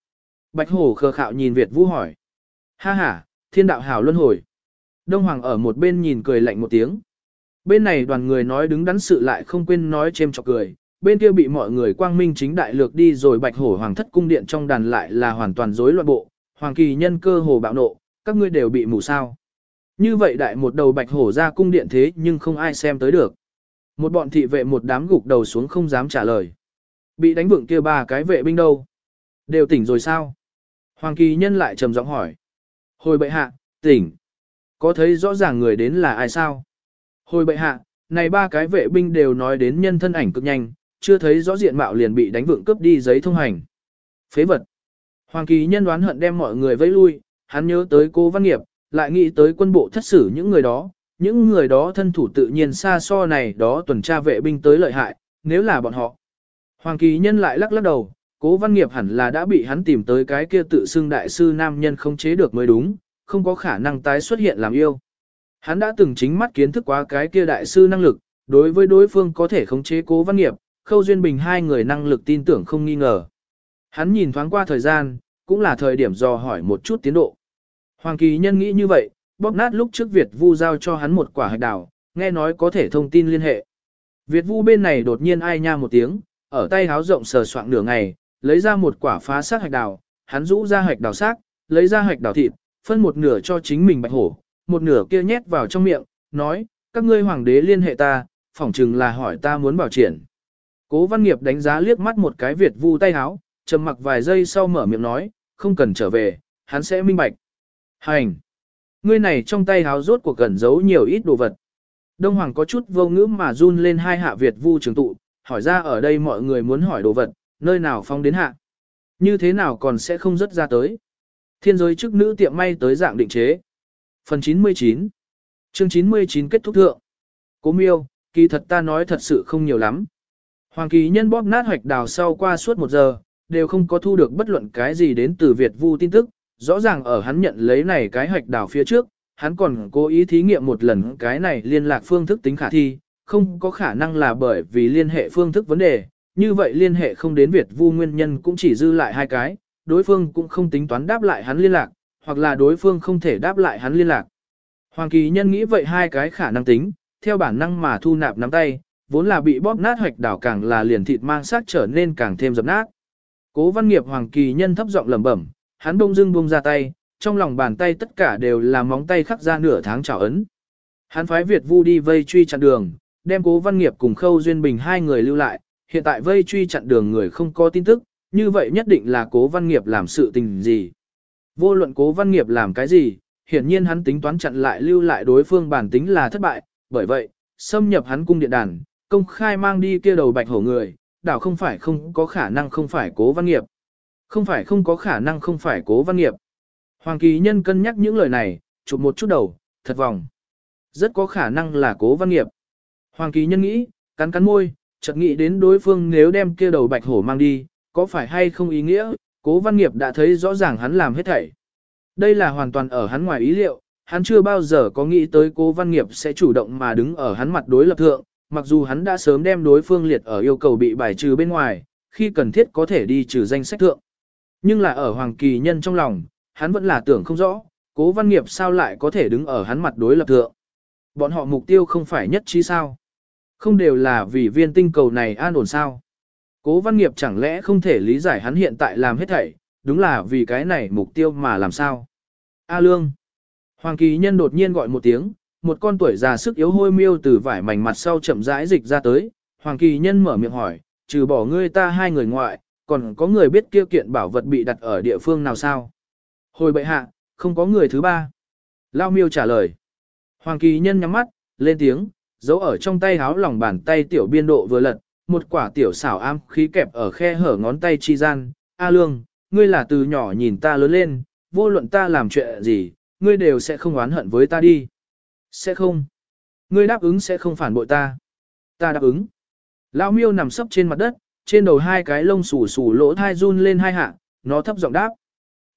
Bạch Hổ khờ khạo nhìn Việt vu hỏi. Ha ha, thiên đạo hảo luân hồi. Đông Hoàng ở một bên nhìn cười lạnh một tiếng. Bên này đoàn người nói đứng đắn sự lại không quên nói chêm chọc cười, bên kia bị mọi người quang minh chính đại lược đi rồi bạch hổ hoàng thất cung điện trong đàn lại là hoàn toàn rối loạn bộ, hoàng kỳ nhân cơ hồ bạo nộ, các ngươi đều bị mù sao. Như vậy đại một đầu bạch hổ ra cung điện thế nhưng không ai xem tới được. Một bọn thị vệ một đám gục đầu xuống không dám trả lời. Bị đánh vượng kia ba cái vệ binh đâu? Đều tỉnh rồi sao? Hoàng kỳ nhân lại trầm giọng hỏi. Hồi bệ hạ, tỉnh. Có thấy rõ ràng người đến là ai sao? Hồi bệ hạ, này ba cái vệ binh đều nói đến nhân thân ảnh cực nhanh, chưa thấy rõ diện mạo liền bị đánh vượng cướp đi giấy thông hành. Phế vật. Hoàng kỳ nhân đoán hận đem mọi người vây lui, hắn nhớ tới cô văn nghiệp, lại nghĩ tới quân bộ thất xử những người đó, những người đó thân thủ tự nhiên xa so này đó tuần tra vệ binh tới lợi hại, nếu là bọn họ. Hoàng kỳ nhân lại lắc lắc đầu, cố văn nghiệp hẳn là đã bị hắn tìm tới cái kia tự xưng đại sư nam nhân không chế được mới đúng, không có khả năng tái xuất hiện làm yêu. Hắn đã từng chính mắt kiến thức quá cái kia đại sư năng lực, đối với đối phương có thể khống chế cố văn nghiệp, Khâu Duyên Bình hai người năng lực tin tưởng không nghi ngờ. Hắn nhìn thoáng qua thời gian, cũng là thời điểm dò hỏi một chút tiến độ. Hoàng Kỳ Nhân nghĩ như vậy, bóp nát lúc trước Việt Vu giao cho hắn một quả hạch đào, nghe nói có thể thông tin liên hệ. Việt Vu bên này đột nhiên ai nha một tiếng, ở tay háo rộng sờ soạng nửa ngày, lấy ra một quả phá xác hạch đào, hắn rũ ra hạch đào xác, lấy ra hạch đào thịt, phân một nửa cho chính mình bạch hổ, một nửa kia nhét vào trong miệng, nói, các ngươi hoàng đế liên hệ ta, phỏng chừng là hỏi ta muốn bảo triển. Cố văn nghiệp đánh giá liếc mắt một cái Việt vu tay háo, trầm mặc vài giây sau mở miệng nói, không cần trở về, hắn sẽ minh bạch. Hành! Ngươi này trong tay háo rốt cuộc gần giấu nhiều ít đồ vật. Đông Hoàng có chút vô ngữ mà run lên hai hạ Việt vu trường tụ, hỏi ra ở đây mọi người muốn hỏi đồ vật, nơi nào phong đến hạ. Như thế nào còn sẽ không rất ra tới. Thiên giới chức nữ tiệm may tới dạng định chế. Phần 99 Chương 99 kết thúc thượng. Cố miêu, kỳ thật ta nói thật sự không nhiều lắm, Hoàng kỳ nhân bóp nát hoạch đào sau qua suốt một giờ, đều không có thu được bất luận cái gì đến từ Việt Vu tin tức, rõ ràng ở hắn nhận lấy này cái hoạch đào phía trước, hắn còn cố ý thí nghiệm một lần cái này liên lạc phương thức tính khả thi, không có khả năng là bởi vì liên hệ phương thức vấn đề, như vậy liên hệ không đến Việt Vu nguyên nhân cũng chỉ dư lại hai cái, đối phương cũng không tính toán đáp lại hắn liên lạc, hoặc là đối phương không thể đáp lại hắn liên lạc. Hoàng kỳ nhân nghĩ vậy hai cái khả năng tính, theo bản năng mà thu nạp nắm tay, vốn là bị bóp nát hoạch đảo càng là liền thịt mang sát trở nên càng thêm dập nát. Cố văn nghiệp hoàng kỳ nhân thấp giọng lẩm bẩm, hắn đông dưng buông ra tay, trong lòng bàn tay tất cả đều là móng tay khắc ra nửa tháng trào ấn. Hắn phái Việt Vu đi vây truy chặn đường, đem cố văn nghiệp cùng khâu duyên bình hai người lưu lại, hiện tại vây truy chặn đường người không có tin tức, như vậy nhất định là cố văn nghiệp làm sự tình gì. Vô luận cố văn nghiệp làm cái gì, hiển nhiên hắn tính toán chặn lại lưu lại đối phương bản tính là thất bại, bởi vậy, xâm nhập hắn cung điện đàn, công khai mang đi kia đầu bạch hổ người, đảo không phải không có khả năng không phải cố văn nghiệp. Không phải không có khả năng không phải cố văn nghiệp. Hoàng kỳ nhân cân nhắc những lời này, chụp một chút đầu, thật vòng. Rất có khả năng là cố văn nghiệp. Hoàng kỳ nhân nghĩ, cắn cắn môi, chợt nghĩ đến đối phương nếu đem kia đầu bạch hổ mang đi, có phải hay không ý nghĩa, cố văn nghiệp đã thấy rõ ràng hắn làm hết thảy. Đây là hoàn toàn ở hắn ngoài ý liệu, hắn chưa bao giờ có nghĩ tới cố văn nghiệp sẽ chủ động mà đứng ở hắn mặt đối lập thượng, mặc dù hắn đã sớm đem đối phương liệt ở yêu cầu bị bài trừ bên ngoài, khi cần thiết có thể đi trừ danh sách thượng. Nhưng là ở Hoàng Kỳ Nhân trong lòng, hắn vẫn là tưởng không rõ, cố văn nghiệp sao lại có thể đứng ở hắn mặt đối lập thượng. Bọn họ mục tiêu không phải nhất trí sao. Không đều là vì viên tinh cầu này an ổn sao. Cố văn nghiệp chẳng lẽ không thể lý giải hắn hiện tại làm hết thảy, đúng là vì cái này mục tiêu mà làm sao. A Lương. Hoàng Kỳ Nhân đột nhiên gọi một tiếng, một con tuổi già sức yếu hôi miêu từ vải mảnh mặt sau chậm rãi dịch ra tới, Hoàng Kỳ Nhân mở miệng hỏi, trừ bỏ ngươi ta hai người ngoại, còn có người biết kia kiện bảo vật bị đặt ở địa phương nào sao? Hồi bệ hạ, không có người thứ ba. Lao miêu trả lời. Hoàng Kỳ Nhân nhắm mắt, lên tiếng, giấu ở trong tay háo lòng bàn tay tiểu biên độ vừa lật, một quả tiểu xảo am khí kẹp ở khe hở ngón tay chi gian. A Lương, ngươi là từ nhỏ nhìn ta lớn lên, vô luận ta làm chuyện gì, ngươi đều sẽ không oán hận với ta đi. Sẽ không. Ngươi đáp ứng sẽ không phản bội ta. Ta đáp ứng. Lão miêu nằm sấp trên mặt đất, trên đầu hai cái lông xù xù lỗ thai run lên hai hạ, nó thấp giọng đáp.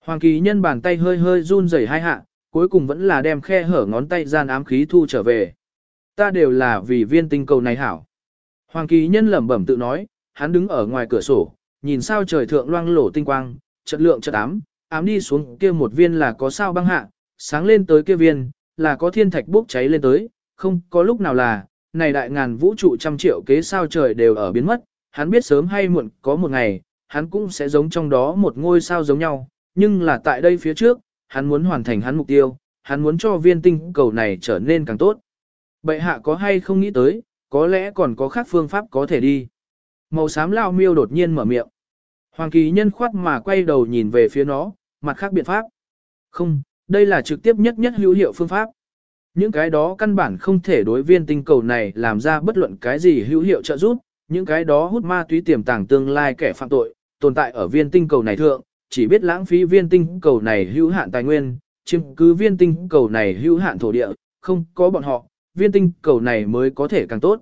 Hoàng kỳ nhân bàn tay hơi hơi run rẩy hai hạ, cuối cùng vẫn là đem khe hở ngón tay gian ám khí thu trở về. Ta đều là vì viên tinh cầu này hảo. Hoàng kỳ nhân lẩm bẩm tự nói, hắn đứng ở ngoài cửa sổ, nhìn sao trời thượng loang lổ tinh quang, chất lượng chất ám, ám đi xuống kia một viên là có sao băng hạ, sáng lên tới kia viên, là có thiên thạch bốc cháy lên tới, không có lúc nào là, này đại ngàn vũ trụ trăm triệu kế sao trời đều ở biến mất, hắn biết sớm hay muộn có một ngày, hắn cũng sẽ giống trong đó một ngôi sao giống nhau, nhưng là tại đây phía trước, hắn muốn hoàn thành hắn mục tiêu, hắn muốn cho viên tinh cầu này trở nên càng tốt. Bệ hạ có hay không nghĩ tới, có lẽ còn có khác phương pháp có thể đi. Màu xám lao miêu đột nhiên mở miệng. Hoàng kỳ nhân khoát mà quay đầu nhìn về phía nó, mặt khác biện pháp. Không, đây là trực tiếp nhất nhất hữu hiệu phương pháp. Những cái đó căn bản không thể đối viên tinh cầu này làm ra bất luận cái gì hữu hiệu trợ giúp, những cái đó hút ma túy tiềm tàng tương lai kẻ phạm tội, tồn tại ở viên tinh cầu này thượng, chỉ biết lãng phí viên tinh cầu này hữu hạn tài nguyên, chiếm cứ viên tinh cầu này hữu hạn thổ địa, không có bọn họ, viên tinh cầu này mới có thể càng tốt.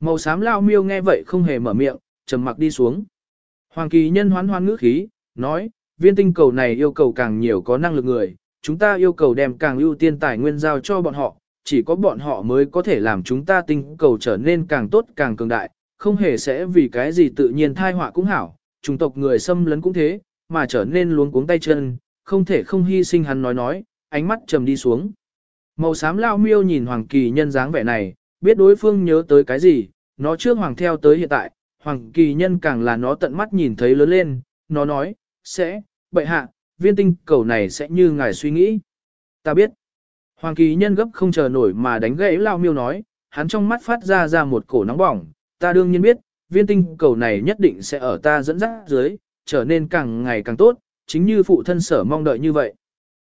Màu xám lao miêu nghe vậy không hề mở miệng, trầm mặc đi xuống. Hoàng kỳ nhân hoán hoan ngữ khí, nói, viên tinh cầu này yêu cầu càng nhiều có năng lực người, chúng ta yêu cầu đem càng ưu tiên tài nguyên giao cho bọn họ, chỉ có bọn họ mới có thể làm chúng ta tinh cầu trở nên càng tốt càng cường đại, không hề sẽ vì cái gì tự nhiên thai họa cũng hảo, chủng tộc người xâm lấn cũng thế, mà trở nên luống cuống tay chân, không thể không hy sinh hắn nói nói, ánh mắt trầm đi xuống. Màu xám lao miêu nhìn Hoàng Kỳ Nhân dáng vẻ này, biết đối phương nhớ tới cái gì, nó trước Hoàng theo tới hiện tại, Hoàng Kỳ Nhân càng là nó tận mắt nhìn thấy lớn lên, nó nói, sẽ, bệ hạ, viên tinh cầu này sẽ như ngài suy nghĩ. Ta biết. Hoàng Kỳ Nhân gấp không chờ nổi mà đánh gãy lao miêu nói, hắn trong mắt phát ra ra một cổ nóng bỏng, ta đương nhiên biết, viên tinh cầu này nhất định sẽ ở ta dẫn dắt dưới, trở nên càng ngày càng tốt, chính như phụ thân sở mong đợi như vậy.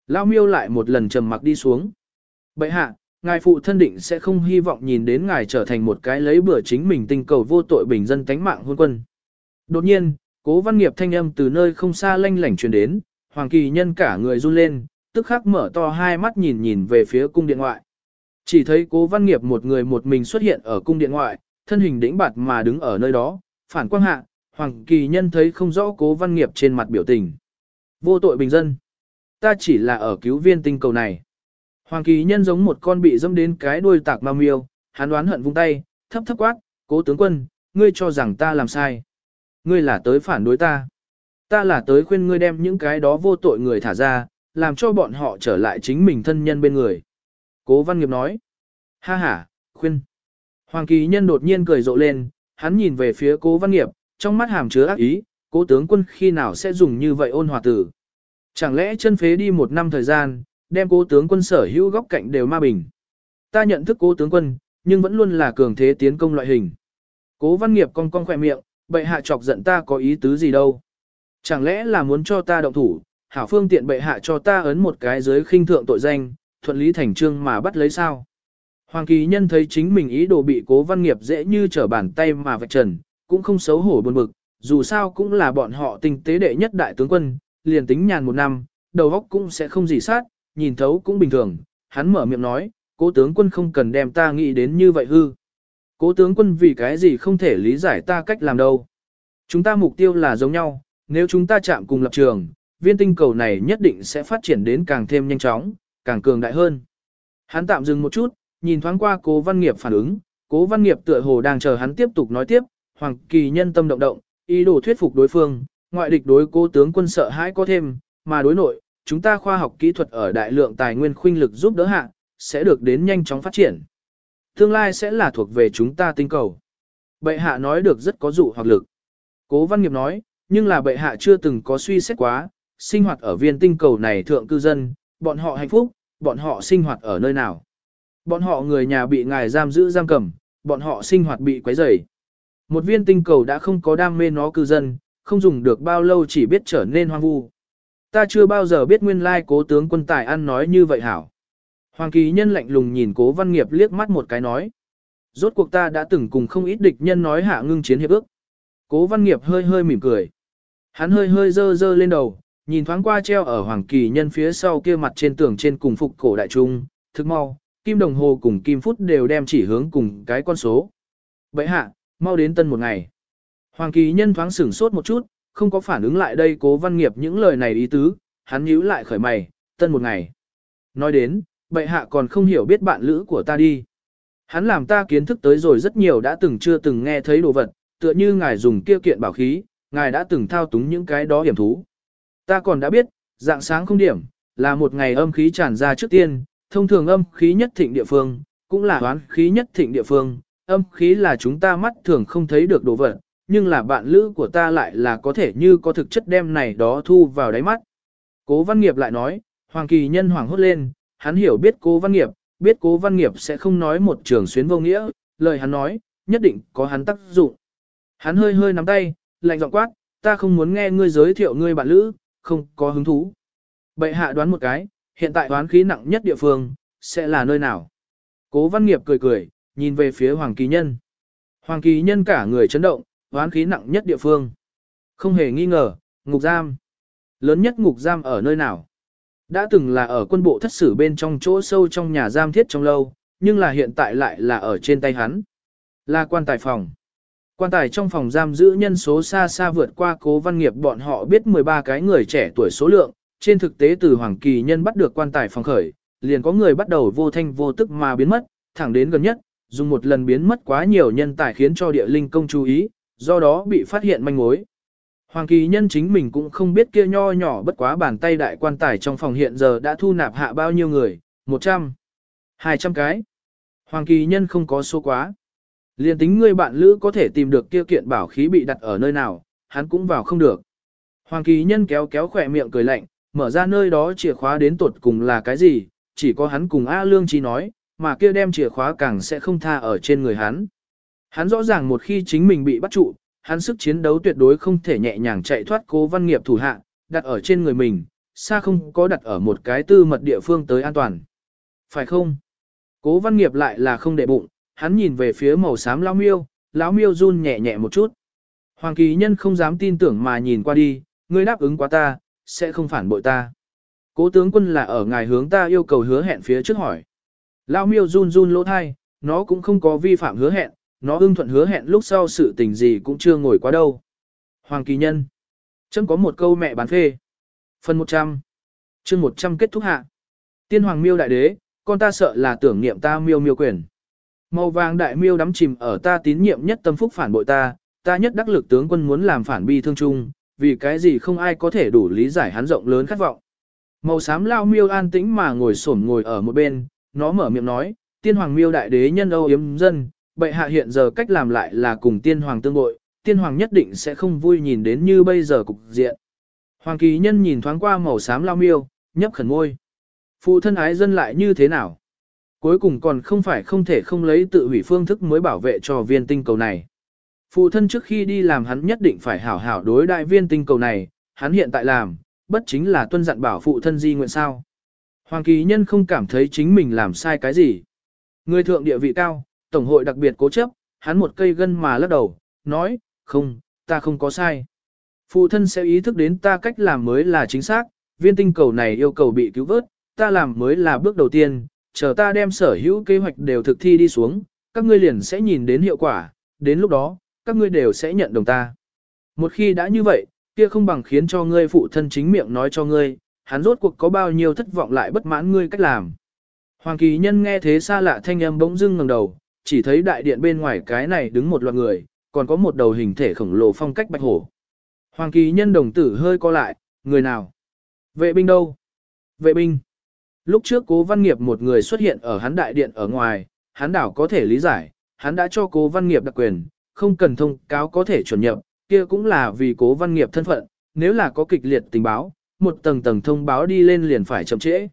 Lao miêu lại một lần trầm mặc đi xuống. Bậy hạ, ngài phụ thân định sẽ không hy vọng nhìn đến ngài trở thành một cái lấy bữa chính mình tinh cầu vô tội bình dân tánh mạng hôn quân. Đột nhiên, cố văn nghiệp thanh âm từ nơi không xa lanh lảnh truyền đến, hoàng kỳ nhân cả người run lên, tức khắc mở to hai mắt nhìn nhìn về phía cung điện ngoại. Chỉ thấy cố văn nghiệp một người một mình xuất hiện ở cung điện ngoại, thân hình đĩnh bạt mà đứng ở nơi đó, phản quang hạ, hoàng kỳ nhân thấy không rõ cố văn nghiệp trên mặt biểu tình. Vô tội bình dân. Ta chỉ là ở cứu viên tinh cầu này. Hoàng kỳ nhân giống một con bị dâm đến cái đuôi tạc ma miêu, hắn đoán hận vung tay, thấp thấp quát, cố tướng quân, ngươi cho rằng ta làm sai. Ngươi là tới phản đối ta. Ta là tới khuyên ngươi đem những cái đó vô tội người thả ra, làm cho bọn họ trở lại chính mình thân nhân bên người. Cố văn nghiệp nói. Ha ha, khuyên. Hoàng kỳ nhân đột nhiên cười rộ lên, hắn nhìn về phía cố văn nghiệp, trong mắt hàm chứa ác ý, cố tướng quân khi nào sẽ dùng như vậy ôn hòa tử. Chẳng lẽ chân phế đi một năm thời gian, đem cố tướng quân sở hữu góc cạnh đều ma bình. Ta nhận thức cố tướng quân, nhưng vẫn luôn là cường thế tiến công loại hình. Cố văn nghiệp cong cong khỏe miệng, bệ hạ chọc giận ta có ý tứ gì đâu. Chẳng lẽ là muốn cho ta động thủ, hảo phương tiện bệ hạ cho ta ấn một cái dưới khinh thượng tội danh, thuận lý thành trương mà bắt lấy sao. Hoàng kỳ nhân thấy chính mình ý đồ bị cố văn nghiệp dễ như trở bàn tay mà vạch trần, cũng không xấu hổ buồn bực, dù sao cũng là bọn họ tinh tế đệ nhất đại tướng quân, liền tính nhàn một năm, đầu óc cũng sẽ không gì sát, nhìn thấu cũng bình thường, hắn mở miệng nói, cố tướng quân không cần đem ta nghĩ đến như vậy hư. Cố tướng quân vì cái gì không thể lý giải ta cách làm đâu. Chúng ta mục tiêu là giống nhau, nếu chúng ta chạm cùng lập trường, viên tinh cầu này nhất định sẽ phát triển đến càng thêm nhanh chóng, càng cường đại hơn. Hắn tạm dừng một chút, nhìn thoáng qua cố văn nghiệp phản ứng, cố văn nghiệp tựa hồ đang chờ hắn tiếp tục nói tiếp, hoàng kỳ nhân tâm động động, ý đồ thuyết phục đối phương, ngoại địch đối cố tướng quân sợ hãi có thêm, mà đối nội, chúng ta khoa học kỹ thuật ở đại lượng tài nguyên khuynh lực giúp đỡ hạ, sẽ được đến nhanh chóng phát triển. Tương lai sẽ là thuộc về chúng ta tinh cầu. Bệ hạ nói được rất có dụ hoặc lực. Cố văn nghiệp nói, nhưng là bệ hạ chưa từng có suy xét quá, sinh hoạt ở viên tinh cầu này thượng cư dân, bọn họ hạnh phúc, bọn họ sinh hoạt ở nơi nào. Bọn họ người nhà bị ngài giam giữ giam cầm, bọn họ sinh hoạt bị quấy rầy. Một viên tinh cầu đã không có đam mê nó cư dân, không dùng được bao lâu chỉ biết trở nên hoang vu. Ta chưa bao giờ biết nguyên lai cố tướng quân tài ăn nói như vậy hảo. Hoàng kỳ nhân lạnh lùng nhìn cố văn nghiệp liếc mắt một cái nói. Rốt cuộc ta đã từng cùng không ít địch nhân nói hạ ngưng chiến hiệp ước. Cố văn nghiệp hơi hơi mỉm cười. Hắn hơi hơi dơ dơ lên đầu, nhìn thoáng qua treo ở Hoàng Kỳ Nhân phía sau kia mặt trên tường trên cùng phục cổ đại trung, thức mau, kim đồng hồ cùng kim phút đều đem chỉ hướng cùng cái con số. Vậy hạ, mau đến tân một ngày. Hoàng Kỳ Nhân thoáng sửng sốt một chút, không có phản ứng lại đây cố văn nghiệp những lời này ý tứ, hắn nhíu lại khởi mày, tân một ngày. Nói đến, bệ hạ còn không hiểu biết bạn lữ của ta đi. Hắn làm ta kiến thức tới rồi rất nhiều đã từng chưa từng nghe thấy đồ vật, tựa như ngài dùng kia kiện bảo khí, ngài đã từng thao túng những cái đó hiểm thú. Ta còn đã biết, dạng sáng không điểm, là một ngày âm khí tràn ra trước tiên, thông thường âm khí nhất thịnh địa phương, cũng là hoán khí nhất thịnh địa phương, âm khí là chúng ta mắt thường không thấy được đồ vật, nhưng là bạn lữ của ta lại là có thể như có thực chất đem này đó thu vào đáy mắt. Cố văn nghiệp lại nói, Hoàng Kỳ Nhân hoàng hốt lên, hắn hiểu biết cố văn nghiệp, biết cố văn nghiệp sẽ không nói một trường xuyến vô nghĩa, lời hắn nói, nhất định có hắn tác dụng. Hắn hơi hơi nắm tay, lạnh giọng quát, ta không muốn nghe ngươi giới thiệu ngươi bạn lữ, không có hứng thú. Bệ hạ đoán một cái, hiện tại đoán khí nặng nhất địa phương, sẽ là nơi nào? Cố văn nghiệp cười cười, nhìn về phía Hoàng Kỳ Nhân. Hoàng Kỳ Nhân cả người chấn động, đoán khí nặng nhất địa phương. Không hề nghi ngờ, ngục giam. Lớn nhất ngục giam ở nơi nào? Đã từng là ở quân bộ thất sử bên trong chỗ sâu trong nhà giam thiết trong lâu, nhưng là hiện tại lại là ở trên tay hắn. Là quan tài phòng. Quan tài trong phòng giam giữ nhân số xa xa vượt qua cố văn nghiệp bọn họ biết 13 cái người trẻ tuổi số lượng, trên thực tế từ Hoàng Kỳ Nhân bắt được quan tài phòng khởi, liền có người bắt đầu vô thanh vô tức mà biến mất, thẳng đến gần nhất, dùng một lần biến mất quá nhiều nhân tài khiến cho địa linh công chú ý, do đó bị phát hiện manh mối. Hoàng Kỳ Nhân chính mình cũng không biết kia nho nhỏ bất quá bàn tay đại quan tài trong phòng hiện giờ đã thu nạp hạ bao nhiêu người, 100, 200 cái. Hoàng Kỳ Nhân không có số quá. Liên tính ngươi bạn lữ có thể tìm được kia kiện bảo khí bị đặt ở nơi nào, hắn cũng vào không được. Hoàng Kỳ Nhân kéo kéo khỏe miệng cười lạnh, mở ra nơi đó chìa khóa đến tột cùng là cái gì, chỉ có hắn cùng A Lương chi nói, mà kia đem chìa khóa càng sẽ không tha ở trên người hắn. Hắn rõ ràng một khi chính mình bị bắt trụ, hắn sức chiến đấu tuyệt đối không thể nhẹ nhàng chạy thoát cố văn nghiệp thủ hạ, đặt ở trên người mình, xa không có đặt ở một cái tư mật địa phương tới an toàn. Phải không? Cố văn nghiệp lại là không để bụng, hắn nhìn về phía màu xám lão miêu, lão miêu run nhẹ nhẹ một chút. Hoàng kỳ nhân không dám tin tưởng mà nhìn qua đi, ngươi đáp ứng quá ta, sẽ không phản bội ta. Cố tướng quân là ở ngài hướng ta yêu cầu hứa hẹn phía trước hỏi. lao miêu run run lỗ thai, nó cũng không có vi phạm hứa hẹn, nó ưng thuận hứa hẹn lúc sau sự tình gì cũng chưa ngồi quá đâu. Hoàng kỳ nhân. Chấm có một câu mẹ bán phê. Phần 100. chương 100 kết thúc hạ. Tiên hoàng miêu đại đế, con ta sợ là tưởng niệm ta miêu miêu quyền. Màu vàng đại miêu đắm chìm ở ta tín nhiệm nhất tâm phúc phản bội ta, ta nhất đắc lực tướng quân muốn làm phản bi thương chung, vì cái gì không ai có thể đủ lý giải hắn rộng lớn khát vọng. Màu xám lao miêu an tĩnh mà ngồi xổm ngồi ở một bên, nó mở miệng nói, tiên hoàng miêu đại đế nhân âu yếm dân, bệ hạ hiện giờ cách làm lại là cùng tiên hoàng tương bội, tiên hoàng nhất định sẽ không vui nhìn đến như bây giờ cục diện. Hoàng kỳ nhân nhìn thoáng qua màu xám lao miêu, nhấp khẩn môi. Phụ thân ái dân lại như thế nào? Cuối cùng còn không phải không thể không lấy tự hủy phương thức mới bảo vệ cho viên tinh cầu này. Phụ thân trước khi đi làm hắn nhất định phải hảo hảo đối đại viên tinh cầu này, hắn hiện tại làm, bất chính là tuân dặn bảo phụ thân di nguyện sao. Hoàng kỳ nhân không cảm thấy chính mình làm sai cái gì. Người thượng địa vị cao, tổng hội đặc biệt cố chấp, hắn một cây gân mà lắc đầu, nói, không, ta không có sai. Phụ thân sẽ ý thức đến ta cách làm mới là chính xác, viên tinh cầu này yêu cầu bị cứu vớt, ta làm mới là bước đầu tiên, chờ ta đem sở hữu kế hoạch đều thực thi đi xuống, các ngươi liền sẽ nhìn đến hiệu quả, đến lúc đó, các ngươi đều sẽ nhận đồng ta. Một khi đã như vậy, kia không bằng khiến cho ngươi phụ thân chính miệng nói cho ngươi, hắn rốt cuộc có bao nhiêu thất vọng lại bất mãn ngươi cách làm. Hoàng kỳ nhân nghe thế xa lạ thanh âm bỗng dưng ngẩng đầu, chỉ thấy đại điện bên ngoài cái này đứng một loạt người, còn có một đầu hình thể khổng lồ phong cách bạch hổ. Hoàng kỳ nhân đồng tử hơi co lại, người nào? Vệ binh đâu? Vệ binh. Lúc trước cố văn nghiệp một người xuất hiện ở hắn đại điện ở ngoài, hắn đảo có thể lý giải, hắn đã cho cố văn nghiệp đặc quyền, không cần thông cáo có thể chuẩn nhập, kia cũng là vì cố văn nghiệp thân phận, nếu là có kịch liệt tình báo, một tầng tầng thông báo đi lên liền phải chậm trễ.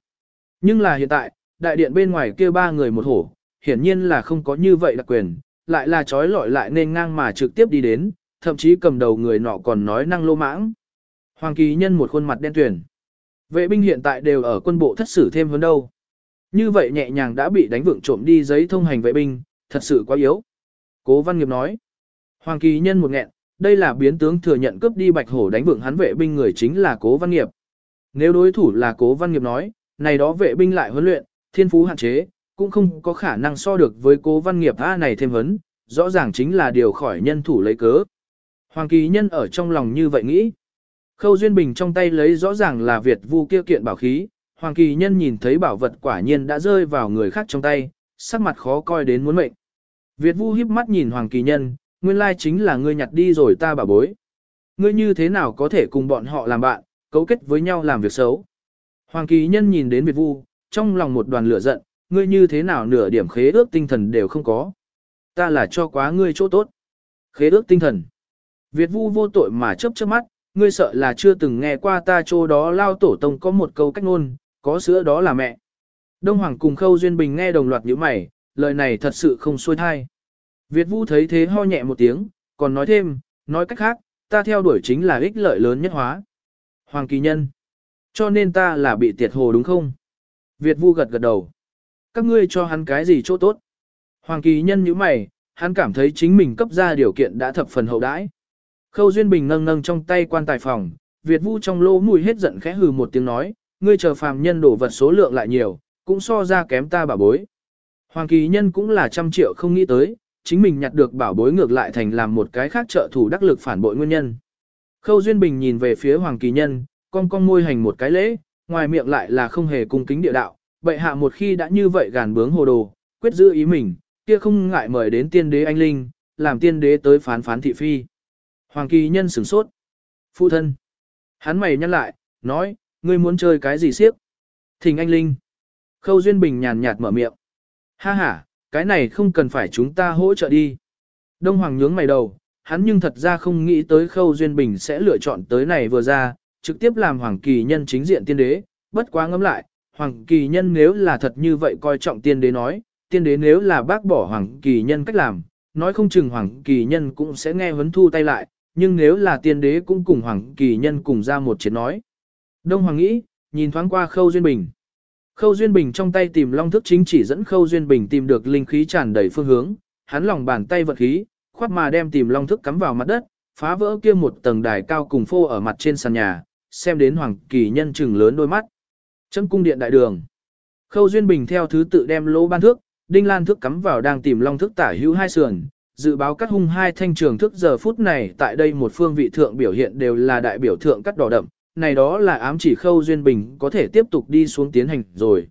Nhưng là hiện tại, đại điện bên ngoài kia ba người một hổ, hiển nhiên là không có như vậy đặc quyền, lại là trói lọi lại nên ngang mà trực tiếp đi đến, thậm chí cầm đầu người nọ còn nói năng lô mãng. Hoàng kỳ nhân một khuôn mặt đen tuyển. Vệ binh hiện tại đều ở quân bộ thất sử thêm hơn đâu. Như vậy nhẹ nhàng đã bị đánh vượng trộm đi giấy thông hành vệ binh, thật sự quá yếu. Cố văn nghiệp nói. Hoàng kỳ nhân một nghẹn, đây là biến tướng thừa nhận cướp đi bạch hổ đánh vượng hắn vệ binh người chính là cố văn nghiệp. nếu đối thủ là cố văn nghiệp nói, này đó vệ binh lại huấn luyện, thiên phú hạn chế, cũng không có khả năng so được với cố văn nghiệp A này thêm vấn, rõ ràng chính là điều khỏi nhân thủ lấy cớ. Hoàng kỳ nhân ở trong lòng như vậy nghĩ. Khâu Duyên Bình trong tay lấy rõ ràng là Việt vu kia kiện bảo khí, Hoàng kỳ nhân nhìn thấy bảo vật quả nhiên đã rơi vào người khác trong tay, sắc mặt khó coi đến muốn mệnh. Việt vu híp mắt nhìn Hoàng kỳ nhân, nguyên lai chính là ngươi nhặt đi rồi ta bảo bối. Ngươi như thế nào có thể cùng bọn họ làm bạn, cấu kết với nhau làm việc xấu. Hoàng kỳ nhân nhìn đến Việt vu, trong lòng một đoàn lửa giận, ngươi như thế nào nửa điểm khế ước tinh thần đều không có. Ta là cho quá ngươi chỗ tốt. Khế ước tinh thần. Việt vu vô tội mà chớp chớp mắt, ngươi sợ là chưa từng nghe qua ta chỗ đó lao tổ tông có một câu cách ngôn, có sữa đó là mẹ. Đông Hoàng cùng Khâu Duyên Bình nghe đồng loạt như mày, lời này thật sự không xuôi thai. Việt Vũ thấy thế ho nhẹ một tiếng, còn nói thêm, nói cách khác, ta theo đuổi chính là ích lợi lớn nhất hóa. Hoàng kỳ nhân. Cho nên ta là bị tiệt hồ đúng không? Việt Vu gật gật đầu. Các ngươi cho hắn cái gì chỗ tốt? Hoàng kỳ nhân như mày, hắn cảm thấy chính mình cấp ra điều kiện đã thập phần hậu đãi. Khâu Duyên Bình nâng nâng trong tay quan tài phòng, Việt Vu trong lô mùi hết giận khẽ hừ một tiếng nói, ngươi chờ phàm nhân đổ vật số lượng lại nhiều, cũng so ra kém ta bà bối. Hoàng kỳ nhân cũng là trăm triệu không nghĩ tới, chính mình nhặt được bảo bối ngược lại thành làm một cái khác trợ thủ đắc lực phản bội nguyên nhân. Khâu Duyên Bình nhìn về phía Hoàng kỳ nhân, con con môi hành một cái lễ, ngoài miệng lại là không hề cung kính địa đạo, bệ hạ một khi đã như vậy gàn bướng hồ đồ, quyết giữ ý mình, kia không ngại mời đến tiên đế anh linh, làm tiên đế tới phán phán thị phi. Hoàng kỳ nhân sửng sốt. Phụ thân. Hắn mày nhăn lại, nói, ngươi muốn chơi cái gì siếp? Thỉnh anh linh. Khâu Duyên Bình nhàn nhạt mở miệng. Ha ha, cái này không cần phải chúng ta hỗ trợ đi. Đông Hoàng nhướng mày đầu, hắn nhưng thật ra không nghĩ tới Khâu Duyên Bình sẽ lựa chọn tới này vừa ra, trực tiếp làm Hoàng Kỳ Nhân chính diện tiên đế, bất quá ngẫm lại, Hoàng Kỳ Nhân nếu là thật như vậy coi trọng tiên đế nói, tiên đế nếu là bác bỏ Hoàng Kỳ Nhân cách làm, nói không chừng Hoàng Kỳ Nhân cũng sẽ nghe vấn thu tay lại, nhưng nếu là tiên đế cũng cùng Hoàng Kỳ Nhân cùng ra một chiến nói. Đông Hoàng nghĩ, nhìn thoáng qua Khâu Duyên Bình. Khâu Duyên Bình trong tay tìm long thức chính chỉ dẫn Khâu Duyên Bình tìm được linh khí tràn đầy phương hướng, hắn lòng bàn tay vật khí, khoát mà đem tìm long thức cắm vào mặt đất, phá vỡ kia một tầng đài cao cùng phô ở mặt trên sàn nhà, xem đến Hoàng Kỳ Nhân chừng lớn đôi mắt. Châm cung điện đại đường. Khâu Duyên Bình theo thứ tự đem lỗ ban thước, đinh lan thước cắm vào đang tìm long thức tả hữu hai sườn, dự báo cắt hung hai thanh trường thức giờ phút này tại đây một phương vị thượng biểu hiện đều là đại biểu thượng cắt đỏ đậm, này đó là ám chỉ Khâu Duyên Bình có thể tiếp tục đi xuống tiến hành rồi.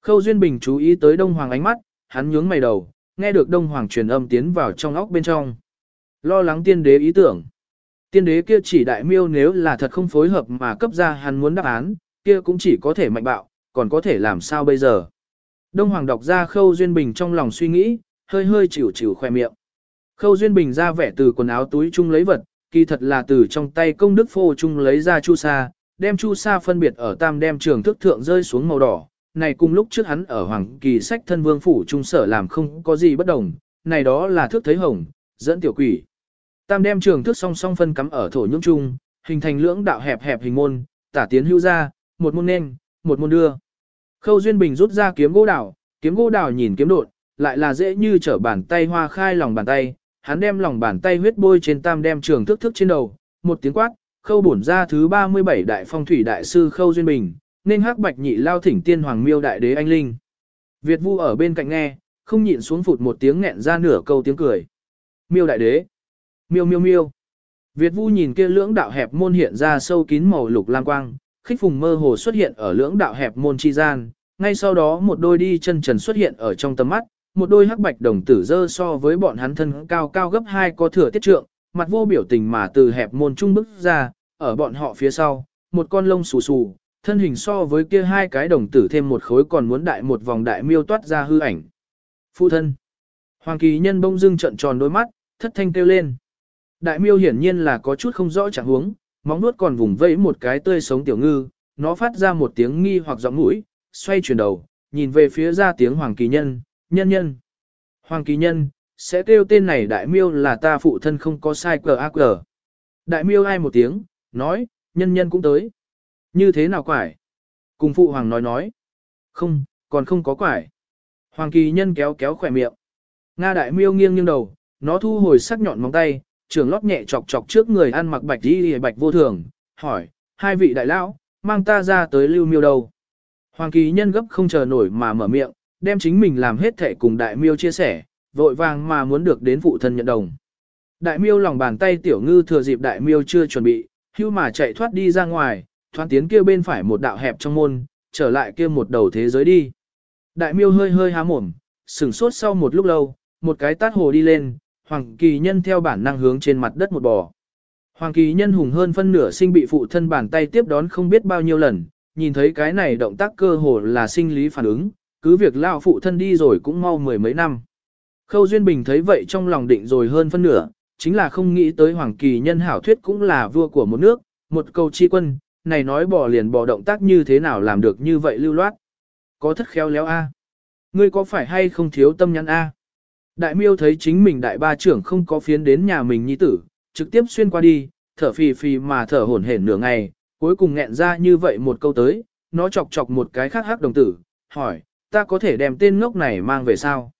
Khâu Duyên Bình chú ý tới Đông Hoàng ánh mắt, hắn nhướng mày đầu, nghe được Đông Hoàng truyền âm tiến vào trong óc bên trong. Lo lắng tiên đế ý tưởng. Tiên đế kia chỉ đại miêu nếu là thật không phối hợp mà cấp ra hắn muốn đáp án, kia cũng chỉ có thể mạnh bạo, còn có thể làm sao bây giờ. Đông Hoàng đọc ra Khâu Duyên Bình trong lòng suy nghĩ, hơi hơi chịu chịu khoe miệng. Khâu Duyên Bình ra vẻ từ quần áo túi chung lấy vật, kỳ thật là từ trong tay công đức phô chung lấy ra chu sa, đem chu sa phân biệt ở tam đem trường thức thượng rơi xuống màu đỏ. Này cùng lúc trước hắn ở hoàng kỳ sách thân vương phủ trung sở làm không có gì bất đồng, này đó là thước thấy hồng, dẫn tiểu quỷ. Tam đem trường thức song song phân cắm ở thổ nhưỡng trung, hình thành lưỡng đạo hẹp hẹp hình môn, tả tiến hưu ra, một môn nên, một môn đưa. Khâu Duyên Bình rút ra kiếm gỗ đào, kiếm gỗ đào nhìn kiếm đột, lại là dễ như trở bàn tay hoa khai lòng bàn tay, hắn đem lòng bàn tay huyết bôi trên tam đem trường thức thức trên đầu, một tiếng quát, khâu bổn ra thứ 37 đại phong thủy đại sư khâu duyên bình, nên hắc bạch nhị lao thỉnh tiên hoàng miêu đại đế anh linh. Việt vu ở bên cạnh nghe, không nhịn xuống phụt một tiếng nghẹn ra nửa câu tiếng cười. Miêu đại đế. Miêu miêu miêu. Việt vu nhìn kia lưỡng đạo hẹp môn hiện ra sâu kín màu lục lam quang, khích phùng mơ hồ xuất hiện ở lưỡng đạo hẹp môn chi gian, ngay sau đó một đôi đi chân trần xuất hiện ở trong tầm mắt, một đôi hắc bạch đồng tử dơ so với bọn hắn thân cao cao gấp hai có thừa tiết trượng, mặt vô biểu tình mà từ hẹp môn trung bức ra, ở bọn họ phía sau, một con lông xù xù, thân hình so với kia hai cái đồng tử thêm một khối còn muốn đại một vòng đại miêu toát ra hư ảnh. Phụ thân. Hoàng kỳ nhân bông dưng trận tròn đôi mắt, thất thanh kêu lên. Đại miêu hiển nhiên là có chút không rõ trạng huống, móng nuốt còn vùng vẫy một cái tươi sống tiểu ngư, nó phát ra một tiếng nghi hoặc giọng mũi, xoay chuyển đầu, nhìn về phía ra tiếng hoàng kỳ nhân, Nhân nhân. Hoàng kỳ nhân, sẽ kêu tên này đại miêu là ta phụ thân không có sai cờ ác cờ. Đại miêu ai một tiếng, nói, nhân nhân cũng tới. Như thế nào quải? Cùng phụ hoàng nói nói. Không, còn không có quải. Hoàng kỳ nhân kéo kéo khỏe miệng. Nga đại miêu nghiêng nghiêng đầu, nó thu hồi sắc nhọn móng tay, trường lót nhẹ chọc chọc trước người ăn mặc bạch đi bạch vô thường, hỏi, hai vị đại lão, mang ta ra tới lưu miêu đâu. Hoàng kỳ nhân gấp không chờ nổi mà mở miệng, đem chính mình làm hết thể cùng đại miêu chia sẻ, vội vàng mà muốn được đến phụ thân nhận đồng. Đại miêu lòng bàn tay tiểu ngư thừa dịp đại miêu chưa chuẩn bị, hưu mà chạy thoát đi ra ngoài, thoát tiến kia bên phải một đạo hẹp trong môn, trở lại kia một đầu thế giới đi. Đại miêu hơi hơi há mồm, sửng sốt sau một lúc lâu, một cái tát hồ đi lên, hoàng kỳ nhân theo bản năng hướng trên mặt đất một bò. Hoàng kỳ nhân hùng hơn phân nửa sinh bị phụ thân bàn tay tiếp đón không biết bao nhiêu lần, nhìn thấy cái này động tác cơ hồ là sinh lý phản ứng, cứ việc lao phụ thân đi rồi cũng mau mười mấy năm. Khâu Duyên Bình thấy vậy trong lòng định rồi hơn phân nửa, chính là không nghĩ tới Hoàng Kỳ Nhân hảo thuyết cũng là vua của một nước, một câu chi quân, này nói bỏ liền bỏ động tác như thế nào làm được như vậy lưu loát. Có thất khéo léo a Ngươi có phải hay không thiếu tâm nhắn a Đại miêu thấy chính mình đại ba trưởng không có phiến đến nhà mình nhi tử, trực tiếp xuyên qua đi, thở phì phì mà thở hổn hển nửa ngày, cuối cùng nghẹn ra như vậy một câu tới, nó chọc chọc một cái khác hắc đồng tử, hỏi, ta có thể đem tên ngốc này mang về sao?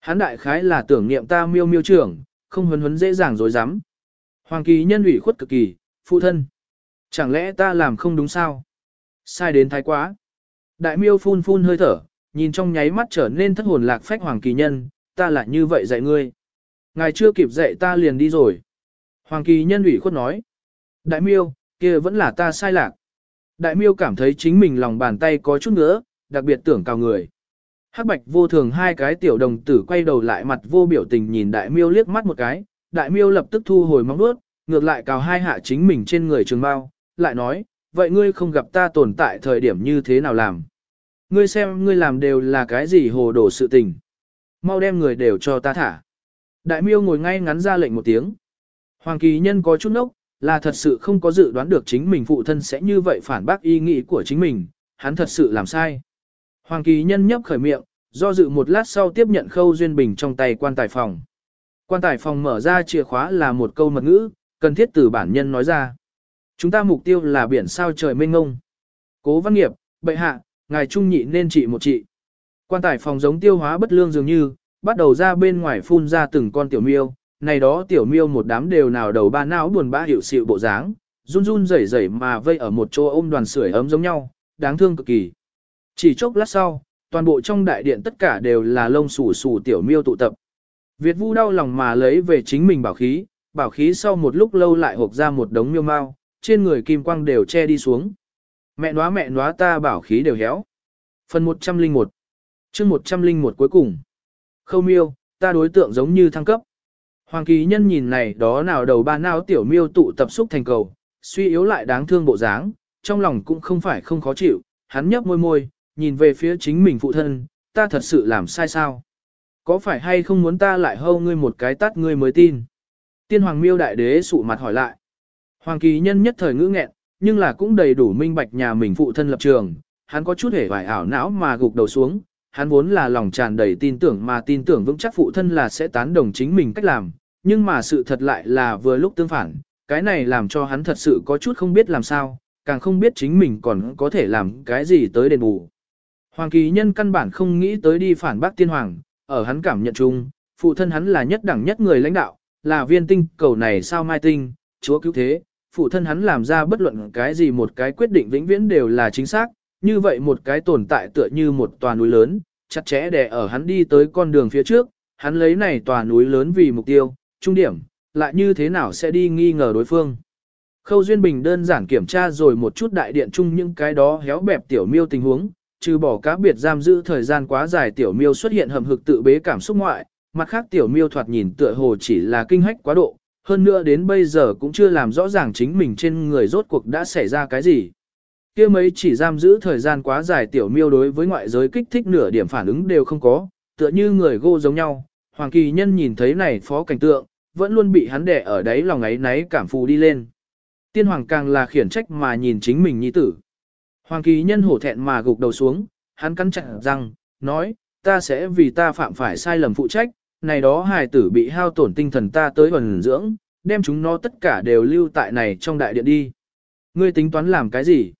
Hắn đại khái là tưởng niệm ta miêu miêu trưởng, không huấn huấn dễ dàng dối rắm Hoàng kỳ nhân ủy khuất cực kỳ, phụ thân. Chẳng lẽ ta làm không đúng sao? Sai đến thái quá. Đại miêu phun phun hơi thở, nhìn trong nháy mắt trở nên thất hồn lạc phách hoàng kỳ nhân, ta lại như vậy dạy ngươi. Ngài chưa kịp dạy ta liền đi rồi. Hoàng kỳ nhân ủy khuất nói. Đại miêu, kia vẫn là ta sai lạc. Đại miêu cảm thấy chính mình lòng bàn tay có chút nữa, đặc biệt tưởng cao người. Hắc bạch vô thường hai cái tiểu đồng tử quay đầu lại mặt vô biểu tình nhìn đại miêu liếc mắt một cái, đại miêu lập tức thu hồi móng nuốt, ngược lại cào hai hạ chính mình trên người trường bao, lại nói, vậy ngươi không gặp ta tồn tại thời điểm như thế nào làm? Ngươi xem ngươi làm đều là cái gì hồ đồ sự tình. Mau đem người đều cho ta thả. Đại miêu ngồi ngay ngắn ra lệnh một tiếng. Hoàng kỳ nhân có chút nốc, là thật sự không có dự đoán được chính mình phụ thân sẽ như vậy phản bác ý nghĩ của chính mình, hắn thật sự làm sai. Hoàng kỳ nhân nhấp khởi miệng, do dự một lát sau tiếp nhận khâu duyên bình trong tay quan tài phòng. Quan tài phòng mở ra chìa khóa là một câu mật ngữ, cần thiết từ bản nhân nói ra. Chúng ta mục tiêu là biển sao trời mênh ngông. Cố văn nghiệp, bệ hạ, ngài trung nhị nên trị một trị. Quan tài phòng giống tiêu hóa bất lương dường như, bắt đầu ra bên ngoài phun ra từng con tiểu miêu, này đó tiểu miêu một đám đều nào đầu ba não buồn bã hiểu xịu bộ dáng, run run rẩy rẩy mà vây ở một chỗ ôm đoàn sưởi ấm giống nhau, đáng thương cực kỳ. Chỉ chốc lát sau, toàn bộ trong đại điện tất cả đều là lông xù xù tiểu miêu tụ tập. Việt Vu đau lòng mà lấy về chính mình bảo khí, bảo khí sau một lúc lâu lại hộp ra một đống miêu mau, trên người kim quang đều che đi xuống. Mẹ nóa mẹ nóa ta bảo khí đều héo. Phần 101 chương 101 cuối cùng. Khâu miêu, ta đối tượng giống như thăng cấp. Hoàng kỳ nhân nhìn này đó nào đầu ba nào tiểu miêu tụ tập xúc thành cầu, suy yếu lại đáng thương bộ dáng, trong lòng cũng không phải không khó chịu, hắn nhấp môi môi, nhìn về phía chính mình phụ thân, ta thật sự làm sai sao? Có phải hay không muốn ta lại hâu ngươi một cái tát ngươi mới tin? Tiên hoàng miêu đại đế sụ mặt hỏi lại. Hoàng kỳ nhân nhất thời ngữ nghẹn, nhưng là cũng đầy đủ minh bạch nhà mình phụ thân lập trường, hắn có chút hề vải ảo não mà gục đầu xuống, hắn vốn là lòng tràn đầy tin tưởng mà tin tưởng vững chắc phụ thân là sẽ tán đồng chính mình cách làm, nhưng mà sự thật lại là vừa lúc tương phản, cái này làm cho hắn thật sự có chút không biết làm sao, càng không biết chính mình còn có thể làm cái gì tới đền bù. Hoàng kỳ nhân căn bản không nghĩ tới đi phản bác tiên hoàng, ở hắn cảm nhận chung, phụ thân hắn là nhất đẳng nhất người lãnh đạo, là viên tinh cầu này sao mai tinh, chúa cứu thế, phụ thân hắn làm ra bất luận cái gì một cái quyết định vĩnh viễn đều là chính xác, như vậy một cái tồn tại tựa như một tòa núi lớn, chặt chẽ để ở hắn đi tới con đường phía trước, hắn lấy này tòa núi lớn vì mục tiêu, trung điểm, lại như thế nào sẽ đi nghi ngờ đối phương. Khâu Duyên Bình đơn giản kiểm tra rồi một chút đại điện chung những cái đó héo bẹp tiểu miêu tình huống, trừ bỏ cá biệt giam giữ thời gian quá dài tiểu miêu xuất hiện hầm hực tự bế cảm xúc ngoại, mặt khác tiểu miêu thoạt nhìn tựa hồ chỉ là kinh hách quá độ, hơn nữa đến bây giờ cũng chưa làm rõ ràng chính mình trên người rốt cuộc đã xảy ra cái gì. kia mấy chỉ giam giữ thời gian quá dài tiểu miêu đối với ngoại giới kích thích nửa điểm phản ứng đều không có, tựa như người gô giống nhau. Hoàng kỳ nhân nhìn thấy này phó cảnh tượng, vẫn luôn bị hắn đẻ ở đấy lòng ấy náy cảm phù đi lên. Tiên hoàng càng là khiển trách mà nhìn chính mình nhi tử. Hoàng kỳ nhân hổ thẹn mà gục đầu xuống, hắn cắn chặt răng, nói, ta sẽ vì ta phạm phải sai lầm phụ trách, này đó hài tử bị hao tổn tinh thần ta tới vần dưỡng, đem chúng nó tất cả đều lưu tại này trong đại điện đi. Ngươi tính toán làm cái gì?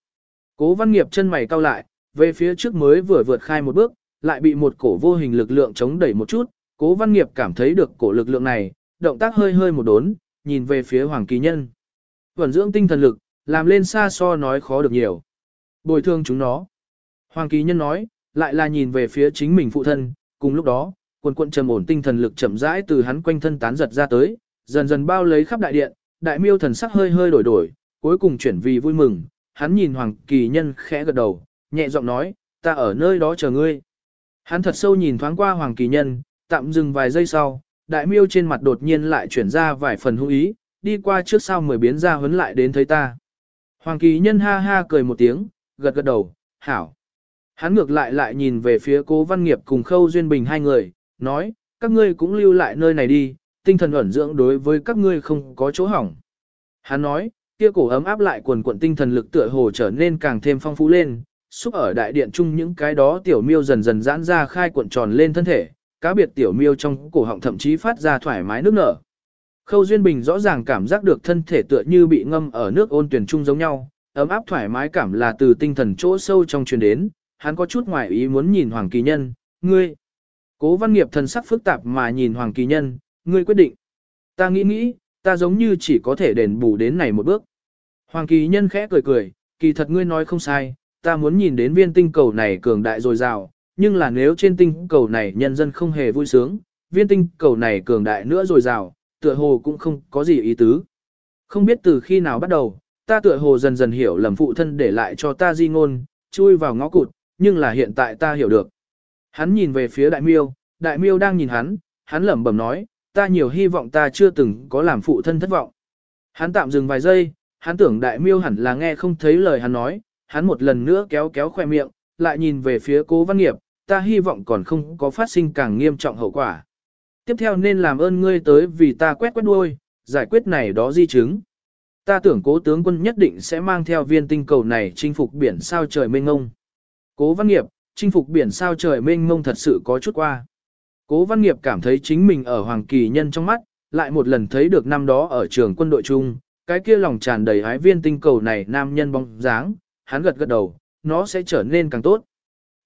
Cố văn nghiệp chân mày cau lại, về phía trước mới vừa vượt khai một bước, lại bị một cổ vô hình lực lượng chống đẩy một chút, cố văn nghiệp cảm thấy được cổ lực lượng này, động tác hơi hơi một đốn, nhìn về phía hoàng kỳ nhân. Vẩn dưỡng tinh thần lực, làm lên xa so nói khó được nhiều. Bồi thường chúng nó. Hoàng kỳ nhân nói, lại là nhìn về phía chính mình phụ thân, cùng lúc đó, quần quận trầm ổn tinh thần lực chậm rãi từ hắn quanh thân tán giật ra tới, dần dần bao lấy khắp đại điện, đại miêu thần sắc hơi hơi đổi đổi, cuối cùng chuyển vì vui mừng, hắn nhìn Hoàng kỳ nhân khẽ gật đầu, nhẹ giọng nói, ta ở nơi đó chờ ngươi. Hắn thật sâu nhìn thoáng qua Hoàng kỳ nhân, tạm dừng vài giây sau, đại miêu trên mặt đột nhiên lại chuyển ra vài phần hữu ý, đi qua trước sau mười biến ra huấn lại đến thấy ta. Hoàng kỳ nhân ha ha cười một tiếng, gật gật đầu, hảo. Hắn ngược lại lại nhìn về phía cố văn nghiệp cùng khâu duyên bình hai người, nói, các ngươi cũng lưu lại nơi này đi, tinh thần ẩn dưỡng đối với các ngươi không có chỗ hỏng. Hắn nói, kia cổ ấm áp lại quần quận tinh thần lực tựa hồ trở nên càng thêm phong phú lên, xúc ở đại điện chung những cái đó tiểu miêu dần dần giãn ra khai cuộn tròn lên thân thể, cá biệt tiểu miêu trong cổ họng thậm chí phát ra thoải mái nước nở. Khâu Duyên Bình rõ ràng cảm giác được thân thể tựa như bị ngâm ở nước ôn tuyển chung giống nhau, ấm áp thoải mái cảm là từ tinh thần chỗ sâu trong truyền đến, hắn có chút ngoài ý muốn nhìn Hoàng Kỳ Nhân, ngươi. Cố văn nghiệp thần sắc phức tạp mà nhìn Hoàng Kỳ Nhân, ngươi quyết định. Ta nghĩ nghĩ, ta giống như chỉ có thể đền bù đến này một bước. Hoàng Kỳ Nhân khẽ cười cười, kỳ thật ngươi nói không sai, ta muốn nhìn đến viên tinh cầu này cường đại dồi dào, nhưng là nếu trên tinh cầu này nhân dân không hề vui sướng, viên tinh cầu này cường đại nữa dồi dào, tựa hồ cũng không có gì ý tứ. Không biết từ khi nào bắt đầu, ta tựa hồ dần dần hiểu lầm phụ thân để lại cho ta di ngôn, chui vào ngõ cụt, nhưng là hiện tại ta hiểu được. Hắn nhìn về phía đại miêu, đại miêu đang nhìn hắn, hắn lẩm bẩm nói, ta nhiều hy vọng ta chưa từng có làm phụ thân thất vọng. Hắn tạm dừng vài giây, hắn tưởng đại miêu hẳn là nghe không thấy lời hắn nói, hắn một lần nữa kéo kéo khoe miệng, lại nhìn về phía cố văn nghiệp, ta hy vọng còn không có phát sinh càng nghiêm trọng hậu quả. Tiếp theo nên làm ơn ngươi tới vì ta quét quét đuôi, giải quyết này đó di chứng. Ta tưởng cố tướng quân nhất định sẽ mang theo viên tinh cầu này chinh phục biển sao trời mênh ngông. Cố văn nghiệp, chinh phục biển sao trời mênh ngông thật sự có chút qua. Cố văn nghiệp cảm thấy chính mình ở Hoàng Kỳ Nhân trong mắt, lại một lần thấy được năm đó ở trường quân đội chung, cái kia lòng tràn đầy hái viên tinh cầu này nam nhân bóng dáng, hắn gật gật đầu, nó sẽ trở nên càng tốt.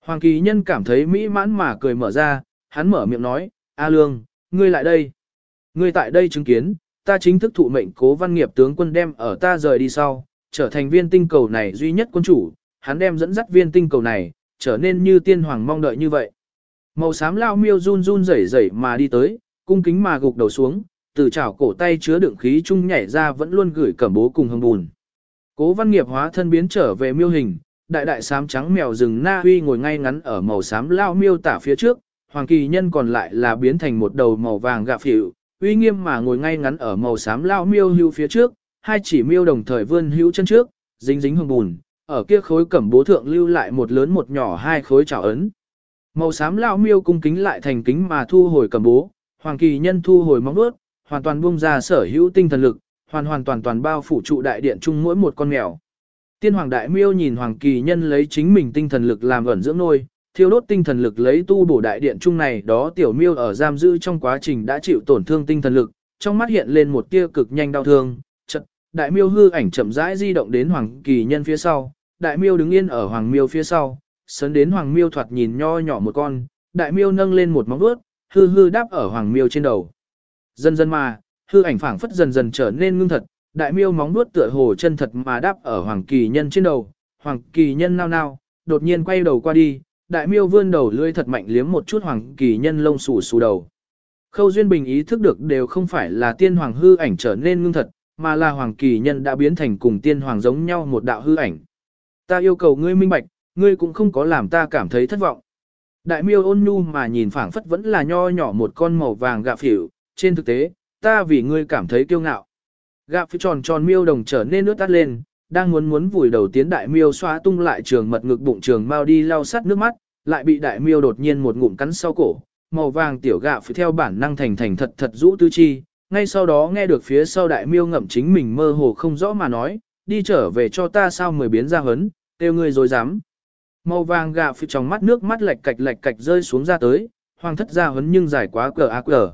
Hoàng Kỳ Nhân cảm thấy mỹ mãn mà cười mở ra, hắn mở miệng nói, A Lương, ngươi lại đây. Ngươi tại đây chứng kiến, ta chính thức thụ mệnh cố văn nghiệp tướng quân đem ở ta rời đi sau, trở thành viên tinh cầu này duy nhất quân chủ, hắn đem dẫn dắt viên tinh cầu này, trở nên như tiên hoàng mong đợi như vậy. Màu xám lao miêu run run rẩy rẩy mà đi tới, cung kính mà gục đầu xuống, từ chảo cổ tay chứa đựng khí chung nhảy ra vẫn luôn gửi cẩm bố cùng hồng bùn. Cố văn nghiệp hóa thân biến trở về miêu hình, đại đại xám trắng mèo rừng na huy ngồi ngay ngắn ở màu xám lao miêu tả phía trước, hoàng kỳ nhân còn lại là biến thành một đầu màu vàng gạ phỉu, uy nghiêm mà ngồi ngay ngắn ở màu xám lao miêu hưu phía trước, hai chỉ miêu đồng thời vươn hữu chân trước, dính dính hồng bùn, ở kia khối cẩm bố thượng lưu lại một lớn một nhỏ hai khối trảo ấn. Màu xám lao miêu cung kính lại thành kính mà thu hồi cẩm bố, hoàng kỳ nhân thu hồi móng vuốt, hoàn toàn buông ra sở hữu tinh thần lực, hoàn hoàn toàn toàn bao phủ trụ đại điện chung mỗi một con mèo. Tiên hoàng đại miêu nhìn hoàng kỳ nhân lấy chính mình tinh thần lực làm ẩn dưỡng nôi, thiêu đốt tinh thần lực lấy tu bổ đại điện chung này đó tiểu miêu ở giam giữ trong quá trình đã chịu tổn thương tinh thần lực, trong mắt hiện lên một tia cực nhanh đau thương, chật, đại miêu hư ảnh chậm rãi di động đến hoàng kỳ nhân phía sau, đại miêu đứng yên ở hoàng miêu phía sau, sấn đến hoàng miêu thoạt nhìn nho nhỏ một con, đại miêu nâng lên một móng vuốt, hư hư đáp ở hoàng miêu trên đầu. Dần dần mà, hư ảnh phảng phất dần dần trở nên ngưng thật, đại miêu móng vuốt tựa hồ chân thật mà đáp ở hoàng kỳ nhân trên đầu, hoàng kỳ nhân nao nao, đột nhiên quay đầu qua đi, đại miêu vươn đầu lưỡi thật mạnh liếm một chút hoàng kỳ nhân lông xù xù đầu. Khâu Duyên Bình ý thức được đều không phải là tiên hoàng hư ảnh trở nên ngưng thật, mà là hoàng kỳ nhân đã biến thành cùng tiên hoàng giống nhau một đạo hư ảnh. Ta yêu cầu ngươi minh bạch, ngươi cũng không có làm ta cảm thấy thất vọng. Đại miêu ôn nhu mà nhìn phảng phất vẫn là nho nhỏ một con màu vàng gạ phỉu, trên thực tế, ta vì ngươi cảm thấy kiêu ngạo. Gạ phỉu tròn tròn miêu đồng trở nên nước tắt lên, đang muốn muốn vùi đầu tiến đại miêu xóa tung lại trường mật ngực bụng trường mau đi lau sắt nước mắt, lại bị đại miêu đột nhiên một ngụm cắn sau cổ, màu vàng tiểu gạo phải theo bản năng thành thành thật thật rũ tư chi, ngay sau đó nghe được phía sau đại miêu ngậm chính mình mơ hồ không rõ mà nói, đi trở về cho ta sao mười biến ra hấn, kêu ngươi rồi dám. Màu vàng gạo phía trong mắt nước mắt lệch cạch lệch cạch rơi xuống ra tới, hoàng thất ra hấn nhưng dài quá cờ ác cờ.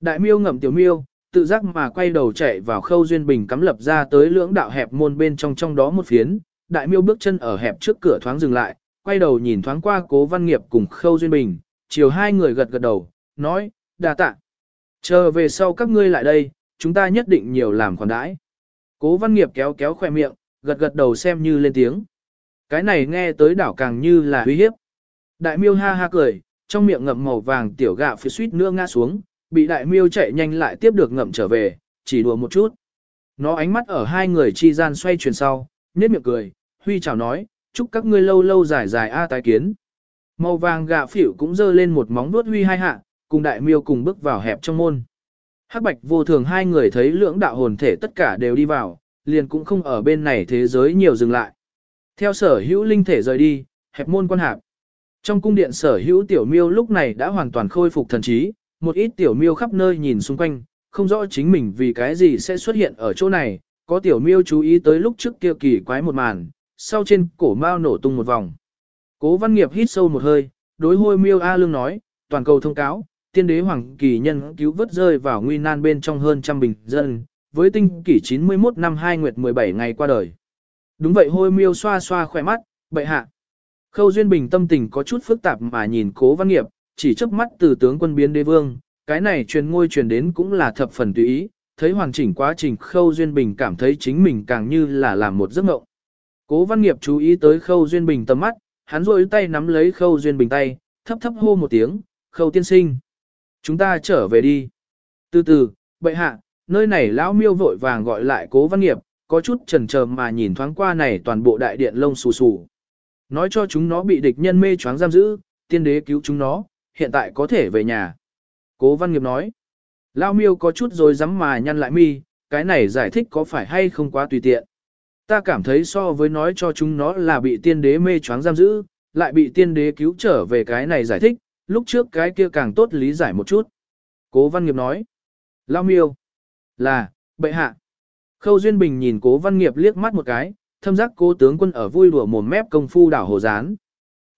Đại miêu ngậm tiểu miêu, tự giác mà quay đầu chạy vào khâu duyên bình cắm lập ra tới lưỡng đạo hẹp môn bên trong trong đó một phiến, đại miêu bước chân ở hẹp trước cửa thoáng dừng lại, quay đầu nhìn thoáng qua cố văn nghiệp cùng khâu duyên bình, chiều hai người gật gật đầu, nói, đà tạ. Chờ về sau các ngươi lại đây, chúng ta nhất định nhiều làm khoản đãi. Cố văn nghiệp kéo kéo khoe miệng, gật gật đầu xem như lên tiếng. Cái này nghe tới đảo càng như là uy hiếp. Đại miêu ha ha cười, trong miệng ngậm màu vàng tiểu gạo phía suýt nữa ngã xuống, bị đại miêu chạy nhanh lại tiếp được ngậm trở về, chỉ đùa một chút. Nó ánh mắt ở hai người chi gian xoay chuyển sau, nhếch miệng cười, huy chào nói, chúc các ngươi lâu lâu dài dài a tái kiến. Màu vàng gạ phỉu cũng dơ lên một móng vuốt huy hai hạ, cùng đại miêu cùng bước vào hẹp trong môn. Hắc bạch vô thường hai người thấy lưỡng đạo hồn thể tất cả đều đi vào, liền cũng không ở bên này thế giới nhiều dừng lại. Theo sở hữu linh thể rời đi, hẹp môn quan hạp. Trong cung điện sở hữu tiểu miêu lúc này đã hoàn toàn khôi phục thần trí, một ít tiểu miêu khắp nơi nhìn xung quanh, không rõ chính mình vì cái gì sẽ xuất hiện ở chỗ này, có tiểu miêu chú ý tới lúc trước kia kỳ quái một màn, sau trên cổ mao nổ tung một vòng. Cố văn nghiệp hít sâu một hơi, đối hôi miêu A Lương nói, toàn cầu thông cáo, tiên đế hoàng kỳ nhân cứu vớt rơi vào nguy nan bên trong hơn trăm bình dân, với tinh kỷ 91 năm 2 nguyệt 17 ngày qua đời. Đúng vậy hôi miêu xoa xoa khỏe mắt, bệ hạ. Khâu Duyên Bình tâm tình có chút phức tạp mà nhìn cố văn nghiệp, chỉ chớp mắt từ tướng quân biến đế vương, cái này truyền ngôi truyền đến cũng là thập phần tùy ý, thấy hoàn chỉnh quá trình Khâu Duyên Bình cảm thấy chính mình càng như là làm một giấc mộng. Cố văn nghiệp chú ý tới Khâu Duyên Bình tầm mắt, hắn rôi tay nắm lấy Khâu Duyên Bình tay, thấp thấp hô một tiếng, Khâu tiên sinh. Chúng ta trở về đi. Từ từ, bệ hạ, nơi này lão miêu vội vàng gọi lại cố văn nghiệp, có chút chần chờ mà nhìn thoáng qua này toàn bộ đại điện lông xù xù. Nói cho chúng nó bị địch nhân mê choáng giam giữ, tiên đế cứu chúng nó, hiện tại có thể về nhà. Cố văn nghiệp nói. Lao miêu có chút rồi dám mà nhăn lại mi, cái này giải thích có phải hay không quá tùy tiện. Ta cảm thấy so với nói cho chúng nó là bị tiên đế mê choáng giam giữ, lại bị tiên đế cứu trở về cái này giải thích, lúc trước cái kia càng tốt lý giải một chút. Cố văn nghiệp nói. Lao miêu. Là, bệ hạ. Khâu Duyên Bình nhìn cố văn nghiệp liếc mắt một cái, thâm giác cố tướng quân ở vui đùa mồm mép công phu đảo hồ gián.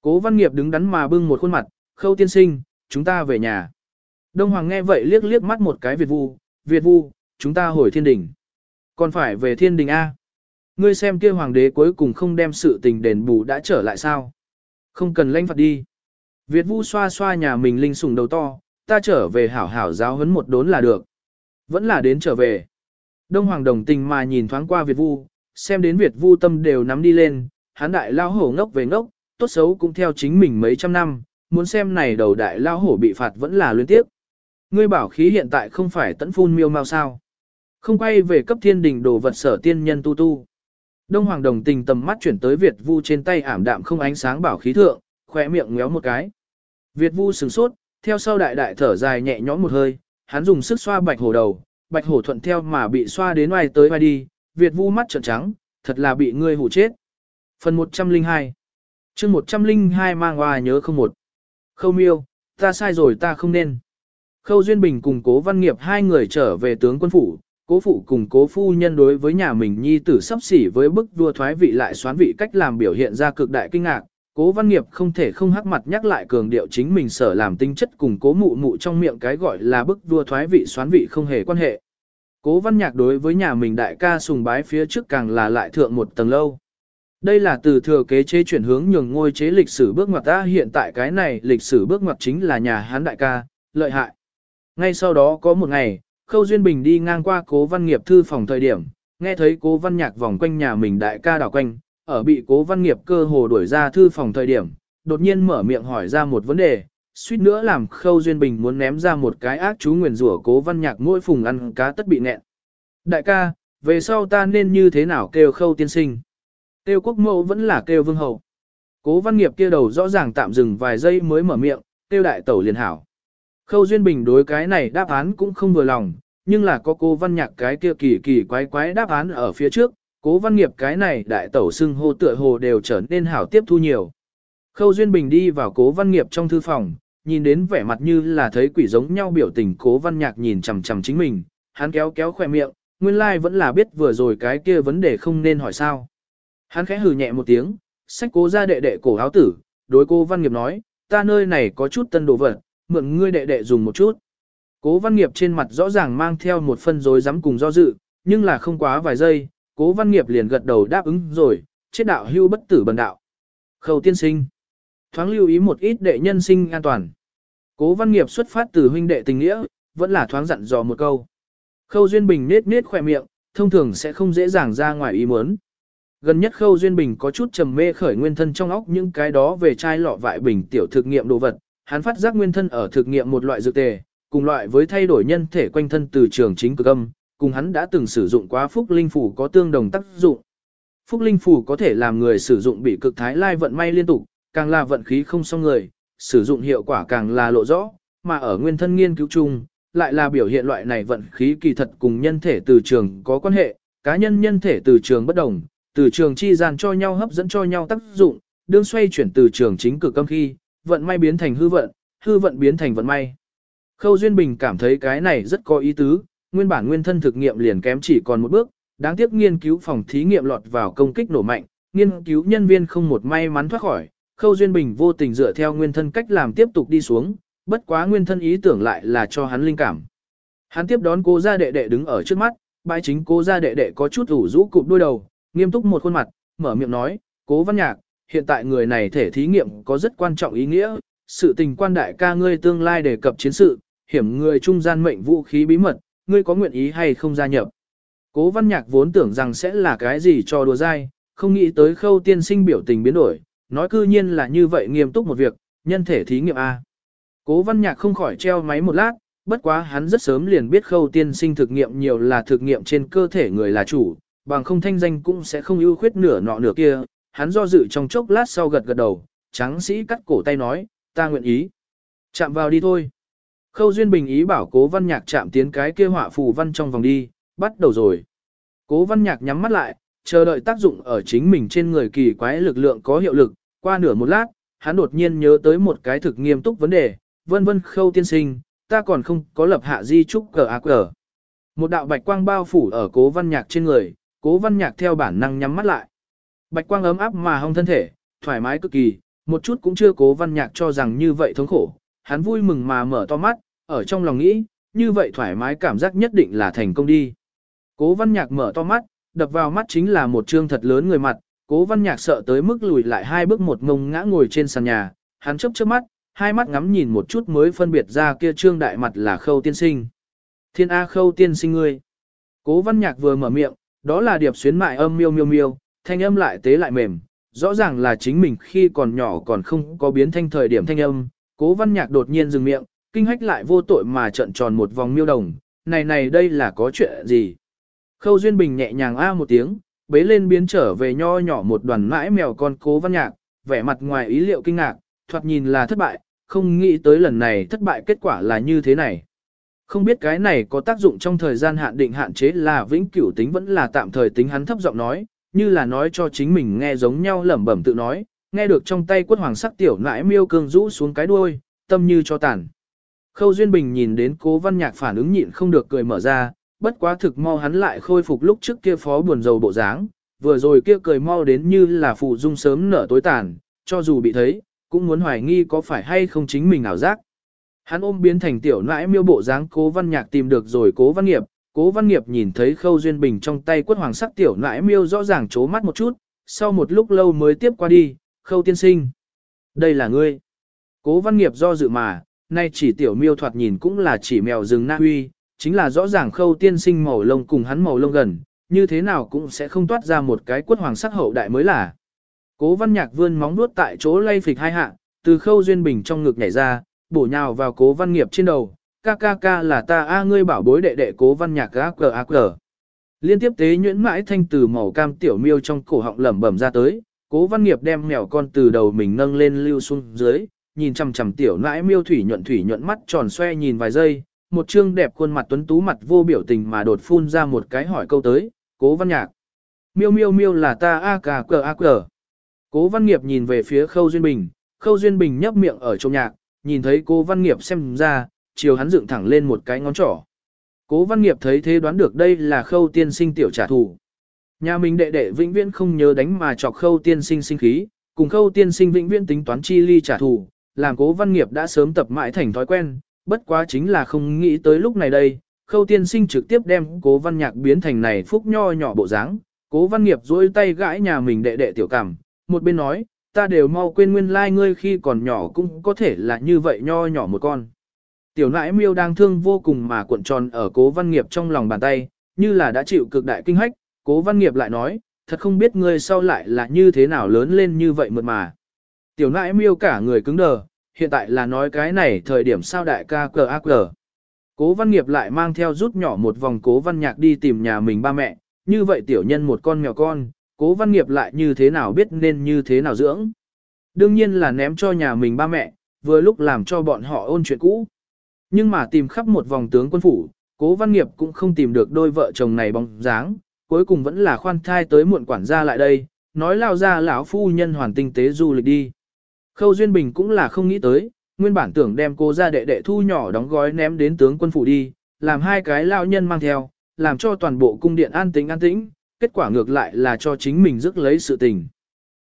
Cố văn nghiệp đứng đắn mà bưng một khuôn mặt, khâu tiên sinh, chúng ta về nhà. Đông Hoàng nghe vậy liếc liếc mắt một cái Việt Vu, Việt Vu, chúng ta hồi thiên đình. Còn phải về thiên đình A. Ngươi xem kia hoàng đế cuối cùng không đem sự tình đền bù đã trở lại sao. Không cần lãnh phạt đi. Việt Vu xoa xoa nhà mình linh sủng đầu to, ta trở về hảo hảo giáo huấn một đốn là được. Vẫn là đến trở về. Đông Hoàng đồng tình mà nhìn thoáng qua Việt Vu, xem đến Việt Vu tâm đều nắm đi lên, hắn đại lao hổ ngốc về ngốc, tốt xấu cũng theo chính mình mấy trăm năm, muốn xem này đầu đại lao hổ bị phạt vẫn là liên tiếp. Ngươi bảo khí hiện tại không phải tẫn phun miêu mau sao. Không quay về cấp thiên đình đồ vật sở tiên nhân tu tu. Đông Hoàng đồng tình tầm mắt chuyển tới Việt Vu trên tay ảm đạm không ánh sáng bảo khí thượng, khỏe miệng ngéo một cái. Việt Vu sửng sốt, theo sau đại đại thở dài nhẹ nhõm một hơi, hắn dùng sức xoa bạch hổ đầu, bạch hổ thuận theo mà bị xoa đến ngoài tới ngoài đi, Việt Vu mắt trợn trắng, thật là bị ngươi hủ chết. Phần 102 chương 102 mang hoa nhớ không một. Khâu miêu, ta sai rồi ta không nên. Khâu Duyên Bình cùng cố văn nghiệp hai người trở về tướng quân phủ, cố phụ cùng cố phu nhân đối với nhà mình nhi tử sắp xỉ với bức vua thoái vị lại xoán vị cách làm biểu hiện ra cực đại kinh ngạc. Cố văn nghiệp không thể không hắc mặt nhắc lại cường điệu chính mình sở làm tinh chất cùng cố mụ mụ trong miệng cái gọi là bức vua thoái vị xoán vị không hề quan hệ. Cố văn nhạc đối với nhà mình đại ca sùng bái phía trước càng là lại thượng một tầng lâu. Đây là từ thừa kế chế chuyển hướng nhường ngôi chế lịch sử bước ngoặt ta hiện tại cái này lịch sử bước ngoặt chính là nhà hán đại ca, lợi hại. Ngay sau đó có một ngày, Khâu Duyên Bình đi ngang qua cố văn nghiệp thư phòng thời điểm, nghe thấy cố văn nhạc vòng quanh nhà mình đại ca đảo quanh, ở bị cố văn nghiệp cơ hồ đuổi ra thư phòng thời điểm, đột nhiên mở miệng hỏi ra một vấn đề, suýt nữa làm Khâu Duyên Bình muốn ném ra một cái ác chú nguyền rủa cố văn nhạc mỗi phùng ăn cá tất bị nẹn. Đại ca, về sau ta nên như thế nào kêu Khâu tiên sinh? Tiêu quốc mẫu vẫn là kêu vương hậu. Cố văn nghiệp kia đầu rõ ràng tạm dừng vài giây mới mở miệng, Tiêu đại tẩu liền hảo. Khâu Duyên Bình đối cái này đáp án cũng không vừa lòng, nhưng là có cố văn nhạc cái kia kỳ kỳ quái quái đáp án ở phía trước, cố văn nghiệp cái này đại tẩu xưng hô tựa hồ đều trở nên hảo tiếp thu nhiều. Khâu Duyên Bình đi vào cố văn nghiệp trong thư phòng, nhìn đến vẻ mặt như là thấy quỷ giống nhau biểu tình cố văn nhạc nhìn chằm chằm chính mình, hắn kéo kéo khỏe miệng, nguyên lai like vẫn là biết vừa rồi cái kia vấn đề không nên hỏi sao. Hắn khẽ hừ nhẹ một tiếng, sách cố ra đệ đệ cổ áo tử, đối cô văn nghiệp nói, ta nơi này có chút tân đồ vật, mượn ngươi đệ đệ dùng một chút. Cố văn nghiệp trên mặt rõ ràng mang theo một phân rối rắm cùng do dự, nhưng là không quá vài giây, cố văn nghiệp liền gật đầu đáp ứng rồi, chết đạo hưu bất tử bần đạo. Khâu tiên sinh. Thoáng lưu ý một ít đệ nhân sinh an toàn. Cố văn nghiệp xuất phát từ huynh đệ tình nghĩa, vẫn là thoáng dặn dò một câu. Khâu Duyên Bình nết nết khỏe miệng, thông thường sẽ không dễ dàng ra ngoài ý muốn. Gần nhất Khâu Duyên Bình có chút trầm mê khởi nguyên thân trong óc những cái đó về chai lọ vại bình tiểu thực nghiệm đồ vật, hắn phát giác nguyên thân ở thực nghiệm một loại dược tề, cùng loại với thay đổi nhân thể quanh thân từ trường chính cực âm, cùng hắn đã từng sử dụng quá phúc linh phủ có tương đồng tác dụng. Phúc linh phủ có thể làm người sử dụng bị cực thái lai vận may liên tục, càng là vận khí không xong người, sử dụng hiệu quả càng là lộ rõ, mà ở nguyên thân nghiên cứu chung, lại là biểu hiện loại này vận khí kỳ thật cùng nhân thể từ trường có quan hệ, cá nhân nhân thể từ trường bất đồng, từ trường chi gian cho nhau hấp dẫn cho nhau tác dụng, đương xoay chuyển từ trường chính cực âm khi, vận may biến thành hư vận, hư vận biến thành vận may. Khâu Duyên Bình cảm thấy cái này rất có ý tứ, nguyên bản nguyên thân thực nghiệm liền kém chỉ còn một bước, đáng tiếc nghiên cứu phòng thí nghiệm lọt vào công kích nổ mạnh, nghiên cứu nhân viên không một may mắn thoát khỏi, Khâu Duyên Bình vô tình dựa theo nguyên thân cách làm tiếp tục đi xuống, bất quá nguyên thân ý tưởng lại là cho hắn linh cảm. Hắn tiếp đón cô gia đệ đệ đứng ở trước mắt, bãi chính cô gia đệ đệ có chút ủ rũ cụp đôi đầu, nghiêm túc một khuôn mặt, mở miệng nói, cố văn nhạc, hiện tại người này thể thí nghiệm có rất quan trọng ý nghĩa, sự tình quan đại ca ngươi tương lai đề cập chiến sự, hiểm người trung gian mệnh vũ khí bí mật, ngươi có nguyện ý hay không gia nhập. Cố văn nhạc vốn tưởng rằng sẽ là cái gì cho đùa dai, không nghĩ tới khâu tiên sinh biểu tình biến đổi, nói cư nhiên là như vậy nghiêm túc một việc, nhân thể thí nghiệm A. Cố văn nhạc không khỏi treo máy một lát, bất quá hắn rất sớm liền biết khâu tiên sinh thực nghiệm nhiều là thực nghiệm trên cơ thể người là chủ, bằng không thanh danh cũng sẽ không ưu khuyết nửa nọ nửa kia, hắn do dự trong chốc lát sau gật gật đầu, trắng sĩ cắt cổ tay nói, ta nguyện ý. Chạm vào đi thôi. Khâu Duyên Bình ý bảo cố văn nhạc chạm tiến cái kia họa phù văn trong vòng đi, bắt đầu rồi. Cố văn nhạc nhắm mắt lại, chờ đợi tác dụng ở chính mình trên người kỳ quái lực lượng có hiệu lực, qua nửa một lát, hắn đột nhiên nhớ tới một cái thực nghiêm túc vấn đề, vân vân khâu tiên sinh, ta còn không có lập hạ di trúc cờ ác cờ. Một đạo bạch quang bao phủ ở cố văn nhạc trên người, cố văn nhạc theo bản năng nhắm mắt lại. Bạch quang ấm áp mà hông thân thể, thoải mái cực kỳ, một chút cũng chưa cố văn nhạc cho rằng như vậy thống khổ. Hắn vui mừng mà mở to mắt, ở trong lòng nghĩ, như vậy thoải mái cảm giác nhất định là thành công đi. Cố văn nhạc mở to mắt, đập vào mắt chính là một trương thật lớn người mặt, cố văn nhạc sợ tới mức lùi lại hai bước một ngông ngã ngồi trên sàn nhà, hắn chấp chớp mắt, hai mắt ngắm nhìn một chút mới phân biệt ra kia trương đại mặt là khâu tiên sinh. Thiên A khâu tiên sinh ngươi. Cố văn nhạc vừa mở miệng, đó là điệp xuyến mại âm miêu miêu miêu, thanh âm lại tế lại mềm, rõ ràng là chính mình khi còn nhỏ còn không có biến thanh thời điểm thanh âm. Cố văn nhạc đột nhiên dừng miệng, kinh hách lại vô tội mà trận tròn một vòng miêu đồng, này này đây là có chuyện gì? Khâu Duyên Bình nhẹ nhàng a một tiếng, bế lên biến trở về nho nhỏ một đoàn mãi mèo con cố văn nhạc, vẻ mặt ngoài ý liệu kinh ngạc, thoạt nhìn là thất bại, không nghĩ tới lần này thất bại kết quả là như thế này. Không biết cái này có tác dụng trong thời gian hạn định hạn chế là vĩnh cửu tính vẫn là tạm thời tính hắn thấp giọng nói, như là nói cho chính mình nghe giống nhau lẩm bẩm tự nói, nghe được trong tay quất hoàng sắc tiểu nãi miêu cương rũ xuống cái đuôi, tâm như cho tàn. Khâu Duyên Bình nhìn đến cố văn nhạc phản ứng nhịn không được cười mở ra, bất quá thực mau hắn lại khôi phục lúc trước kia phó buồn rầu bộ dáng, vừa rồi kia cười mau đến như là phụ dung sớm nở tối tàn, cho dù bị thấy, cũng muốn hoài nghi có phải hay không chính mình ảo giác. Hắn ôm biến thành tiểu nãi miêu bộ dáng cố văn nhạc tìm được rồi cố văn nghiệp, cố văn nghiệp nhìn thấy khâu duyên bình trong tay quất hoàng sắc tiểu nãi miêu rõ ràng chố mắt một chút, sau một lúc lâu mới tiếp qua đi, khâu tiên sinh. Đây là ngươi. Cố văn nghiệp do dự mà, nay chỉ tiểu miêu thoạt nhìn cũng là chỉ mèo rừng na huy, chính là rõ ràng khâu tiên sinh màu lông cùng hắn màu lông gần, như thế nào cũng sẽ không toát ra một cái quất hoàng sắc hậu đại mới là. Cố văn nhạc vươn móng nuốt tại chỗ lay phịch hai hạ, từ khâu duyên bình trong ngực nhảy ra, bổ nhào vào cố văn nghiệp trên đầu, ca ca ca là ta a ngươi bảo bối đệ đệ cố văn nhạc a cờ a cờ. Liên tiếp tế nhuyễn mãi thanh từ màu cam tiểu miêu trong cổ họng lẩm bẩm ra tới, cố văn nghiệp đem mèo con từ đầu mình nâng lên lưu xuống dưới, nhìn chằm chằm tiểu nãi miêu thủy nhuận thủy nhuận mắt tròn xoe nhìn vài giây, một trương đẹp khuôn mặt tuấn tú mặt vô biểu tình mà đột phun ra một cái hỏi câu tới, cố văn nhạc. Miêu miêu miêu là ta a cà cờ a cờ. Cố văn nghiệp nhìn về phía khâu duyên bình, khâu duyên bình nhấp miệng ở trong nhạc, nhìn thấy cố văn nghiệp xem ra, chiều hắn dựng thẳng lên một cái ngón trỏ. Cố văn nghiệp thấy thế đoán được đây là khâu tiên sinh tiểu trả thù. Nhà mình đệ đệ vĩnh viễn không nhớ đánh mà chọc khâu tiên sinh sinh khí, cùng khâu tiên sinh vĩnh viễn tính toán chi ly trả thù, làm cố văn nghiệp đã sớm tập mãi thành thói quen, bất quá chính là không nghĩ tới lúc này đây, khâu tiên sinh trực tiếp đem cố văn nhạc biến thành này phúc nho nhỏ bộ dáng, cố văn nghiệp duỗi tay gãi nhà mình đệ đệ tiểu cảm, một bên nói, ta đều mau quên nguyên lai like ngươi khi còn nhỏ cũng có thể là như vậy nho nhỏ một con. Tiểu nãi miêu đang thương vô cùng mà cuộn tròn ở cố văn nghiệp trong lòng bàn tay, như là đã chịu cực đại kinh hách, cố văn nghiệp lại nói, thật không biết ngươi sau lại là như thế nào lớn lên như vậy mượt mà. Tiểu nãi miêu cả người cứng đờ, hiện tại là nói cái này thời điểm sao đại ca cờ ác cờ. Cố văn nghiệp lại mang theo rút nhỏ một vòng cố văn nhạc đi tìm nhà mình ba mẹ, như vậy tiểu nhân một con mèo con, cố văn nghiệp lại như thế nào biết nên như thế nào dưỡng. Đương nhiên là ném cho nhà mình ba mẹ, vừa lúc làm cho bọn họ ôn chuyện cũ. Nhưng mà tìm khắp một vòng tướng quân phủ, cố văn nghiệp cũng không tìm được đôi vợ chồng này bóng dáng, cuối cùng vẫn là khoan thai tới muộn quản gia lại đây, nói lao ra lão phu nhân hoàn tinh tế du lịch đi. Khâu Duyên Bình cũng là không nghĩ tới, nguyên bản tưởng đem cô ra đệ đệ thu nhỏ đóng gói ném đến tướng quân phủ đi, làm hai cái lao nhân mang theo, làm cho toàn bộ cung điện an tĩnh an tĩnh, kết quả ngược lại là cho chính mình rước lấy sự tình.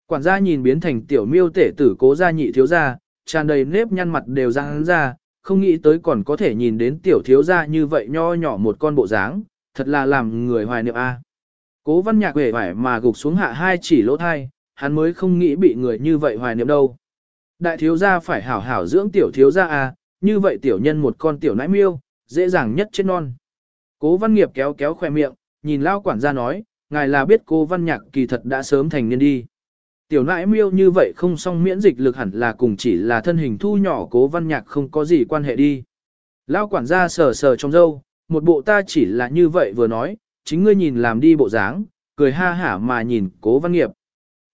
Quản gia nhìn biến thành tiểu miêu tể tử cố gia nhị thiếu gia, tràn đầy nếp nhăn mặt đều ra hắn ra, không nghĩ tới còn có thể nhìn đến tiểu thiếu gia như vậy nho nhỏ một con bộ dáng, thật là làm người hoài niệm a. Cố văn nhạc vẻ vải mà gục xuống hạ hai chỉ lỗ thai, hắn mới không nghĩ bị người như vậy hoài niệm đâu. Đại thiếu gia phải hảo hảo dưỡng tiểu thiếu gia a, như vậy tiểu nhân một con tiểu nãi miêu, dễ dàng nhất chết non. Cố văn nghiệp kéo kéo khoe miệng, nhìn lao quản gia nói, ngài là biết cô văn nhạc kỳ thật đã sớm thành niên đi. Tiểu nãi miêu như vậy không song miễn dịch lực hẳn là cùng chỉ là thân hình thu nhỏ cố văn nhạc không có gì quan hệ đi. Lao quản gia sờ sờ trong dâu, một bộ ta chỉ là như vậy vừa nói, chính ngươi nhìn làm đi bộ dáng, cười ha hả mà nhìn cố văn nghiệp.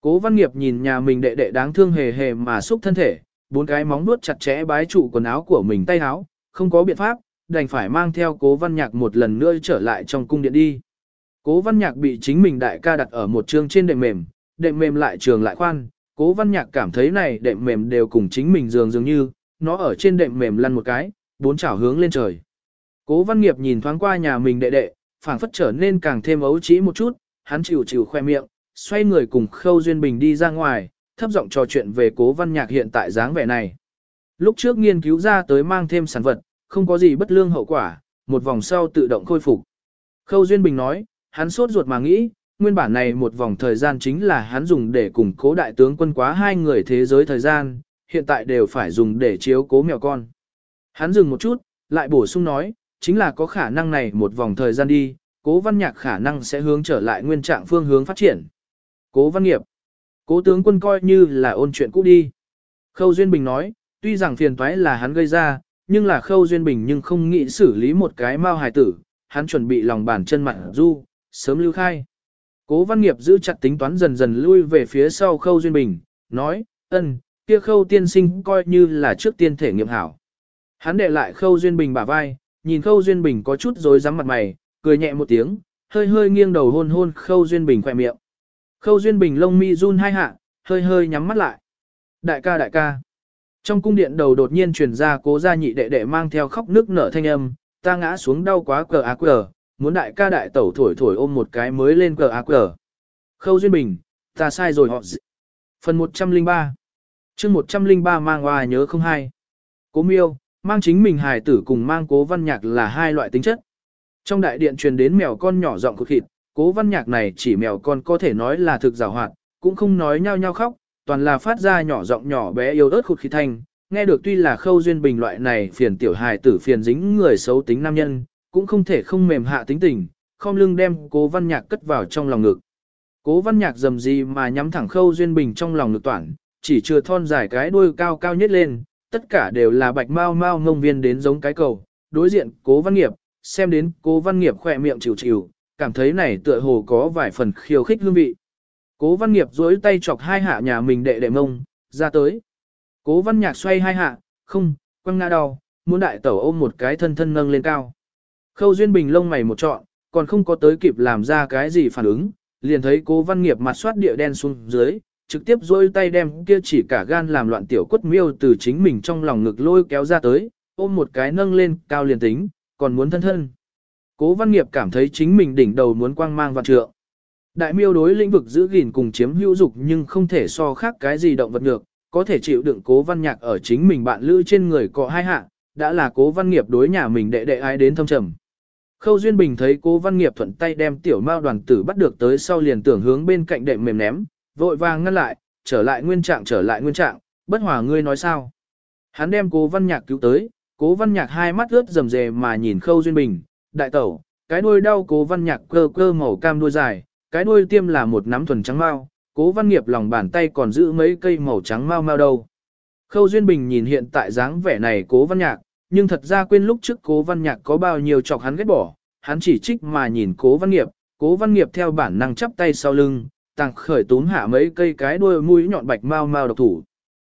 Cố văn nghiệp nhìn nhà mình đệ đệ đáng thương hề hề mà xúc thân thể, bốn cái móng nuốt chặt chẽ bái trụ quần áo của mình tay áo, không có biện pháp, đành phải mang theo cố văn nhạc một lần nữa trở lại trong cung điện đi. Cố văn nhạc bị chính mình đại ca đặt ở một trường trên đệm mềm, đệm mềm lại trường lại khoan, cố văn nhạc cảm thấy này đệm mềm đều cùng chính mình giường dường như, nó ở trên đệm mềm lăn một cái, bốn chảo hướng lên trời. Cố văn nghiệp nhìn thoáng qua nhà mình đệ đệ, phảng phất trở nên càng thêm ấu trĩ một chút, hắn chịu chịu khoe miệng, xoay người cùng Khâu Duyên Bình đi ra ngoài, thấp giọng trò chuyện về cố văn nhạc hiện tại dáng vẻ này. Lúc trước nghiên cứu ra tới mang thêm sản vật, không có gì bất lương hậu quả, một vòng sau tự động khôi phục. Khâu Duyên Bình nói, hắn sốt ruột mà nghĩ, nguyên bản này một vòng thời gian chính là hắn dùng để củng cố đại tướng quân quá hai người thế giới thời gian, hiện tại đều phải dùng để chiếu cố mèo con. Hắn dừng một chút, lại bổ sung nói, chính là có khả năng này một vòng thời gian đi, cố văn nhạc khả năng sẽ hướng trở lại nguyên trạng phương hướng phát triển. Cố văn nghiệp, cố tướng quân coi như là ôn chuyện cũ đi. Khâu Duyên Bình nói, tuy rằng phiền toái là hắn gây ra, nhưng là Khâu Duyên Bình nhưng không nghĩ xử lý một cái mao hài tử, hắn chuẩn bị lòng bàn chân mặt du, sớm lưu khai. Cố văn nghiệp giữ chặt tính toán dần dần lui về phía sau Khâu Duyên Bình, nói, ân, kia Khâu tiên sinh coi như là trước tiên thể nghiệm hảo. Hắn để lại Khâu Duyên Bình bả vai, nhìn Khâu Duyên Bình có chút rối rắm mặt mày, cười nhẹ một tiếng, hơi hơi nghiêng đầu hôn hôn Khâu Duyên Bình khỏe miệng. Khâu Duyên Bình lông mi run hai hạ, hơi hơi nhắm mắt lại. Đại ca đại ca. Trong cung điện đầu đột nhiên truyền ra cố gia nhị đệ đệ mang theo khóc nước nở thanh âm, ta ngã xuống đau quá cờ á cờ, muốn đại ca đại tẩu thổi thổi ôm một cái mới lên cờ ác cờ. Khâu Duyên Bình, ta sai rồi họ dị. Phần 103 chương 103 mang hoa nhớ không hai. Cố miêu, mang chính mình hài tử cùng mang cố văn nhạc là hai loại tính chất. Trong đại điện truyền đến mèo con nhỏ giọng cực thịt, cố văn nhạc này chỉ mèo con có thể nói là thực rào hoạt, cũng không nói nhau nhau khóc, toàn là phát ra nhỏ giọng nhỏ bé yếu ớt khụt khí thanh, nghe được tuy là khâu duyên bình loại này phiền tiểu hài tử phiền dính người xấu tính nam nhân, cũng không thể không mềm hạ tính tình, không lưng đem cố văn nhạc cất vào trong lòng ngực. Cố văn nhạc dầm gì mà nhắm thẳng khâu duyên bình trong lòng ngực toàn, chỉ chưa thon dài cái đuôi cao cao nhất lên, tất cả đều là bạch mau mau ngông viên đến giống cái cầu, đối diện cố văn nghiệp, xem đến cố văn nghiệp khỏe miệng chịu chịu, cảm thấy này tựa hồ có vài phần khiêu khích hương vị. Cố văn nghiệp duỗi tay chọc hai hạ nhà mình đệ đệ mông, ra tới. Cố văn nhạc xoay hai hạ, không, quăng ngã đau, muốn đại tẩu ôm một cái thân thân nâng lên cao. Khâu Duyên Bình lông mày một trọn, còn không có tới kịp làm ra cái gì phản ứng, liền thấy cố văn nghiệp mặt soát địa đen xuống dưới, trực tiếp dôi tay đem kia chỉ cả gan làm loạn tiểu quất miêu từ chính mình trong lòng ngực lôi kéo ra tới, ôm một cái nâng lên cao liền tính, còn muốn thân thân. Cố văn nghiệp cảm thấy chính mình đỉnh đầu muốn quang mang vạn trượng. Đại miêu đối lĩnh vực giữ gìn cùng chiếm hữu dục nhưng không thể so khác cái gì động vật được, có thể chịu đựng cố văn nhạc ở chính mình bạn lữ trên người có hai hạ, đã là cố văn nghiệp đối nhà mình đệ đệ ai đến thâm trầm. Khâu Duyên Bình thấy cố văn nghiệp thuận tay đem tiểu mao đoàn tử bắt được tới sau liền tưởng hướng bên cạnh đệm mềm ném, vội vàng ngăn lại, trở lại nguyên trạng trở lại nguyên trạng, bất hòa ngươi nói sao. Hắn đem cố văn nhạc cứu tới, cố văn nhạc hai mắt ướt rầm rề mà nhìn Khâu Duyên Bình, đại tẩu, cái đuôi đau cố văn nhạc cơ cơ màu cam đuôi dài, cái đuôi tiêm là một nắm thuần trắng mao, cố văn nghiệp lòng bàn tay còn giữ mấy cây màu trắng mao mao đâu. Khâu Duyên Bình nhìn hiện tại dáng vẻ này cố văn nhạc, nhưng thật ra quên lúc trước cố văn nhạc có bao nhiêu chọc hắn ghét bỏ, hắn chỉ trích mà nhìn cố văn nghiệp, cố văn nghiệp theo bản năng chắp tay sau lưng, tàng khởi túm hạ mấy cây cái đuôi mũi nhọn bạch mau mau độc thủ.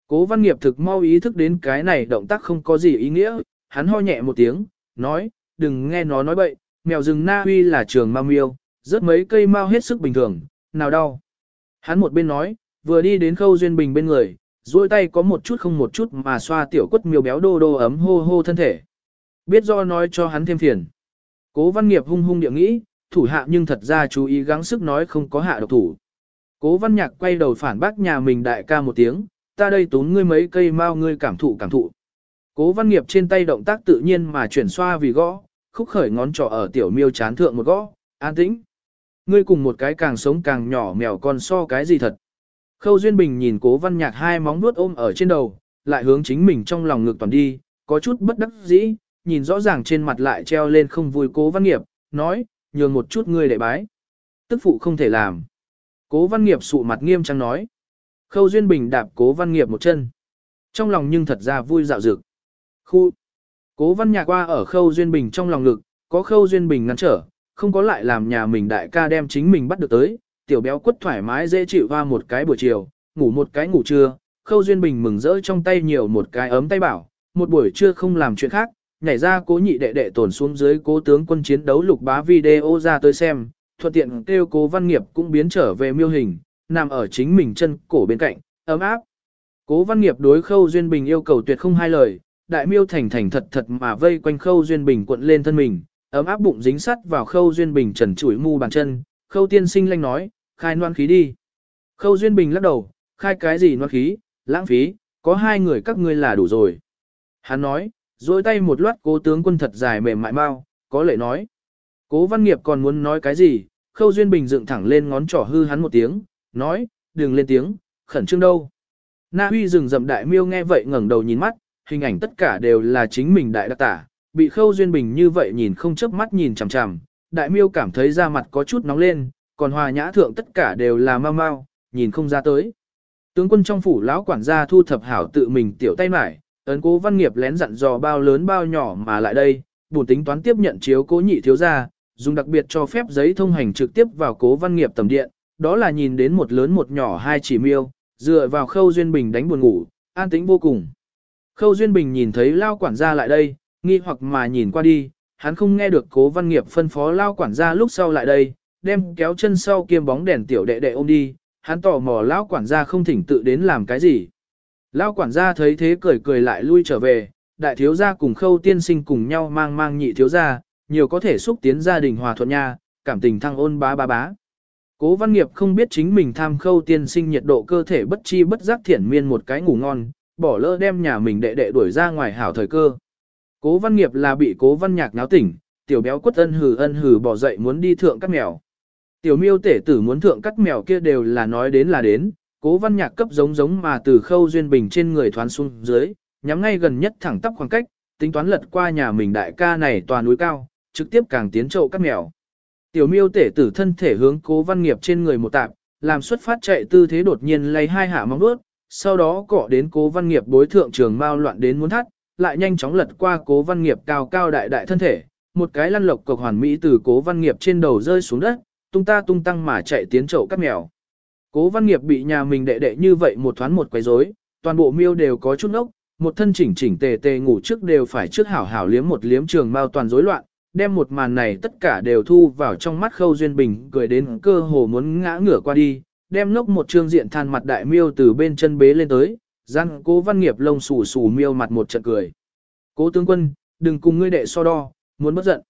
Cố văn nghiệp thực mau ý thức đến cái này động tác không có gì ý nghĩa, hắn ho nhẹ một tiếng, nói, đừng nghe nó nói bậy, mèo rừng Na Huy là trường mau miêu, rất mấy cây mau hết sức bình thường, nào đau. Hắn một bên nói, vừa đi đến khâu duyên bình bên người, duỗi tay có một chút không một chút mà xoa tiểu quất miêu béo đô đô ấm hô hô thân thể. Biết do nói cho hắn thêm phiền. Cố văn nghiệp hung hung địa nghĩ, thủ hạ nhưng thật ra chú ý gắng sức nói không có hạ độc thủ. Cố văn nhạc quay đầu phản bác nhà mình đại ca một tiếng, ta đây tốn ngươi mấy cây mau ngươi cảm thụ cảm thụ. Cố văn nghiệp trên tay động tác tự nhiên mà chuyển xoa vì gõ, khúc khởi ngón trỏ ở tiểu miêu chán thượng một gõ, an tĩnh. Ngươi cùng một cái càng sống càng nhỏ mèo con so cái gì thật. Khâu Duyên Bình nhìn cố văn nhạc hai móng vuốt ôm ở trên đầu, lại hướng chính mình trong lòng ngực toàn đi, có chút bất đắc dĩ, nhìn rõ ràng trên mặt lại treo lên không vui cố văn nghiệp, nói, nhường một chút ngươi để bái. Tức phụ không thể làm. Cố văn nghiệp sụ mặt nghiêm trang nói. Khâu Duyên Bình đạp cố văn nghiệp một chân. Trong lòng nhưng thật ra vui dạo dực. Khu. Cố văn nhạc qua ở khâu Duyên Bình trong lòng ngực, có khâu Duyên Bình ngăn trở, không có lại làm nhà mình đại ca đem chính mình bắt được tới. Tiểu béo quất thoải mái dễ chịu va một cái buổi chiều, ngủ một cái ngủ trưa. Khâu Duyên Bình mừng rỡ trong tay nhiều một cái ấm tay bảo, một buổi trưa không làm chuyện khác, nhảy ra cố nhị đệ đệ tổn xuống dưới cố tướng quân chiến đấu lục bá video ra tới xem, thuận tiện kêu cố văn nghiệp cũng biến trở về miêu hình, nằm ở chính mình chân cổ bên cạnh, ấm áp. Cố văn nghiệp đối khâu duyên bình yêu cầu tuyệt không hai lời, đại miêu thành thành thật thật mà vây quanh khâu duyên bình cuộn lên thân mình, ấm áp bụng dính sắt vào khâu duyên bình trần chuỗi mu bàn chân, khâu tiên sinh lanh nói, khai noan khí đi. Khâu duyên bình lắc đầu, khai cái gì noan khí, lãng phí, có hai người các ngươi là đủ rồi. Hắn nói, dôi tay một loát cố tướng quân thật dài mềm mại mau, có lệ nói. Cố văn nghiệp còn muốn nói cái gì, khâu duyên bình dựng thẳng lên ngón trỏ hư hắn một tiếng, nói, đừng lên tiếng, khẩn trương đâu. Na Huy rừng rậm đại miêu nghe vậy ngẩng đầu nhìn mắt, hình ảnh tất cả đều là chính mình đại đặc tả, bị khâu duyên bình như vậy nhìn không chớp mắt nhìn chằm chằm, đại miêu cảm thấy da mặt có chút nóng lên, còn hòa nhã thượng tất cả đều là mau mau, nhìn không ra tới. Tướng quân trong phủ lão quản gia thu thập hảo tự mình tiểu tay mải, ấn cố văn nghiệp lén dặn dò bao lớn bao nhỏ mà lại đây, bổn tính toán tiếp nhận chiếu cố nhị thiếu gia, dùng đặc biệt cho phép giấy thông hành trực tiếp vào cố văn nghiệp tầm điện, đó là nhìn đến một lớn một nhỏ hai chỉ miêu, dựa vào khâu duyên bình đánh buồn ngủ, an tĩnh vô cùng. Khâu duyên bình nhìn thấy lao quản gia lại đây, nghi hoặc mà nhìn qua đi, hắn không nghe được cố văn nghiệp phân phó lao quản gia lúc sau lại đây, đem kéo chân sau kiêm bóng đèn tiểu đệ đệ ôm đi, hắn tò mò lão quản gia không thỉnh tự đến làm cái gì. lão quản gia thấy thế cười cười lại lui trở về, đại thiếu gia cùng khâu tiên sinh cùng nhau mang mang nhị thiếu gia, nhiều có thể xúc tiến gia đình hòa thuận nha, cảm tình thăng ôn bá bá bá. Cố văn nghiệp không biết chính mình tham khâu tiên sinh nhiệt độ cơ thể bất chi bất giác thiển miên một cái ngủ ngon, bỏ lỡ đem nhà mình đệ đệ đuổi ra ngoài hảo thời cơ. Cố văn nghiệp là bị cố văn nhạc náo tỉnh, tiểu béo quất ân hừ ân hừ bỏ dậy muốn đi thượng các mèo. Tiểu miêu tể tử muốn thượng cắt mèo kia đều là nói đến là đến, cố văn nhạc cấp giống giống mà từ khâu duyên bình trên người thoán xuống dưới, nhắm ngay gần nhất thẳng tắp khoảng cách, tính toán lật qua nhà mình đại ca này toàn núi cao, trực tiếp càng tiến trậu cắt mèo. Tiểu miêu tể tử thân thể hướng cố văn nghiệp trên người một tạp, làm xuất phát chạy tư thế đột nhiên lấy hai hạ móng vuốt, sau đó cọ đến cố văn nghiệp bối thượng trường mau loạn đến muốn thắt, lại nhanh chóng lật qua cố văn nghiệp cao cao đại đại thân thể, một cái lăn lộc cộc hoàn mỹ từ cố văn nghiệp trên đầu rơi xuống đất, tung ta tung tăng mà chạy tiến chậu cắt mèo. Cố văn nghiệp bị nhà mình đệ đệ như vậy một thoáng một quấy rối, toàn bộ miêu đều có chút ốc, một thân chỉnh chỉnh tề tề ngủ trước đều phải trước hảo hảo liếm một liếm trường mau toàn rối loạn, đem một màn này tất cả đều thu vào trong mắt khâu duyên bình cười đến cơ hồ muốn ngã ngửa qua đi, đem nốc một trương diện than mặt đại miêu từ bên chân bế lên tới, răng cố văn nghiệp lông xù xù miêu mặt một trận cười. Cố tướng quân, đừng cùng ngươi đệ so đo, muốn bất giận.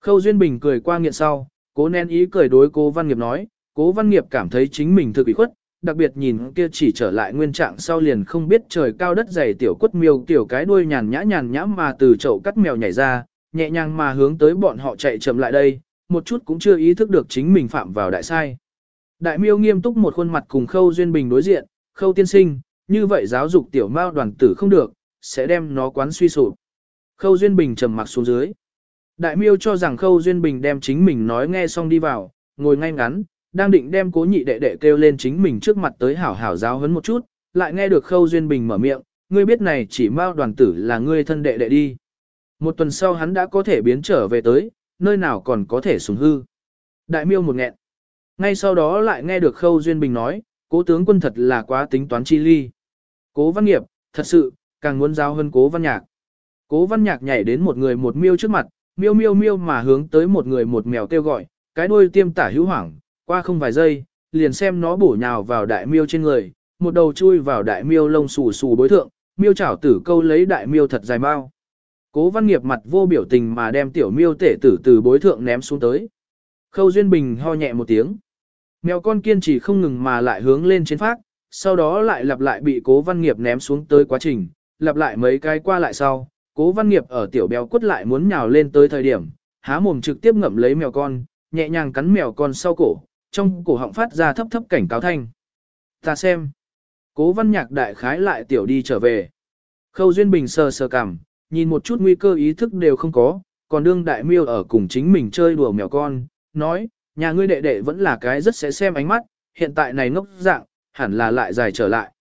Khâu duyên bình cười qua nghiện sau, cố nén ý cười đối cố văn nghiệp nói, cố văn nghiệp cảm thấy chính mình thực bị khuất, đặc biệt nhìn kia chỉ trở lại nguyên trạng sau liền không biết trời cao đất dày tiểu quất miêu tiểu cái đuôi nhàn nhã nhàn nhã mà từ chậu cắt mèo nhảy ra, nhẹ nhàng mà hướng tới bọn họ chạy chậm lại đây, một chút cũng chưa ý thức được chính mình phạm vào đại sai. Đại miêu nghiêm túc một khuôn mặt cùng khâu duyên bình đối diện, khâu tiên sinh, như vậy giáo dục tiểu mao đoàn tử không được, sẽ đem nó quán suy sụp. Khâu duyên bình trầm mặc xuống dưới. Đại miêu cho rằng khâu duyên bình đem chính mình nói nghe xong đi vào, ngồi ngay ngắn, đang định đem cố nhị đệ đệ kêu lên chính mình trước mặt tới hảo hảo giáo hấn một chút, lại nghe được Khâu Duyên Bình mở miệng, ngươi biết này chỉ mao đoàn tử là ngươi thân đệ đệ đi. Một tuần sau hắn đã có thể biến trở về tới, nơi nào còn có thể sùng hư. Đại miêu một nghẹn. Ngay sau đó lại nghe được Khâu Duyên Bình nói, cố tướng quân thật là quá tính toán chi ly. Cố văn nghiệp, thật sự, càng muốn giáo hơn cố văn nhạc. Cố văn nhạc nhảy đến một người một miêu trước mặt, miêu miêu miêu mà hướng tới một người một mèo kêu gọi, cái đuôi tiêm tả hữu hoảng, qua không vài giây, liền xem nó bổ nhào vào đại miêu trên người, một đầu chui vào đại miêu lông xù xù bối thượng, miêu chảo tử câu lấy đại miêu thật dài mau. Cố văn nghiệp mặt vô biểu tình mà đem tiểu miêu tể tử từ bối thượng ném xuống tới. Khâu Duyên Bình ho nhẹ một tiếng. Mèo con kiên trì không ngừng mà lại hướng lên trên phát, sau đó lại lặp lại bị cố văn nghiệp ném xuống tới quá trình, lặp lại mấy cái qua lại sau, cố văn nghiệp ở tiểu béo quất lại muốn nhào lên tới thời điểm, há mồm trực tiếp ngậm lấy mèo con, nhẹ nhàng cắn mèo con sau cổ, trong cổ họng phát ra thấp thấp cảnh cáo thanh. Ta xem. Cố văn nhạc đại khái lại tiểu đi trở về. Khâu Duyên Bình sờ sờ cảm, nhìn một chút nguy cơ ý thức đều không có, còn đương đại miêu ở cùng chính mình chơi đùa mèo con, nói, nhà ngươi đệ đệ vẫn là cái rất sẽ xem ánh mắt, hiện tại này ngốc dạng, hẳn là lại dài trở lại.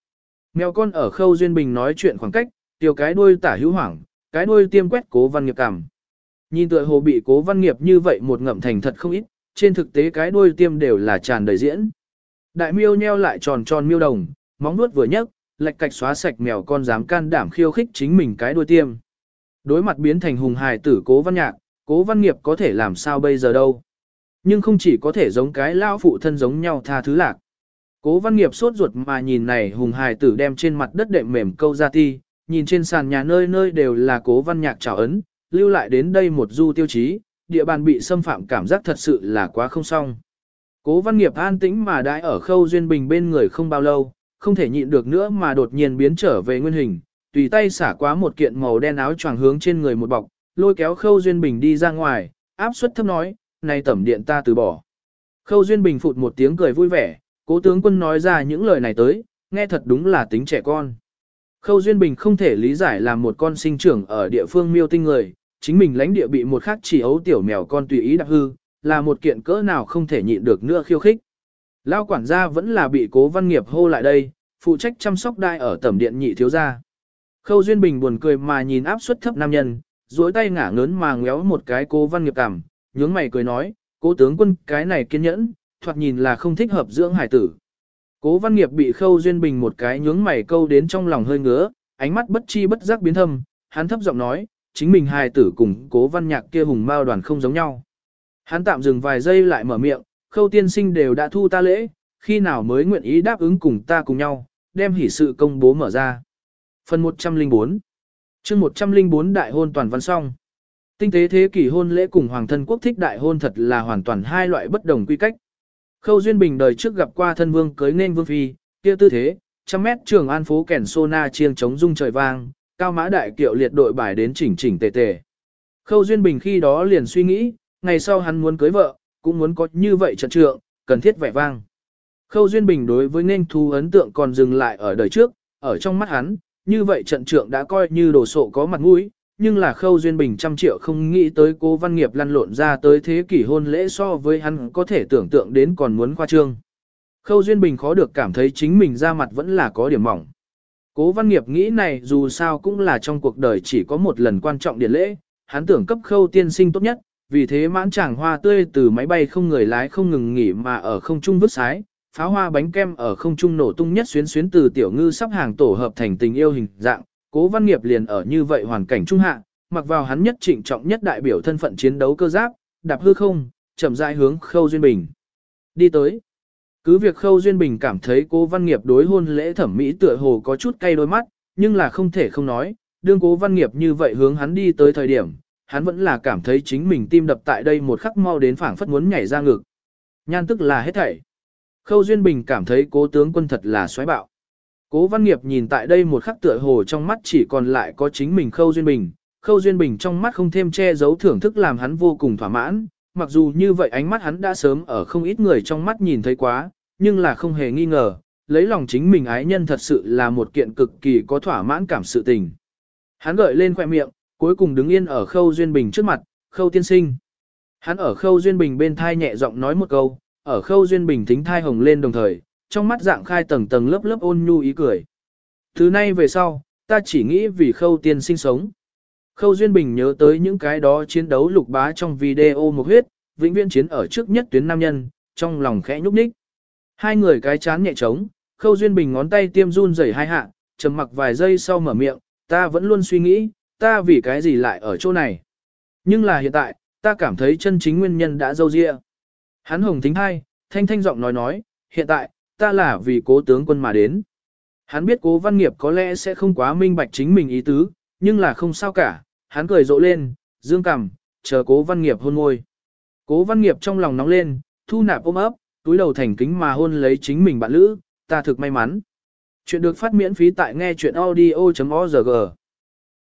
Mèo con ở khâu duyên bình nói chuyện khoảng cách, tiêu cái đuôi tả hữu hoảng, cái đuôi tiêm quét cố văn nghiệp cảm. Nhìn tựa hồ bị cố văn nghiệp như vậy một ngậm thành thật không ít, trên thực tế cái đuôi tiêm đều là tràn đầy diễn. Đại miêu nheo lại tròn tròn miêu đồng, móng nuốt vừa nhấc, lệch cạch xóa sạch mèo con dám can đảm khiêu khích chính mình cái đuôi tiêm. Đối mặt biến thành hùng hài tử cố văn nhạc, cố văn nghiệp có thể làm sao bây giờ đâu. Nhưng không chỉ có thể giống cái lao phụ thân giống nhau tha thứ lạc. Cố văn nghiệp sốt ruột mà nhìn này hùng hài tử đem trên mặt đất đệm mềm câu ra ti, nhìn trên sàn nhà nơi nơi đều là cố văn nhạc trào ấn, lưu lại đến đây một du tiêu chí, địa bàn bị xâm phạm cảm giác thật sự là quá không xong. Cố văn nghiệp an tĩnh mà đãi ở khâu duyên bình bên người không bao lâu, không thể nhịn được nữa mà đột nhiên biến trở về nguyên hình, tùy tay xả quá một kiện màu đen áo choàng hướng trên người một bọc, lôi kéo khâu duyên bình đi ra ngoài, áp suất thấp nói, này tẩm điện ta từ bỏ. Khâu duyên bình phụt một tiếng cười vui vẻ, cố tướng quân nói ra những lời này tới, nghe thật đúng là tính trẻ con. Khâu duyên bình không thể lý giải là một con sinh trưởng ở địa phương miêu tinh người, chính mình lãnh địa bị một khắc chỉ ấu tiểu mèo con tùy ý đạp hư, là một kiện cỡ nào không thể nhịn được nữa khiêu khích. Lao quản gia vẫn là bị cố văn nghiệp hô lại đây, phụ trách chăm sóc đai ở tẩm điện nhị thiếu gia. Khâu Duyên Bình buồn cười mà nhìn áp suất thấp nam nhân, duỗi tay ngả ngớn mà ngéo một cái cố văn nghiệp cảm, nhướng mày cười nói, cố tướng quân cái này kiên nhẫn, thoạt nhìn là không thích hợp dưỡng hải tử. Cố văn nghiệp bị khâu Duyên Bình một cái nhướng mày câu đến trong lòng hơi ngứa, ánh mắt bất chi bất giác biến thâm, hắn thấp giọng nói, chính mình hài tử cùng cố văn nhạc kia hùng mao đoàn không giống nhau. Hắn tạm dừng vài giây lại mở miệng, khâu tiên sinh đều đã thu ta lễ, khi nào mới nguyện ý đáp ứng cùng ta cùng nhau, đem hỷ sự công bố mở ra. Phần 104 chương 104 đại hôn toàn văn xong. Tinh tế thế kỷ hôn lễ cùng hoàng thân quốc thích đại hôn thật là hoàn toàn hai loại bất đồng quy cách. Khâu Duyên Bình đời trước gặp qua thân vương cưới nên vương phi, kia tư thế, trăm mét trường an phố kèn sô na chiêng chống rung trời vang, cao mã đại kiệu liệt đội bài đến chỉnh chỉnh tề tề. Khâu Duyên Bình khi đó liền suy nghĩ, ngày sau hắn muốn cưới vợ, cũng muốn có như vậy trận trượng, cần thiết vẻ vang. Khâu Duyên Bình đối với nên thu ấn tượng còn dừng lại ở đời trước, ở trong mắt hắn, như vậy trận trượng đã coi như đồ sộ có mặt mũi, nhưng là Khâu Duyên Bình trăm triệu không nghĩ tới cố văn nghiệp lăn lộn ra tới thế kỷ hôn lễ so với hắn có thể tưởng tượng đến còn muốn khoa trương. Khâu Duyên Bình khó được cảm thấy chính mình ra mặt vẫn là có điểm mỏng. Cố văn nghiệp nghĩ này dù sao cũng là trong cuộc đời chỉ có một lần quan trọng điển lễ, hắn tưởng cấp khâu tiên sinh tốt nhất, vì thế mãn chàng hoa tươi từ máy bay không người lái không ngừng nghỉ mà ở không trung vứt sái, pháo hoa bánh kem ở không trung nổ tung nhất xuyến xuyến từ tiểu ngư sắp hàng tổ hợp thành tình yêu hình dạng, cố văn nghiệp liền ở như vậy hoàn cảnh trung hạ, mặc vào hắn nhất trịnh trọng nhất đại biểu thân phận chiến đấu cơ giáp, đạp hư không, chậm rãi hướng Khâu Duyên Bình. Đi tới. Cứ việc Khâu Duyên Bình cảm thấy cố văn nghiệp đối hôn lễ thẩm mỹ tựa hồ có chút cay đôi mắt, nhưng là không thể không nói, đương cố văn nghiệp như vậy hướng hắn đi tới thời điểm, hắn vẫn là cảm thấy chính mình tim đập tại đây một khắc mau đến phảng phất muốn nhảy ra ngực. Nhan tức là hết thảy. Khâu Duyên Bình cảm thấy cố tướng quân thật là xoáy bạo. Cố Văn Nghiệp nhìn tại đây một khắc tựa hồ trong mắt chỉ còn lại có chính mình Khâu Duyên Bình. Khâu Duyên Bình trong mắt không thêm che giấu thưởng thức làm hắn vô cùng thỏa mãn, mặc dù như vậy ánh mắt hắn đã sớm ở không ít người trong mắt nhìn thấy quá, nhưng là không hề nghi ngờ, lấy lòng chính mình ái nhân thật sự là một kiện cực kỳ có thỏa mãn cảm sự tình. Hắn gợi lên khoẻ miệng, cuối cùng đứng yên ở Khâu Duyên Bình trước mặt, Khâu tiên sinh. Hắn ở Khâu Duyên Bình bên thai nhẹ giọng nói một câu, ở khâu duyên bình thính thai hồng lên đồng thời, trong mắt dạng khai tầng tầng lớp lớp ôn nhu ý cười. Thứ nay về sau, ta chỉ nghĩ vì khâu tiên sinh sống. Khâu Duyên Bình nhớ tới những cái đó chiến đấu lục bá trong video một huyết, vĩnh viễn chiến ở trước nhất tuyến nam nhân, trong lòng khẽ nhúc nhích. Hai người cái chán nhẹ trống, Khâu Duyên Bình ngón tay tiêm run rẩy hai hạ, trầm mặc vài giây sau mở miệng, ta vẫn luôn suy nghĩ, ta vì cái gì lại ở chỗ này. Nhưng là hiện tại, ta cảm thấy chân chính nguyên nhân đã dâu dịa. Hắn hồng thính hai, thanh thanh giọng nói nói, hiện tại, ta là vì cố tướng quân mà đến. Hắn biết cố văn nghiệp có lẽ sẽ không quá minh bạch chính mình ý tứ, nhưng là không sao cả, hắn cười rộ lên, dương cằm, chờ cố văn nghiệp hôn môi. Cố văn nghiệp trong lòng nóng lên, thu nạp ôm ấp, túi đầu thành kính mà hôn lấy chính mình bạn lữ, ta thực may mắn. Chuyện được phát miễn phí tại nghe chuyện audio.org.